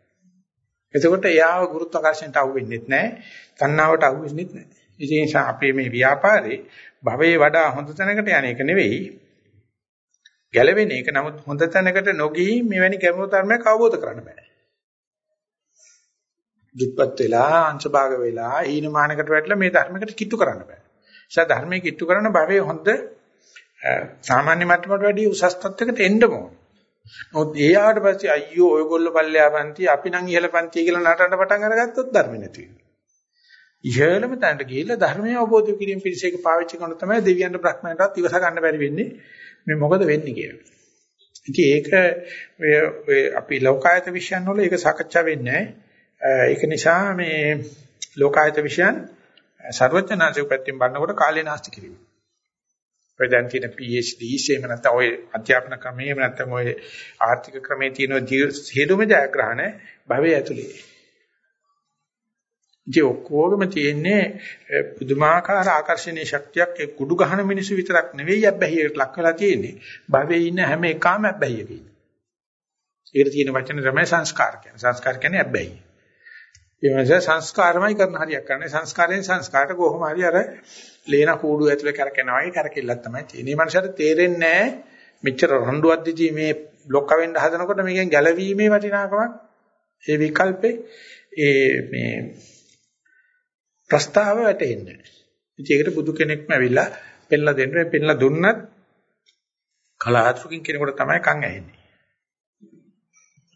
එතකොට එයාව ගුරුත්වාකර්ෂණයට අහු වෙන්නේ නැහැ. තණ්හාවට අහු වෙන්නේ නැහැ. ඒ නිසා අපේ මේ ව්‍යාපාරේ භවයේ වඩා හොඳ තැනකට යන එක නෙවෙයි. ගැලවෙන එක නමුත් හොඳ තැනකට නොගී මෙවැනි ගැඹුරු ධර්මයක් අවබෝධ කරගන්න බෑ. දුප්පත් වෙලා අංශභාග වෙලා ඊනමානකට වැටලා මේ ධර්මයකට කිට්ටු කරන්න බෑ. නිසා ධර්මයේ කිට්ටු කරන භවයේ හොඳ සාමාන්‍ය මට්ටමට වැඩිය උසස් තත්යකට එන්න ඕන. නමුත් ඒ ආවට පස්සේ අයියෝ ඔයගොල්ලෝ පල්ලෙහා පන්ති අපි නම් ඉහළ පන්ති කියලා නටන්න පටන් අරගත්තොත් ධර්ම නැති වෙනවා. ඉහළම තැනට ගිහිල්ලා ධර්මය අවබෝධ කිරීම පිණිස ඒක පාවිච්චි කරන තමයි දෙවියන්ට බ්‍රහ්මයන්ටත් ඉවස ගන්න බැරි වෙන්නේ. මේ මොකද වෙන්නේ කියලා. ඉතින් ඒක ඔය අපි ලෝකායත විශ්යන් වල ඒක සාකච්ඡා වෙන්නේ නැහැ. ඒක නිසා මේ ලෝකායත විශ්යන් ਸਰවඥාන්සේ පැත්තෙන් බලනකොට කාලේ නාස්ති කිරීම. ඔය දැන් තියෙන PhD එහෙම නැත්නම් ඔය අධ්‍යාපන ක්‍රමයේ එහෙම නැත්නම් ඔය ආර්ථික ක්‍රමයේ තියෙන සියලුම ජයග්‍රහණ භවයේ ඇතුලේ. ඉතින් ඔක්කොගම තියෙන්නේ පුදුමාකාර ආකර්ෂණීය ශක්තියක් ඒ කුඩු ගහන මිනිස්සු විතරක් නෙවෙයි අබ්බැහියට ලක් වෙලා තියෙන්නේ. භවයේ ඉන්න හැම එකම අබ්බැහියක ඉන්නේ. ඒකට තියෙන වචන තමයි සංස්කාර කියන්නේ. සංස්කාර කියන්නේ අබ්බැහිය. ඒ නිසා සංස්කාරමයි කරන හරියක් කරන්නේ. සංස්කාරයෙන් සංස්කාරට කොහොම හරි අර ලේන කූඩු ඇතුලේ කරකිනවා වගේ කරකිල්ලක් තමයි තියෙන්නේ. මේ මනුස්සයාට තේරෙන්නේ නැහැ මෙච්චර රණ්ඩුවක් දිදී මේ ලොක්ක වෙන්න හදනකොට මේකෙන් ගැලවීමේ වටිනාකමක් ඒ විකල්පේ ඒ මේ ප්‍රස්තාව වැටෙන්නේ. ඉතින් ඒකට බුදු කෙනෙක්ම ඇවිල්ලා පෙන්ලා දෙන්න පෙන්ලා දුන්නත් කලාතුරකින් කෙනෙකුට තමයි කන් ඇහෙන්නේ.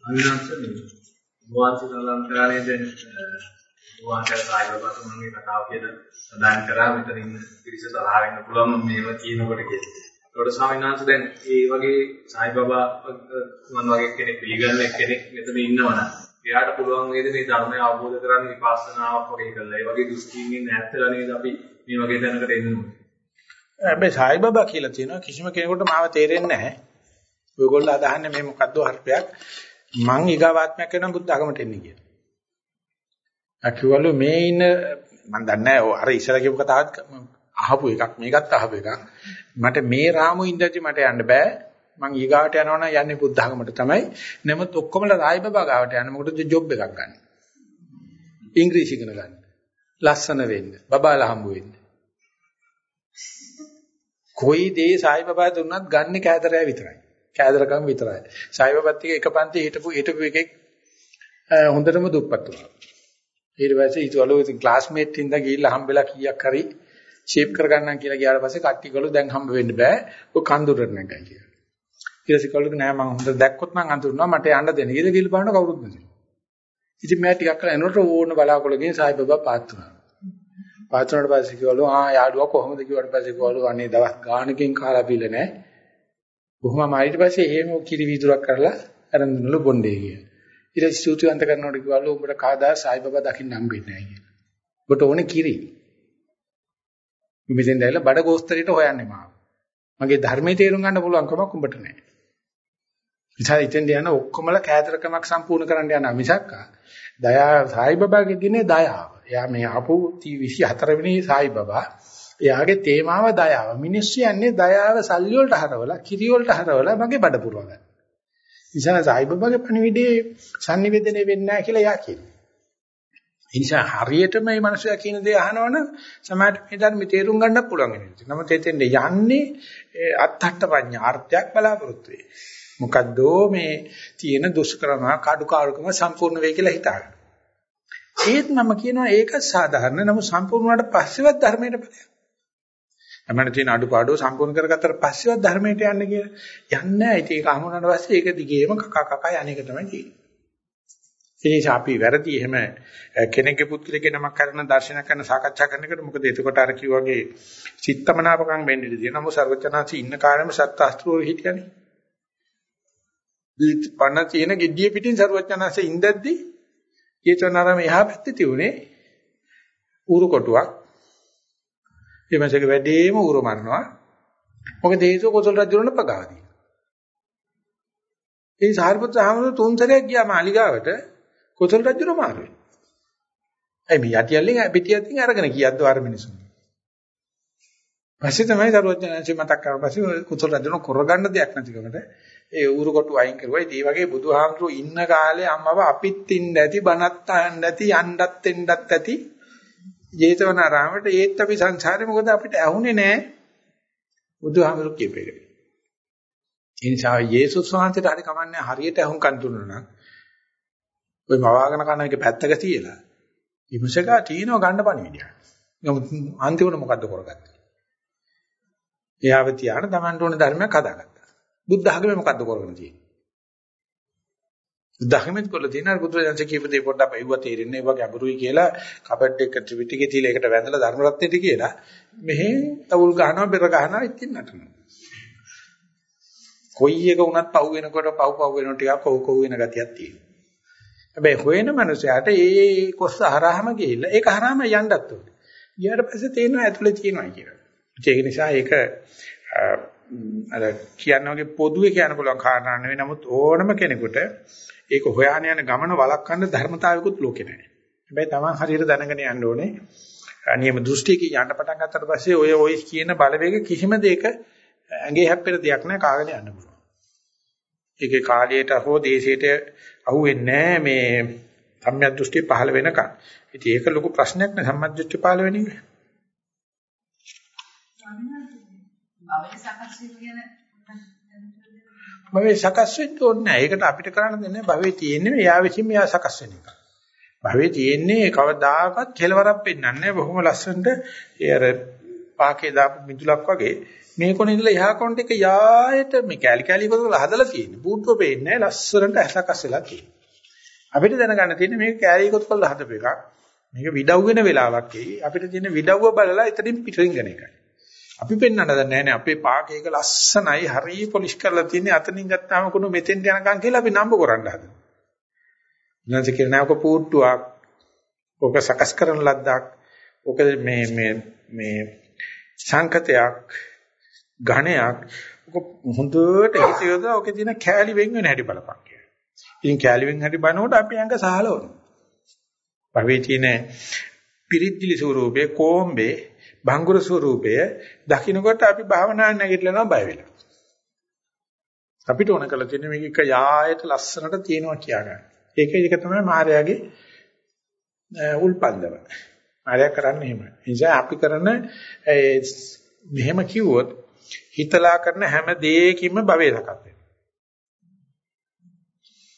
අවිනාශ වාසික ලංකාවේ දැන් වාහක සායබතුමන්ගේ කතාව කියන සදාන් කරා මෙතන ඉන්න පිරිස තරහ වෙන්න පුළුවන් මම මේව කියනකොට කියලා. ඒකට ස්වාමීන් වහන්සේ දැන් මේ වගේ සායිබබා මන් වගේ කෙනෙක් පිළිගන්න කෙනෙක් මෙතන ඉන්නවනම් එයාට පුළුවන් වේද මේ ධර්මය අවබෝධ කරගන්න විපස්සනාවක් වගේ කරලා ඒ වගේ දෘෂ්ටියෙන් ඈත්ලා නේද අපි මේ වගේ දැනකට එන්න ඕනේ. හැබැයි සායිබබා කියලා තියෙනවා කිසිම කෙනෙකුට මාව තේරෙන්නේ නැහැ. ඔයගොල්ලෝ අදහන්නේ මේ මොකද්ද හර්පයක් මං ඊගාවාත්මයක් වෙනවා බුද්ධ ආගමට එන්නේ කියලා. අකිවලු මේ ඉන්න මම දන්නේ නැහැ අර ඉස්සර කියපු කතාවත් අහපු එකක් මේකත් අහපු එකක්. මට මේ රාමු ඉඳදී මට යන්න බෑ. මං ඊගාවට යනවනම් යන්නේ බුද්ධ ආගමට තමයි. නමුත් ඔක්කොමලා රායිබබා ගාවට යන්න මොකටද ජොබ් එකක් ගන්න. ඉංග්‍රීසි ඉගෙන ගන්න. ලස්සන වෙන්න. බබාලා හම්බ වෙන්න. කොයි දේ සායිබබා දුන්නත් ගන්න කෑදරය විතරයි. කෑදරකම් විතරයි. සායිබබත් එක්ක එක පන්ති හිටපු හිටපු එකෙක් හොඳටම දුප්පත් වුණා. ඊට පස්සේ ඊටවලු ඉතින් ක්ලාස්මේට් ඉඳන් ගිහිල්ලා හම්බෙලා කීයක් හරි ෂේප් කරගන්නම් කියලා ගියාට පස්සේ කට්ටි කළු දැන් හම්බ වෙන්න බෑ. ඔය කන්දුරට නැගයි කියලා. ඊට පස්සේ කළු නෑ මම හොඳ දැක්කොත් මං අඳුරනවා මට යන්න දෙන්න. ඊට ගිහිල්ලා බලන්න කවුරුත් නැති. ඉතින් මම ටිකක් කළා එනකොට ඕන බලාකොලකින් සායිබබා පාත් වුණා. පාත් වුණාට පස්සේ කිව්වලු ආ යාළුවා කොහොමද කිව්වට පස්සේ කිව්වලු අනේ දවස් ගානකින් කාලා පිළ නෑ. බොහොම ඊට පස්සේ එහෙම කිරි වීදුරක් කරලා අරන් දුන්නලු බොණ්ඩේ කියලා. ඊට පස්සේ සූතිවන්ත කරනකොට කිව්වලු උඹට කවදා සායිබබා දකින්න හම්බෙන්නේ නැහැ කියලා. ඔබට ඕනේ කිරි. මෙතෙන් දැයිලා බඩ ගෝස්තරයට හොයන්නේ මාව. මගේ ධර්මයේ තේරුම් ගන්න පුළුවන් කමක් උඹට නැහැ. ඉතින් ඉතින් යන ඔක්කොමලා කෑදරකමක් සම්පූර්ණ කරන්න යන මිසක් දයා සායිබබාගේ දිනේ දයාව. එයා මේ ආපු 24 වෙනි සායිබබා එයාගේ තේමාව දයාව. මිනිස්සු යන්නේ දයාව සල්ලි වලට හරවලා, කිරි වලට හරවලා මගේ බඩ පුරව ගන්න. නිසා සායිබබාගේ පණිවිඩේ sannivedana වෙන්නේ නැහැ කියලා එයා කියනවා. ඒ නිසා හරියටම මේ මිනිස්සයා කියන දේ අහනවනම් සමාජ මේ ධර්ම තේරුම් ගන්න පුළුවන් වෙනවා. නමුත් එතෙන්ද යන්නේ අත්හට්ට පඤ්ඤාර්ථයක් බලාපොරොත්තු වෙයි. මොකද්ද මේ තියෙන දුෂ්කරම කඩුකාරුකම සම්පූර්ණ වෙයි කියලා හිතාගන්න. ඒත් මම කියනවා ඒක සාධාරණ නමුත් සම්පූර්ණ වුණාට පස්සෙවත් ධර්මයට ඵලයක්. අපමණ තියෙන අඩුපාඩු සම්පූර්ණ කරගත්තට පස්සේවත් ධර්මයට යන්න කියලා. යන්නේ නැහැ. ඉතින් ඒක හමුනාට පස්සේ ඒක දිගේම කකා කකා යන්නේක තමයි තියෙන්නේ. ඒ නිසා අපි වැරදි එහෙම කෙනෙක්ගේ පුත්කලේ නමක් කරන දර්ශන කරන සාකච්ඡා කරන එකට මොකද එතකොට අර කිව්වාගේ චිත්තමනාපකම් වෙන්නේ දෙන නමුත් ਸਰවචනාංශී ඉන්න කාලෙම සත්‍යාස්ත්‍රෝ හිටියනේ. පණ තියෙන gediye පිටින් ਸਰවචනාංශී ඉඳද්දි චේතනාරම එහා පැත්තේ තිබුණේ ඌරු කොටුවක් ඒ මාසෙක වැඩිම ඌරු මරනවා. මොකද හේතුව කොසල් රජුරණ පගාවදී. ඒ සාරිපුත්‍ර ආමරු තුන් සැරයක් ගියා මාලිගාවට කොසල් රජුර මාරුවේ. ඒ මේ යටියල්ලෙන් පිටියත්ින් අරගෙන කියද්ද අර මිනිසුන්. පස්සේ තමයි දරුවචනන්සේ මතක් කරලා පස්සේ කුසල රජුන කරගන්න දෙයක් නැතිකමට ඒ ඌරු කොටු අයින් කරුවා. ඒ වගේ බුදුහාමුදුරු ඉන්න කාලේ අම්මව අපිත් ඉන්න ඇති බණත් අහන්න ඇති යන්නත් එන්නත් ඇති ජේතවනාරාමයට ඒත් අපි සංසාරේ මොකද අපිට ඇහුනේ නැහැ බුදුහාමුදුරු කියපේක. ඒ නිසා යේසුස් වහන්සේට හරි කමන්නේ හරියට ඇහුම්කන් දුන්නා නම් ඔය මවාගෙන කන එක පැත්තක තියලා විමසකා තියනවා ගන්න පණිවිඩය. නමුත් අන්තිමට මොකද්ද කරගත්තේ? එයාව තියාන Tamanට ඕන ධර්මයක් හදාගත්තා. බුද්ධ ධර්මයේ මොකද්ද කරගෙන තියෙන්නේ? බුද්ධ ධර්මෙත් කොල්ල තියෙන අර බුදුරජාණන් කියපු දේ පොඩ්ඩක් අයුවා තේරෙන්නේ ඒ වගේ අඹරුයි කියලා කපට් එක ත්‍රිපිටකේ තියලා ඒකට වැඳලා ධර්ම රත්නෙට කියලා මෙහෙ තවුල් ගහනවා බෙර ගහනවා ඉතින් නටනවා. කොයි එක වුණත් පහු වෙනකොට පහු පහු වෙනකොට ටිකක් කොහො කොහො වෙන ගතියක් තියෙනවා. හැබැයි හොයන මනුස්සයාට ඒ කොස්ස හරහාම ගිහිල්ලා ඒක හරහාම යන්නත් ඕනේ. ගියාට පස්සේ තේරෙනවා ඇතුලේ තියෙනවා කියලා. ඒක නිසා ඒක අර කියන වගේ පොදුවේ කියන්න පුළුවන් කාරණා නෙවෙයි. නමුත් ඕනම කෙනෙකුට ඒක හොයාගෙන යන ගමන වළක්වන්න ධර්මතාවයකුත් ලෝකේ නැහැ. හැබැයි Taman හරියට දැනගෙන යන්න ඕනේ. අනියම දෘෂ්ටියකින් යන්න පටන් ගත්තට පස්සේ ඔය ඔය කියන බලවේග කිසිම දෙයක ඇඟේ හැප්පෙන දෙයක් නැහැ කාගෙන යන්න පුළුවන්. ඒකේ කාලයට හෝ දේශයට අහුවෙන්නේ නැහැ මේ සම්‍යක් දෘෂ්ටි පහළ වෙනකන්. ඉතින් ඒක ලොකු ප්‍රශ්නයක් නේ සම්‍යක් දෘෂ්ටි පහළ වෙන එක. භවයේ සකස් වෙන්න ඕනේ නැහැ. ඒකට අපිට කරන්න දෙන්නේ භවයේ තියෙන්නේ එයා විසින් මෙයා සකස් වෙන එක. භවයේ තියෙන්නේ කවදාකවත් කෙලවරක් පෙන්වන්නේ නැහැ. බොහොම ලස්සනට ඒ අර පාකේ දාපු මිදුලක් වගේ මේ කොන ඉඳලා එහා කොනට එක යායට මේ කැලි කැලි වල හදලා තියෙන්නේ. බූට්ටුව පේන්නේ ලස්සනට ඇසකස් වෙලා තියෙන්නේ. අපිට දැනගන්න තියෙන්නේ මේක කැලි කොත් වල හදපු එකක්. මේක විඩව් වෙන වෙලාවක් එයි. අපිට තියෙන විඩව්ව බලලා එතනින් පිටින් එකයි. අපි පෙන්වන්න දන්නේ නැහැ අපේ පාකේක ලස්සනයි හරිය පොලිෂ් කරලා තියෙන්නේ අතනින් ගත්තාම කොන මෙතෙන්ට යනකම් කියලා අපි නම්බ කරන්න හදනවා. නැති කියනක පුට්ටුවක් ඔක සකස් කරන ලද්දක් ඔක මේ මේ මේ සංකතයක් ඝණයක් ඔක හොඳට හිත යොදලා ඔකේ තියෙන කෑලි වෙන් වෙන හැටි බලපන් කියලා. ඉතින් කෑලි වෙන් හැටි බලනකොට අපි අංග සහලවනවා. භවයේ තියෙන පිරිද්දිලි ස්වරූපේ කොම්බේ භංගුර ස්වරූපය දකින්නකොට අපි භාවනාවෙන් නැගිටලා බය වෙලා. අපිට ඕන කරලා තියෙන්නේ මේක එක යායට ලස්සනට තියෙනවා කියා ගන්න. ඒක ඒක තමයි මායාවේ උල්පන්දම. මායා කරන්නේ එහෙමයි. ඒ නිසා අපි කරන මෙහෙම කිව්වොත් හිතලා කරන හැම දෙයකින්ම භවය සකස් වෙනවා.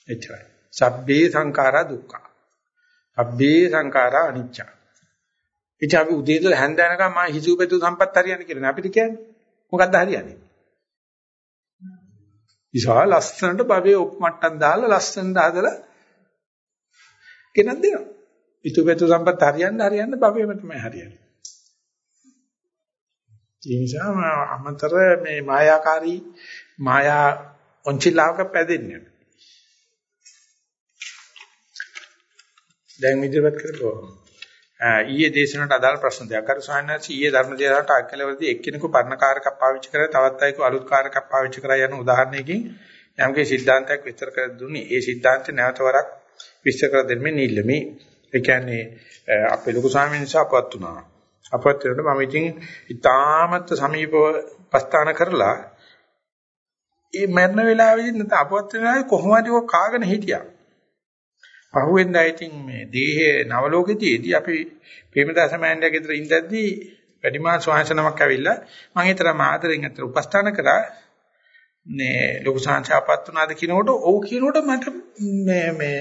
එච්චරයි. සබ්බේ සංඛාරා දුක්ඛ. අබ්බේ සංඛාරා අනිච්ච. ඉතින් අපි උදේ ඉඳලා හැන්ද යනකම් මම හිතුවපෙතු සම්පත් හරියන්නේ කියලා නේ අපිට කියන්නේ. මොකද්ද හරියන්නේ? විශාල ලස්සනට භවයේ උපමට්ටම් දාලා ලස්සනට හදලා කෙනක් දෙනවා. හිතුවපෙතු සම්පත් හරියන්න හරියන්න භවයේම තමයි හරියන්නේ. ඒ නිසා අමතර මේ මායාකාරී මායා ඔන්චිලාවක පැදෙන්නේ. දැන් ඉදිරියට කරපුවා. ඊයේ දේශනට අදාළ ප්‍රශ්න දෙකක්. අර සාහනස් ඊයේ ධර්ම දේශනාවට අකලවලදී එක්කෙනෙකු පරණ කාරකක් පාවිච්චි කරලා තවත් අයෙකු අලුත් කාරකක් පාවිච්චි කරා යන උදාහරණයකින් යම්කේ સિદ્ધාන්තයක් විස්තර කර දුන්නේ. ඒ સિદ્ધාන්තය නැවත වරක් විස්තර කර දෙන්නේ නිල්ලමි. ඒ කියන්නේ අපේ ලොකු ස්වාමීන් නිසා අපවත් වුණා. අපවත් වෙනකොට මම ඉතින් ඊටාමත් සමීපව ප්‍රස්ථාන කරලා ඒ මරණ වේලාවේදී නැත්නම් අපවත් වෙනාවේ කොහොමද ඔය කාගෙන හිටියා? පහුවෙන්දා ඉතින් මේ දේහේ නවලෝකෙදීදී අපි ප්‍රේමදාස මෑණියා ගෙදර ඉඳද්දී වැඩිමහල් ස්වාංශනමක් ඇවිල්ලා මම හිතරම ආදරෙන් අතර උපස්ථාන කරා මේ ලොකු සංචාපත් උනාද කියනකොට ඔව් කියනකොට මට මේ මේ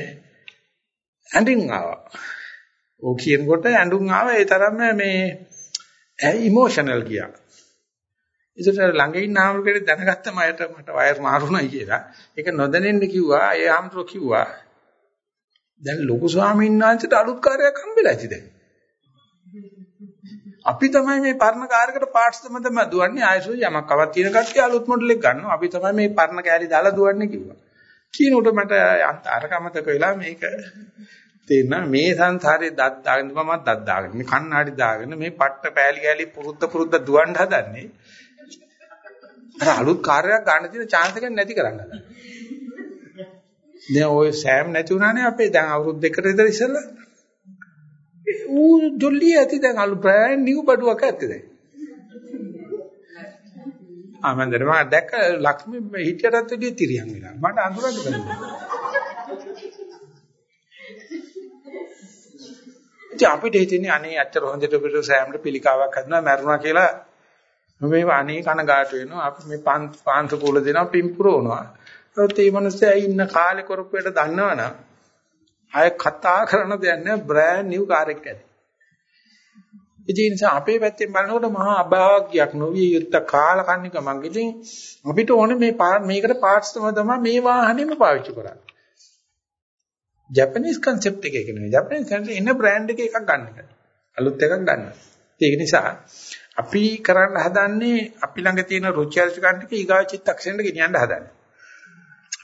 ඇඬින් ආවා. ඔව් කියනකොට ඇඬුම් ආවා ඒ තරම්ම මේ ඉමෝෂනල් ගියා. ඉතින් ළඟ ඉන්න ආමරුකේ දැනගත්ත මයට මට වයර් මාරුණයි කියලා. ඒක නොදැනෙන්න කිව්වා. ඒ ආමතුරු කිව්වා. දැන් ලොකු ස්වාමීන් වහන්සේට අලුත් කාර්යයක් හම්බෙලා ඇති දැන්. අපි තමයි මේ පරණ කාර්යයකට පාර්ට්ස් තම තම දුවන්නේ ආයසෝ යමක් අවත් තියෙන කට්ටිය අලුත් මොඩල් එක ගන්නවා. අපි තමයි මේ පරණ කෑලි දාලා දුවන්නේ කිව්වා. කියනකොට මට අරකමතක වෙලා මේක තේරෙනවා මේ සංසාරේ දත් දාගෙන මම දත් දාගෙන මේ කණ්ණාඩි දාගෙන මේ පට්ට පෑලි කෑලි පුරුද්ද පුරුද්ද දුවන්න හදන්නේ. අර අලුත් කාර්යයක් ගන්න තියෙන chance එක නැති කරන්න හදන්නේ. දැන් ওই සෑම් නැති වුණානේ අපේ දැන් අවුරුදු දෙකකට විතර ඉස්සෙල්ලා. ඌ ජොල්ලි ඇති දැන් අලු බ්‍රෑන්ඩ් නිව් බඩුවක් ඇත්තේ දැන්. ආමන්දර මම දැක්ක ලක්ෂ්මී හිටියටත් වැඩිය තිරියන් වෙලා. මට අඳුරන්න බැහැ. ඉතින් අපිට හිතෙන්නේ අනේ ඇත්තට හොඳට පිට සෑම්ට පිළිකාවක් හදනවා මැරුණා කියලා මේ අනේ කනගාටු වෙනවා අපි මේ පාන්ත කුල දෙනවා පිම්පුරවනවා ඒත් මේ මිනිස්සයා ඉන්න කාලේ කරපුවට දන්නවනම් ආය කතා කරන දෙයක් නෑ බ්‍රෑන්ඩ් නිව් කාර් එකක් ඇති. ඒ නිසා අපේ පැත්තෙන් බලනකොට මහා අභාග්‍යයක් නොවිය යුත්ත කාලකන්නිකමක්. ඉතින් අපිට ඕනේ මේ මේකට පාර්ට්ස් තමයි මේ වාහනේම පාවිච්චි කරන්නේ. ජපනිස් concept එකක නෙවෙයි. ජපනිස් concept ඉන්න බ්‍රෑන්ඩ් එක එකක් ගන්න එක. අලුත් එකක් ගන්න. ඒක නිසා අපි කරන්න හදන්නේ අපි ළඟ තියෙන රුචි අරුචිකන් ටික ඊගා චිත්තක්ෂණයට ගෙනියන්න හදන්නේ.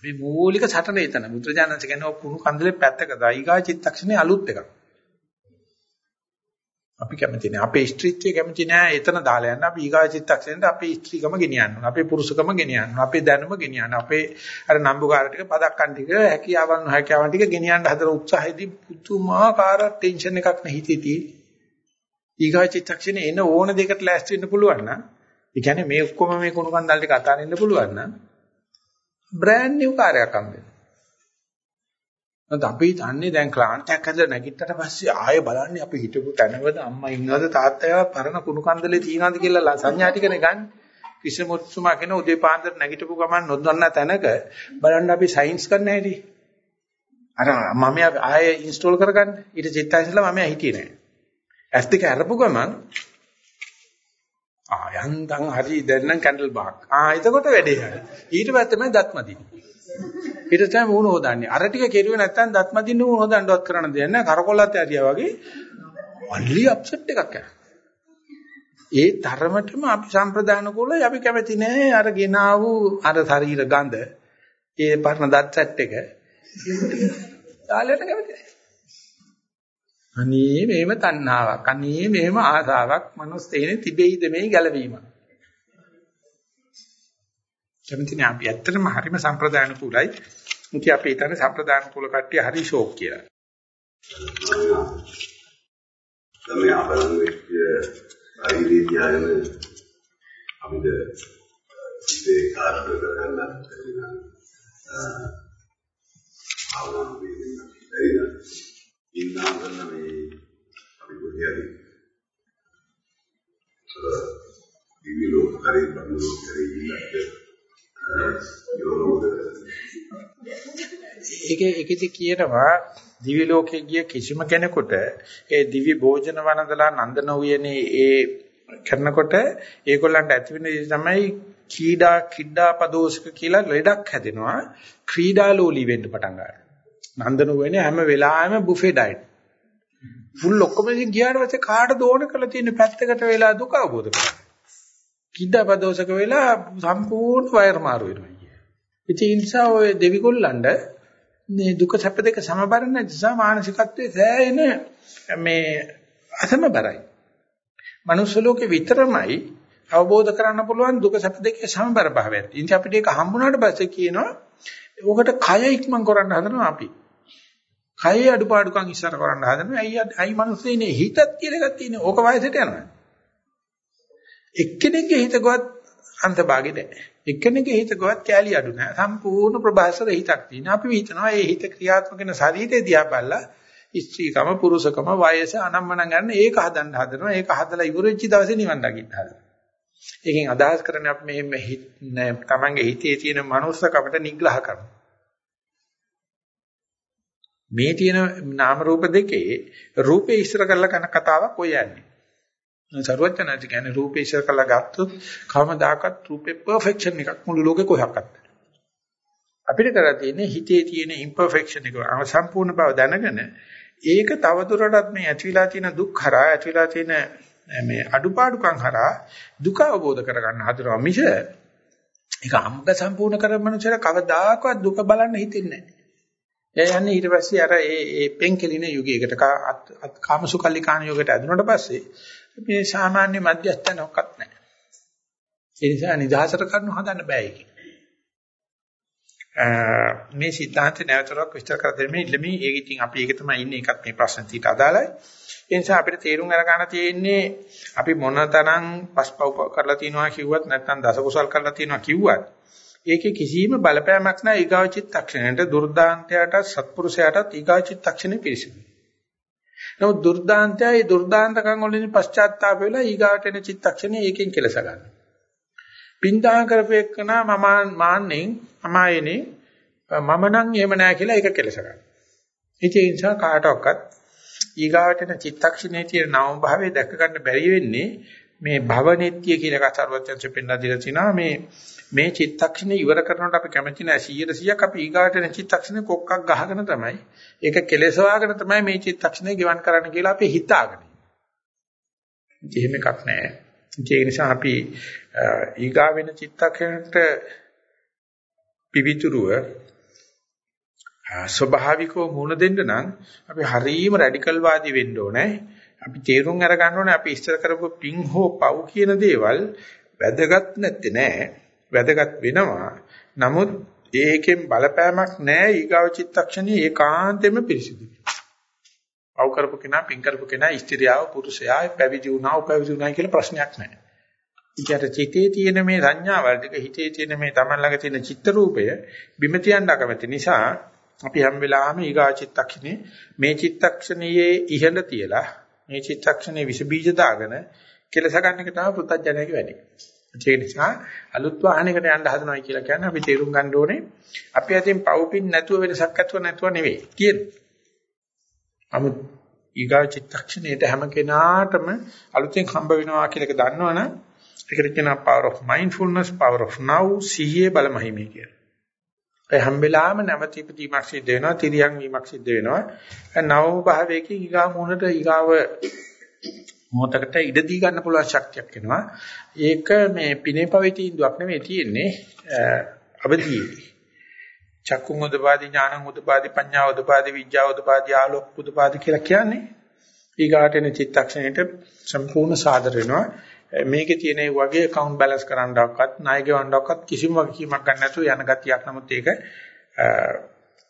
අපි මූලික සටන එතන. බුදුරජාණන්සේ කියන්නේ කුණු කන්දලේ පැත්තක දා ඊගා චිත්තක්ෂණේ අලුත් එකක්. අපි කැමති නෑ. අපේ ස්ත්‍රීත්වය කැමති නෑ. එතන දාලා යන්න. අපි ඊගා චිත්තක්ෂණයට අපේ ස්ත්‍රීකම ගෙනියන්න ඕන. අපේ පුරුෂකම ගෙනියන්න ඕන. අපේ දැනුම ගෙනියන්න. අපේ අර නම්බුකාර ටික පදක්කන් ටික හැකියාවන් හැකියාවන් ටික ගෙනියන්න හදන උත්සාහයේදී පුදුමාකාර ටෙන්ෂන් එකක් නැහිතේ තියෙන්නේ. ඊගා චිත්තක්ෂණේ එන ඕන දෙයකට ලෑස්ති වෙන්න පුළුවන් නම් ඒ කියන්නේ මේ ඔක්කොම මේ කුණු කන්දල් ටික අතාරින්න පුළුවන් නම් බ්‍රෑන්ඩ් නිව් කාර්යයක් හම්බෙනවා. නැත්නම් අපි දන්නේ දැන් ක්ලාන්තයක් ඇදලා නැගිට්ටට පස්සේ ආයෙ බලන්නේ අපි හිටපු තැනවද අම්මා ඉන්නවද තාත්තා පරණ කුණු කන්දලේ තියනවද කියලා සංඥා ටිකනේ ගන්න. කිසිමුත්තුමා කියන උදේ පාන්දර නැගිටපු ගමන් නොදන්න තැනක බලන්න අපි සයන්ස් කරන්න හැටි. අර මම ආයෙ ඉන්ස්ටෝල් කරගන්න. ඊට චිත්තයිසලා මම හිටියේ නෑ. ඇස් දෙක අරපු ගමන් ආ යන්තම් හරි දැන් නම් කැන්ඩල් බාක්. ආ එතකොට වැඩේ හරි. ඊට පස්සේ තමයි දත්මදි. ඊට තමයි මූණ හොදන්නේ. අර ටික කෙරුවේ නැත්නම් දත්මදින්න මූණ හොදන්නවත් කරන්න දෙයක් නැහැ. කරකොල්ලත් ඇරියා වගේ වල්ලි අප්සෙට් එකක් යනවා. ඒ තරමටම අපි සම්ප්‍රදාන කුලයි අපි කැමති නෑ අර ගෙනා වූ අර ශරීර ගඳ ඒ පරණ දත් සෙට් එක තාලයට කැමති නෑ අනේ මේව තණ්හාවක්. අනේ මේව ආසාවක්. මනස් තේනේ තිබෙයිද මේ ගැලවීම. කැමතිනේ අපි ඇත්තටම හරිම සම්ප්‍රදාන කුලයි. මුති අපි හිතන්නේ සම්ප්‍රදාන කුල කට්ටිය හරි ෂෝක් කියලා. තමයි අපලං වෙච්ච ආයුර්වේද ඥාන අපිට ඉතේ කාර්ය කරගන්න බැරි නම් ආවම වෙන්නේ නැහැ. ඉන්නා කරන මේ අපි කොහේද දිවි ලෝක හරි බඳු ලෝක හරි ඉන්නත් යෝනෝද ඒකේ ඒකෙදි කියනවා දිවි ලෝකේ ගිය කිසිම කෙනෙකුට ඒ දිවි භෝජන වනදලා නන්දන උයනේ ඒ කරනකොට ඒගොල්ලන්ට ඇති වෙන දේ තමයි කීඩා කිඩ්ඩා පදෝෂක කියලා ලෙඩක් හැදෙනවා. ක්‍රීඩා ලෝලී වෙන්න පටන් ගන්නවා. නන්දන වෙන්නේ හැම වෙලාවෙම බුෆේ ඩයට්. ෆුල් ඔක්කොම ඉතින් ගියාට පස්සේ කාටද ඕන කරලා තියෙන පැත්තකට වෙලා දුක අවබෝධ කරගන්න. කිඩපදෝසක වෙලා සම්පූර්ණ වයර් මාරු වෙනවා කිය. ඉතින් ඒ නිසා ඔය දෙවිගොල්ලන්ට මේ දුක සැප දෙක සමබර නැති නිසා මානසිකත්වයේ සෑහෙන මේ අසමබරයි. මනුස්ස ලෝකේ විතරමයි අවබෝධ කරගන්න පුළුවන් දුක සැප දෙකේ සමබර භාවයක්. ඉතින් අපිට ඒක හම්බුනාට පස්සේ කියනවා ඕකට කය ඉක්මන් කරන්න හදනවා අපි. කයේ අඩුපාඩුකම් ඉස්සර කරන්න හදනවා. ඇයි ඇයි මිනිස්සේ ඉන්නේ හිතක් කියලා එකක් තියෙන. ඕක වයසට යනවා. එක්කෙනෙක්ගේ හිතකවත් අන්තභාගෙ නැහැ. එක්කෙනෙක්ගේ හිතකවත් කැලී අඩු නැහැ. සම්පූර්ණ ප්‍රභාසර හිතක් තියෙන. අපි හිතනවා මේ හිත ක්‍රියාත්මක වෙන ශරීරය දිහා බලලා ස්ත්‍රීකම පුරුෂකම වයස අනම්මන ගන්න ඒක හදන්න හදනවා. ඒක හදලා ඉවරෙච්ච දවසේ නිවන් දකින්න හදනවා. ඒකෙන් අදහස් කරන්නේ අපි මේ තමන්ගේ හිතේ තියෙන මනුස්සකමට නිග්‍රහ කරනවා. මේ තියෙන නාම රූප දෙකේ රූපේ ඉස්සර කරලා කරන කතාවක් ඔය යන්නේ. සරුවචනන්ති කියන්නේ රූපේ ඉස්සර කරලා ගත්තොත් කවමදාකවත් රූපේ පර්ෆෙක්ෂන් එකක් මුළු ලෝකේ කොහොක්වත් අපිට කරලා තියෙන්නේ හිතේ තියෙන ඉම්පර්ෆෙක්ෂන් එක අසම්පූර්ණ බව දැනගෙන ඒක තවදුරටත් මේ ඇතිවිලා තියෙන දුක් හරහා ඇතිවිලා තියෙන මේ අඩුපාඩුකම් හරහා දුක අවබෝධ කරගන්න හදනවා මිස ඒක අම්ක සම්පූර්ණ කරන මනුස්සයර කවදාකවත් දුක බලන්න හිතෙන්නේ නැහැ. ඒ යන්නේ ඊට පස්සේ අර ඒ ඒ පෙන්කෙලින යුගයකට කාමසුකල්ලිකාන යුගයට ඇදුනට පස්සේ මේ සාමාන්‍ය මධ්‍යස්ථානක්වත් නැහැ. ඒ නිසා නිදහසට කරනු හදන්න බෑ ඒක. මේ සිද්ධාන්ත නැවතරක් විස්තර කර දෙන්නේ ඉල්ලමි ඒක ඉතින් අපි ඒක තමයි ඉන්නේ ඒකත් මේ ප්‍රශ්න తీට අදාළයි. ඒ නිසා අපිට තේරුම් අරගන්න තියෙන්නේ අපි මොනතරම් පස්පව් කරලා තියනවා කිව්වත් නැත්නම් දසකුසල් කරලා තියනවා කිව්වත් ඒකේ කිසිම බලපෑමක් නැහැ ඊගාව චිත්තක්ෂණයට දුර්දාන්තයට සත්පුරුෂයාටත් ඊගාව චිත්තක්ෂණය පිරිසිදුයි. නමුත් දුර්දාන්තයයි දුර්දාන්තකම් වලින් පශ්චාත්තාප වෙලා ඊගාවට එන චිත්තක්ෂණය ඒකෙන් කෙලස ගන්නවා. පින්දා කරපේකනා මම මාන්නෙන් අමායනේ මම නම් එහෙම නැහැ කියලා ඒක කෙලස ගන්නවා. ඒ නිසා කාටවත් ඊගාවට එන චිත්තක්ෂණයේ තියෙන නවම භාවය දැක ගන්න බැරි වෙන්නේ මේ භවනෙත්‍ය කියලා කතරවචන්සේ පෙන්නලා දීලා තිනවා මේ මේ චිත්තක්ෂණය ඉවර කරනකොට අපි කැමති නැහැ 100%ක් අපි ඊගාට එන චිත්තක්ෂණේ කොක්කක් ගහගෙන තමයි ඒක කෙලෙසවාගෙන තමයි මේ චිත්තක්ෂණය ගෙවන් කරන්න කියලා අපි හිතාගෙන. එහෙම එකක් නැහැ. ඒ නිසා අපි ඊගා වෙන චිත්තක්ෂණයට පිවිතුරුව ස්වභාවිකව මුණ දෙන්න නම් අපි හරීම රැඩිකල් වාදී වෙන්න ඕනේ. අපි තේරුම් අරගන්න ඕනේ අපි ඉස්සර කරපු පිං හෝ පව් කියන දේවල් වැදගත් නැත්තේ නෑ. වැදගත් වෙනවා. නමුත් ඒකෙන් බලපෑමක් නෑ ඊගාව චිත්තක්ෂණේ ඒකාන්තෙම පිරිසිදුයි. පව් කරපු කෙනා පිං කරපු කෙනා ස්ත්‍රියාව පුරුෂයා පැවිදි වුණා උපවිදි වුණා කියලා ප්‍රශ්නයක් නෑ. ඊට චිතේ තියෙන මේ සංඥාවල් ටික හිතේ තියෙන මේ Taman ළඟ තියෙන චිත්ත රූපය බිම තියන්න අකමැති නිසා අපි හැම වෙලාවෙම ඊගා චිත්තක්ෂණේ මේ චිත්තක්ෂණයේ ඉහළ තියලා මේ චිත්තක්ෂණේ විස බීජ දාගෙන කෙලස ගන්න එක තමයි පුත්තජනකේ වැඩි. ඒ නිසා අලුත් වාහනයකට යන්න හදනවා කියලා කියන්නේ අපි තේරුම් ගන්න ඕනේ අපි අතින් පවුපින් නැතුව වෙනසක් ඇතුව නැතුව නෙවෙයි කියන. 아무 ඊගා චිත්තක්ෂණයට හැම කෙනාටම අලුතෙන් හම්බ වෙනවා කියලා එක දන්නවනම් ඒකට කියනවා power of mindfulness power of now සිහියේ බලමහිමේ කියලා. ඒ හැම වෙලාවෙම නැවත ඉපදීමක් සිද්ධ වෙනවා, තිරියන් වීමක් සිද්ධ වෙනවා. නවම භාවයකින් ඊගා මොහොතට ඊගාව මොහොතකට ඉඩ දී ගන්න පුළුවන් ශක්තියක් එනවා. ඒක මේ පිනේ පවේ තීන්දුවක් නෙමෙයි තියෙන්නේ අවදීයේ. චක්කුං උදපාදි ඥානං උදපාදි පඤ්ඤා උදපාදි විඥා උදපාදි ආලෝක උදපාදි කියලා කියන්නේ ඊගාට එන චිත්තක්ෂණයට සම්පූර්ණ සාදර වෙනවා. මේකේ තියෙන ඒ වගේ account balance කරන්නවක්වත් ණය ගෙවන්නවක්වත් කිසිම වගකීමක් ගන්න නැතුව යන ගතියක් නමුත් ඒක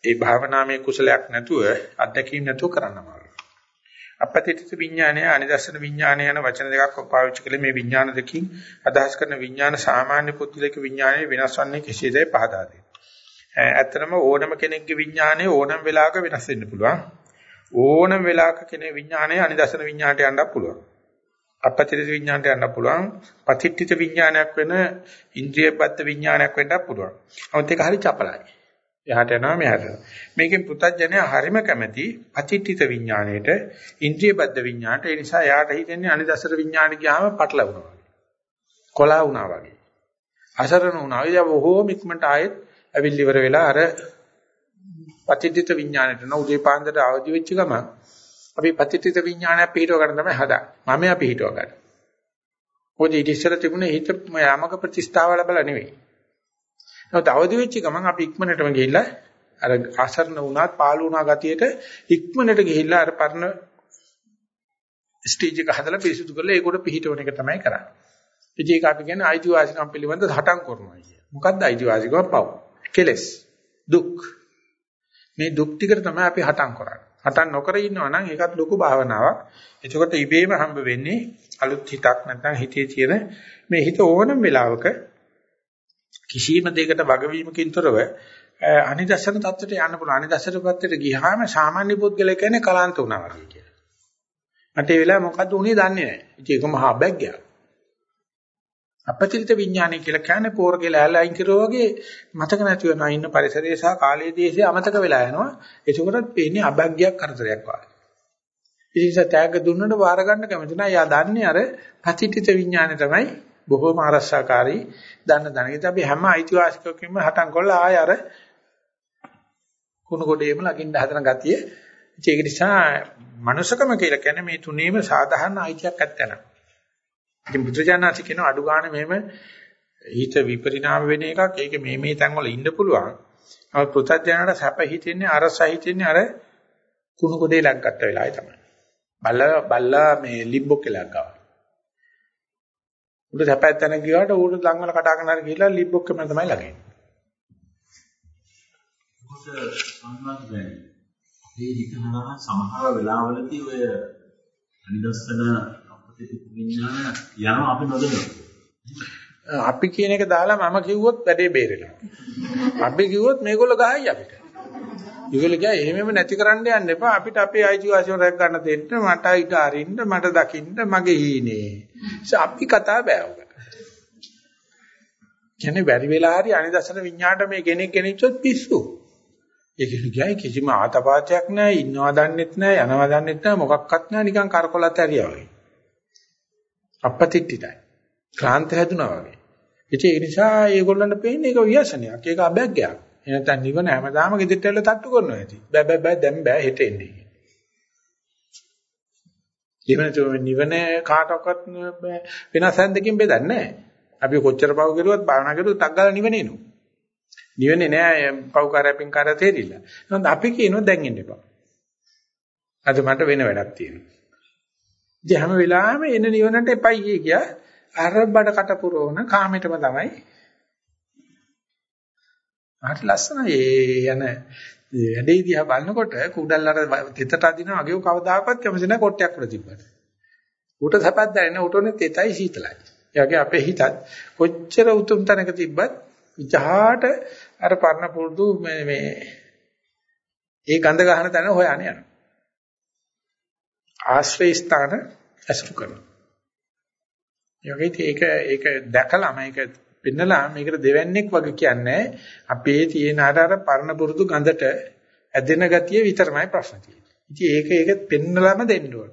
ඒ භාවනාමය කුසලයක් නැතුව අත්දැකීම් නැතුව කරන්නම අපපතිත විඥානය අනිදර්ශන විඥානය යන වචන දෙකක් පාවිච්චි කළේ මේ විඥාන දෙකකින් අදහස් කරන විඥාන සාමාන්‍ය පුද්ගලික විඥානයේ වෙනස් වන්නේ කෙසේදයි පහදා දෙන්න. ඇත්තටම ඕනම කෙනෙක්ගේ විඥානය ඕනම වෙලාවක වෙනස් වෙන්න පුළුවන්. ඕනම වෙලාවක කෙනේ විඥානය අනිදර්ශන විඥානට යන්නත් පුළුවන්. අපපතිත විඥානට යන්න පුළුවන්. පතිට්ඨිත විඥානයක් වෙන ඉන්ද්‍රියපත් විඥානයක් වෙන්නත් පුළුවන්. නමුත් ඒක හරි චපලයි. එහාට යනවා මෙහාට යනවා. මේකෙන් පුතඥය හරිම කැමැති අචිත්තිත විඥාණයට, ඉන්ද්‍රිය බද්ධ විඥාණයට. ඒ නිසා එයාට හිතෙන්නේ අනිදසර විඥාණ ගියාම පටලවුණා වගේ. කොලා වුණා වගේ. අසරණ වුණා. ඒ බොහෝම ඉක්මනට ආයෙත් ඇවිල් ඉවර වෙලා අර පතිත්‍ිත විඥාණයට නෝ උදේ පාන්දර අවදි වෙච්ච ගමන් අපි පතිත්‍ිත විඥාණය පිටව ගන්න තමයි හදා. මම යා පිටව ගන්න. මොකද ඊට ඉස්සර තිබුණේ හිත යමක ප්‍රතිස්ථාව ලැබලා නෙවෙයි. නමුත් අවදි වෙච්ච ගමන් අපි ඉක්මනටම ගිහිල්ලා අර අසරණ වුණාත් පාළු වුණා ගතියට ඉක්මනට ගිහිල්ලා අර පරණ ස්ටේජ් එක හදලා පිරිසුදු කරලා ඒකට පිහිටවන එක තමයි කරන්නේ. ඉතින් ඒක අපි කියන්නේ අයිතිවාසිකම් පිළිබඳ හටන් කරනවා කිය. මොකද්ද අයිතිවාසිකම පව්? කෙලස්. දුක්. මේ දුක් ටිකට තමයි අපි හටන් කරන්නේ. හටන් නොකර ඉන්නවා නම් ඒකත් ලොකු භාවනාවක්. එතකොට ඉබේම හම්බ වෙන්නේ අලුත් හිතක් නැත්නම් හිතේ තියෙන මේ හිත ඕනම වෙලාවක කිසියම් දෙයකට වගවීමකින් තොරව අනිදර්ශන தත්ත්වයට යන්න පුළුවන්. අනිදර්ශන தත්ත්වයට ගියාම සාමාන්‍ය පුද්ගලයා කියන්නේ කලාන්ත වුණා වගේ කියලා. මට ඒ වෙලාවේ මොකද්ද උනේ දන්නේ නැහැ. ඉතින් ඒක මහා බැග්ගයක්. අපතිරිත විඥානය කියලා කියන්නේ පෝර කියලා ඇලයින් කිරෝ වගේ මතක නැති වෙනවා ඉන්න පරිසරය සහ කාලයේ දේශේ අමතක වෙලා යනවා. ඒකකටත් පේන්නේ අබැග්ගයක් කරදරයක් වගේ. ඉතින් තෑග්ග දුන්නට වාර ගන්න කැමති නැහැ. යා දන්නේ අර පතිරිත විඥානය තමයි බොහෝම අරස්සාකාරී දන්න දැනගිට අපි හැම අයිතිවාසිකකෙම හටන් කරලා ආය අර කුණු කොටේම ලකින්න හදන ගතිය ඒක නිසා මනුෂකම කියලා කියන්නේ මේ තුනේම සාධාරණ අයිතියක් ඇත්තන. ඉතින් බුදුජානනාති කියන අඩු ගන්න මෙහෙම හිත විපරිණාම වෙන එකක් ඒක මේ මේ තැන් වල ඉන්න පුළුවන්. නමුත් පුතඥානට සැප හිතෙන්නේ අරස හිතෙන්නේ අර කුණු කොටේ ලැග්ගත්ත වෙලාවයි තමයි. බල්ලා බල්ලා මේ ලිම්බොක් කියලා ගාවා. උඩ සැපයක් තැන ගියාට ඌට ලංවල කඩාගෙන හරි ගිහලා ලිබ්බොක්කම තමයි ළඟින්. මොකද සම්මාද දැන් මේ හිතනවා සමහර වෙලාවලදී ඔය අනිදස්සන අපිට විඥාන යනවා අපි නොදන්නවා. අපි කියන එක දාලා මම කිව්වොත් වැඩේ බේරෙනවා. අපි කිව්වොත් මේගොල්ලෝ ගහයි අපිට. ඒගොල්ලෝ කිය එහෙමම නැති කරන්න යන්න එපා අපිට අපේ අයිතිවාසිකම් රැක ගන්න දෙන්න මට ඊට අරින්න මට දකින්න මගේ හීනේ. අපි කතා බෑ ඔක. කියන්නේ බැරි වෙලා හරි අනිදසන විඤ්ඤාණයට මේ කෙනෙක් කෙනෙක්චොත් පිස්සු. ඒක කියයි කිසිම ආතපාතයක් නැහැ ඉන්නවා දන්නෙත් නැහැ යනවා දන්නෙත් නැහැ මොකක්වත් නැහැ නිකන් කරකොලත් ඇරියා වගේ. අපපතිට්ටිතයි. ක්ලාන්ත හැදුනා වගේ. ඉතින් ඒ නිසා ඒගොල්ලන්ට පේන්නේ ඒක ව්‍යසනයක්. ඒක අබැග්ගයක්. එනතන නිවන හැමදාම ගෙදරට ඇවිල්ලා තට්ටු කරනවා ඇති. බෑ බෑ බෑ දැන් බෑ හෙට එන්නේ. නිවන නිවන කාටවත් වෙනස් හැන්දකින් බෙදන්නේ නැහැ. අපි කොච්චර පව් කරුවත් භාවනා කරුවත් ටක් ගාලා නිවන එනවා. නිවනේ නෑ පව්කාරය පින්කාරය තේරිලා. නමුත් අපි කියනවා දැන් එන්න එපා. අද මට වෙන වැඩක් තියෙනවා. ඉතින් හැම වෙලාවෙම එන නිවනට එපයි කිය කියා අර බඩ කට පුරවන කාමයටම තමයි. ආට ලස්සනයි ඒ යන වැඩේ දිහා බලනකොට කුඩල් අර තෙතට අදිනවා වගේ කවදාකවත් කැමති නැහැ කොට්ටයක් උඩ තිබ්බට. උට සපත් දැනෙන උටනේ තෙතයි සීතලයි. ඒ වගේ අපේ හිතත් කොච්චර උතුම් තැනක තිබ්බත් විචාට අර පරණ පුරුදු මේ මේ ඒ ගඳ ගන්න තැන හොයන්නේ යනවා. ආශ්‍රය ස්ථාන අසුරු කරනවා. යෝගීත් ඒක ඒක දැකලා මේක පෙන්නලා මේකට දෙවන්නේක් වගේ කියන්නේ අපේ තියෙන අර අර පරණ පුරුදු ගඳට ඇදෙන ගතිය විතරමයි ප්‍රශ්න තියෙන්නේ. ඉතින් ඒක ඒක පෙන්නලාම දෙන්න ඕන.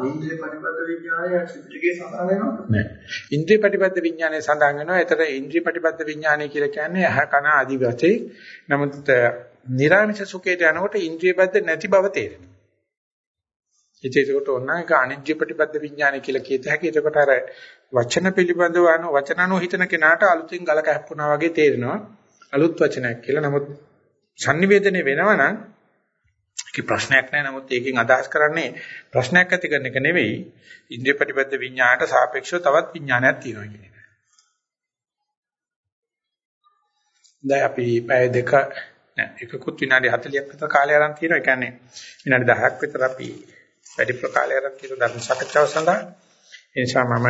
ඉන්ද්‍රිය ප්‍රතිපද විඥානය ත්‍රිපිටකයේ සඳහන් වෙනවද? නෑ. ඉන්ද්‍රිය ප්‍රතිපද විඥානය සඳහන් වෙනවා. ඒතර ඉන්ද්‍රිය ප්‍රතිපද විඥානය කියලා කියන්නේ අහ කන ආදි වශයෙන්. නමුත් නිරාමිෂ සුඛයට යනකොට ඉන්ද්‍රිය බද්ධ නැති බව තේරෙනවා. ඒකේකට ඕන එක අනිත්‍ය ප්‍රතිපද විඥානය කියලා කියත හැකි. ඒකට අර වචන පිළිබඳව අනු වචනano හිතන කෙනාට අලුතින් ගල කැප්පුණා වගේ තේරෙනවා. අලුත් වචනයක් කියලා. නමුත් sannivedane වෙනවා නම් ඒක ප්‍රශ්නයක් නෑ නමුත් ඒකෙන් අදහස් කරන්නේ ප්‍රශ්නයක් ඇති කරන එක නෙවෙයි ඉන්ද්‍රිය ප්‍රතිපද විඥාණයට සාපේක්ෂව තවත් විඥානයක් තියෙනවා කියන එක. දැන් අපි පැය දෙක නෑ එකකුත් විනාඩි 40ක් විතර කාලය අරන් තියෙනවා. ඒ කියන්නේ විනාඩි 10ක් විතර අපි වැඩි ප්‍රකාශයක් කියන ධර්ම සාකච්ඡාව සඳහා ඒ නිසා මම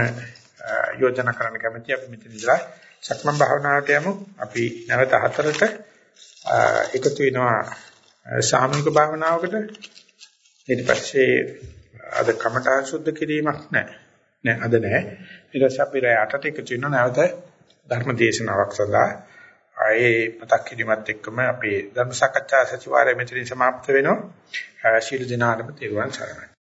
යෝජනා කරන්න කැමතියි අපි මෙතන ඉඳලා සක්මන් භාවනාවට යමු. අපි නැවත හතරට එකතු වෙනවා සාමූහික භාවනාවකට. ඊට පස්සේ අද කමඨාන් සුද්ධ කිරීමක් නැහැ. නෑ අද නෑ. ඊට පස්සේ අපි රැය 8ට එකතු වෙනවා නැවත ධර්ම දේශනාවක් සඳහා. ආයේ මතක් කිරීමත් එක්කම අපේ ධර්ම සාකච්ඡා සතිವಾರය මෙතනින් સમાપ્ત වෙනවා. ශීල දිනාටම තෙරුවන් සරණයි.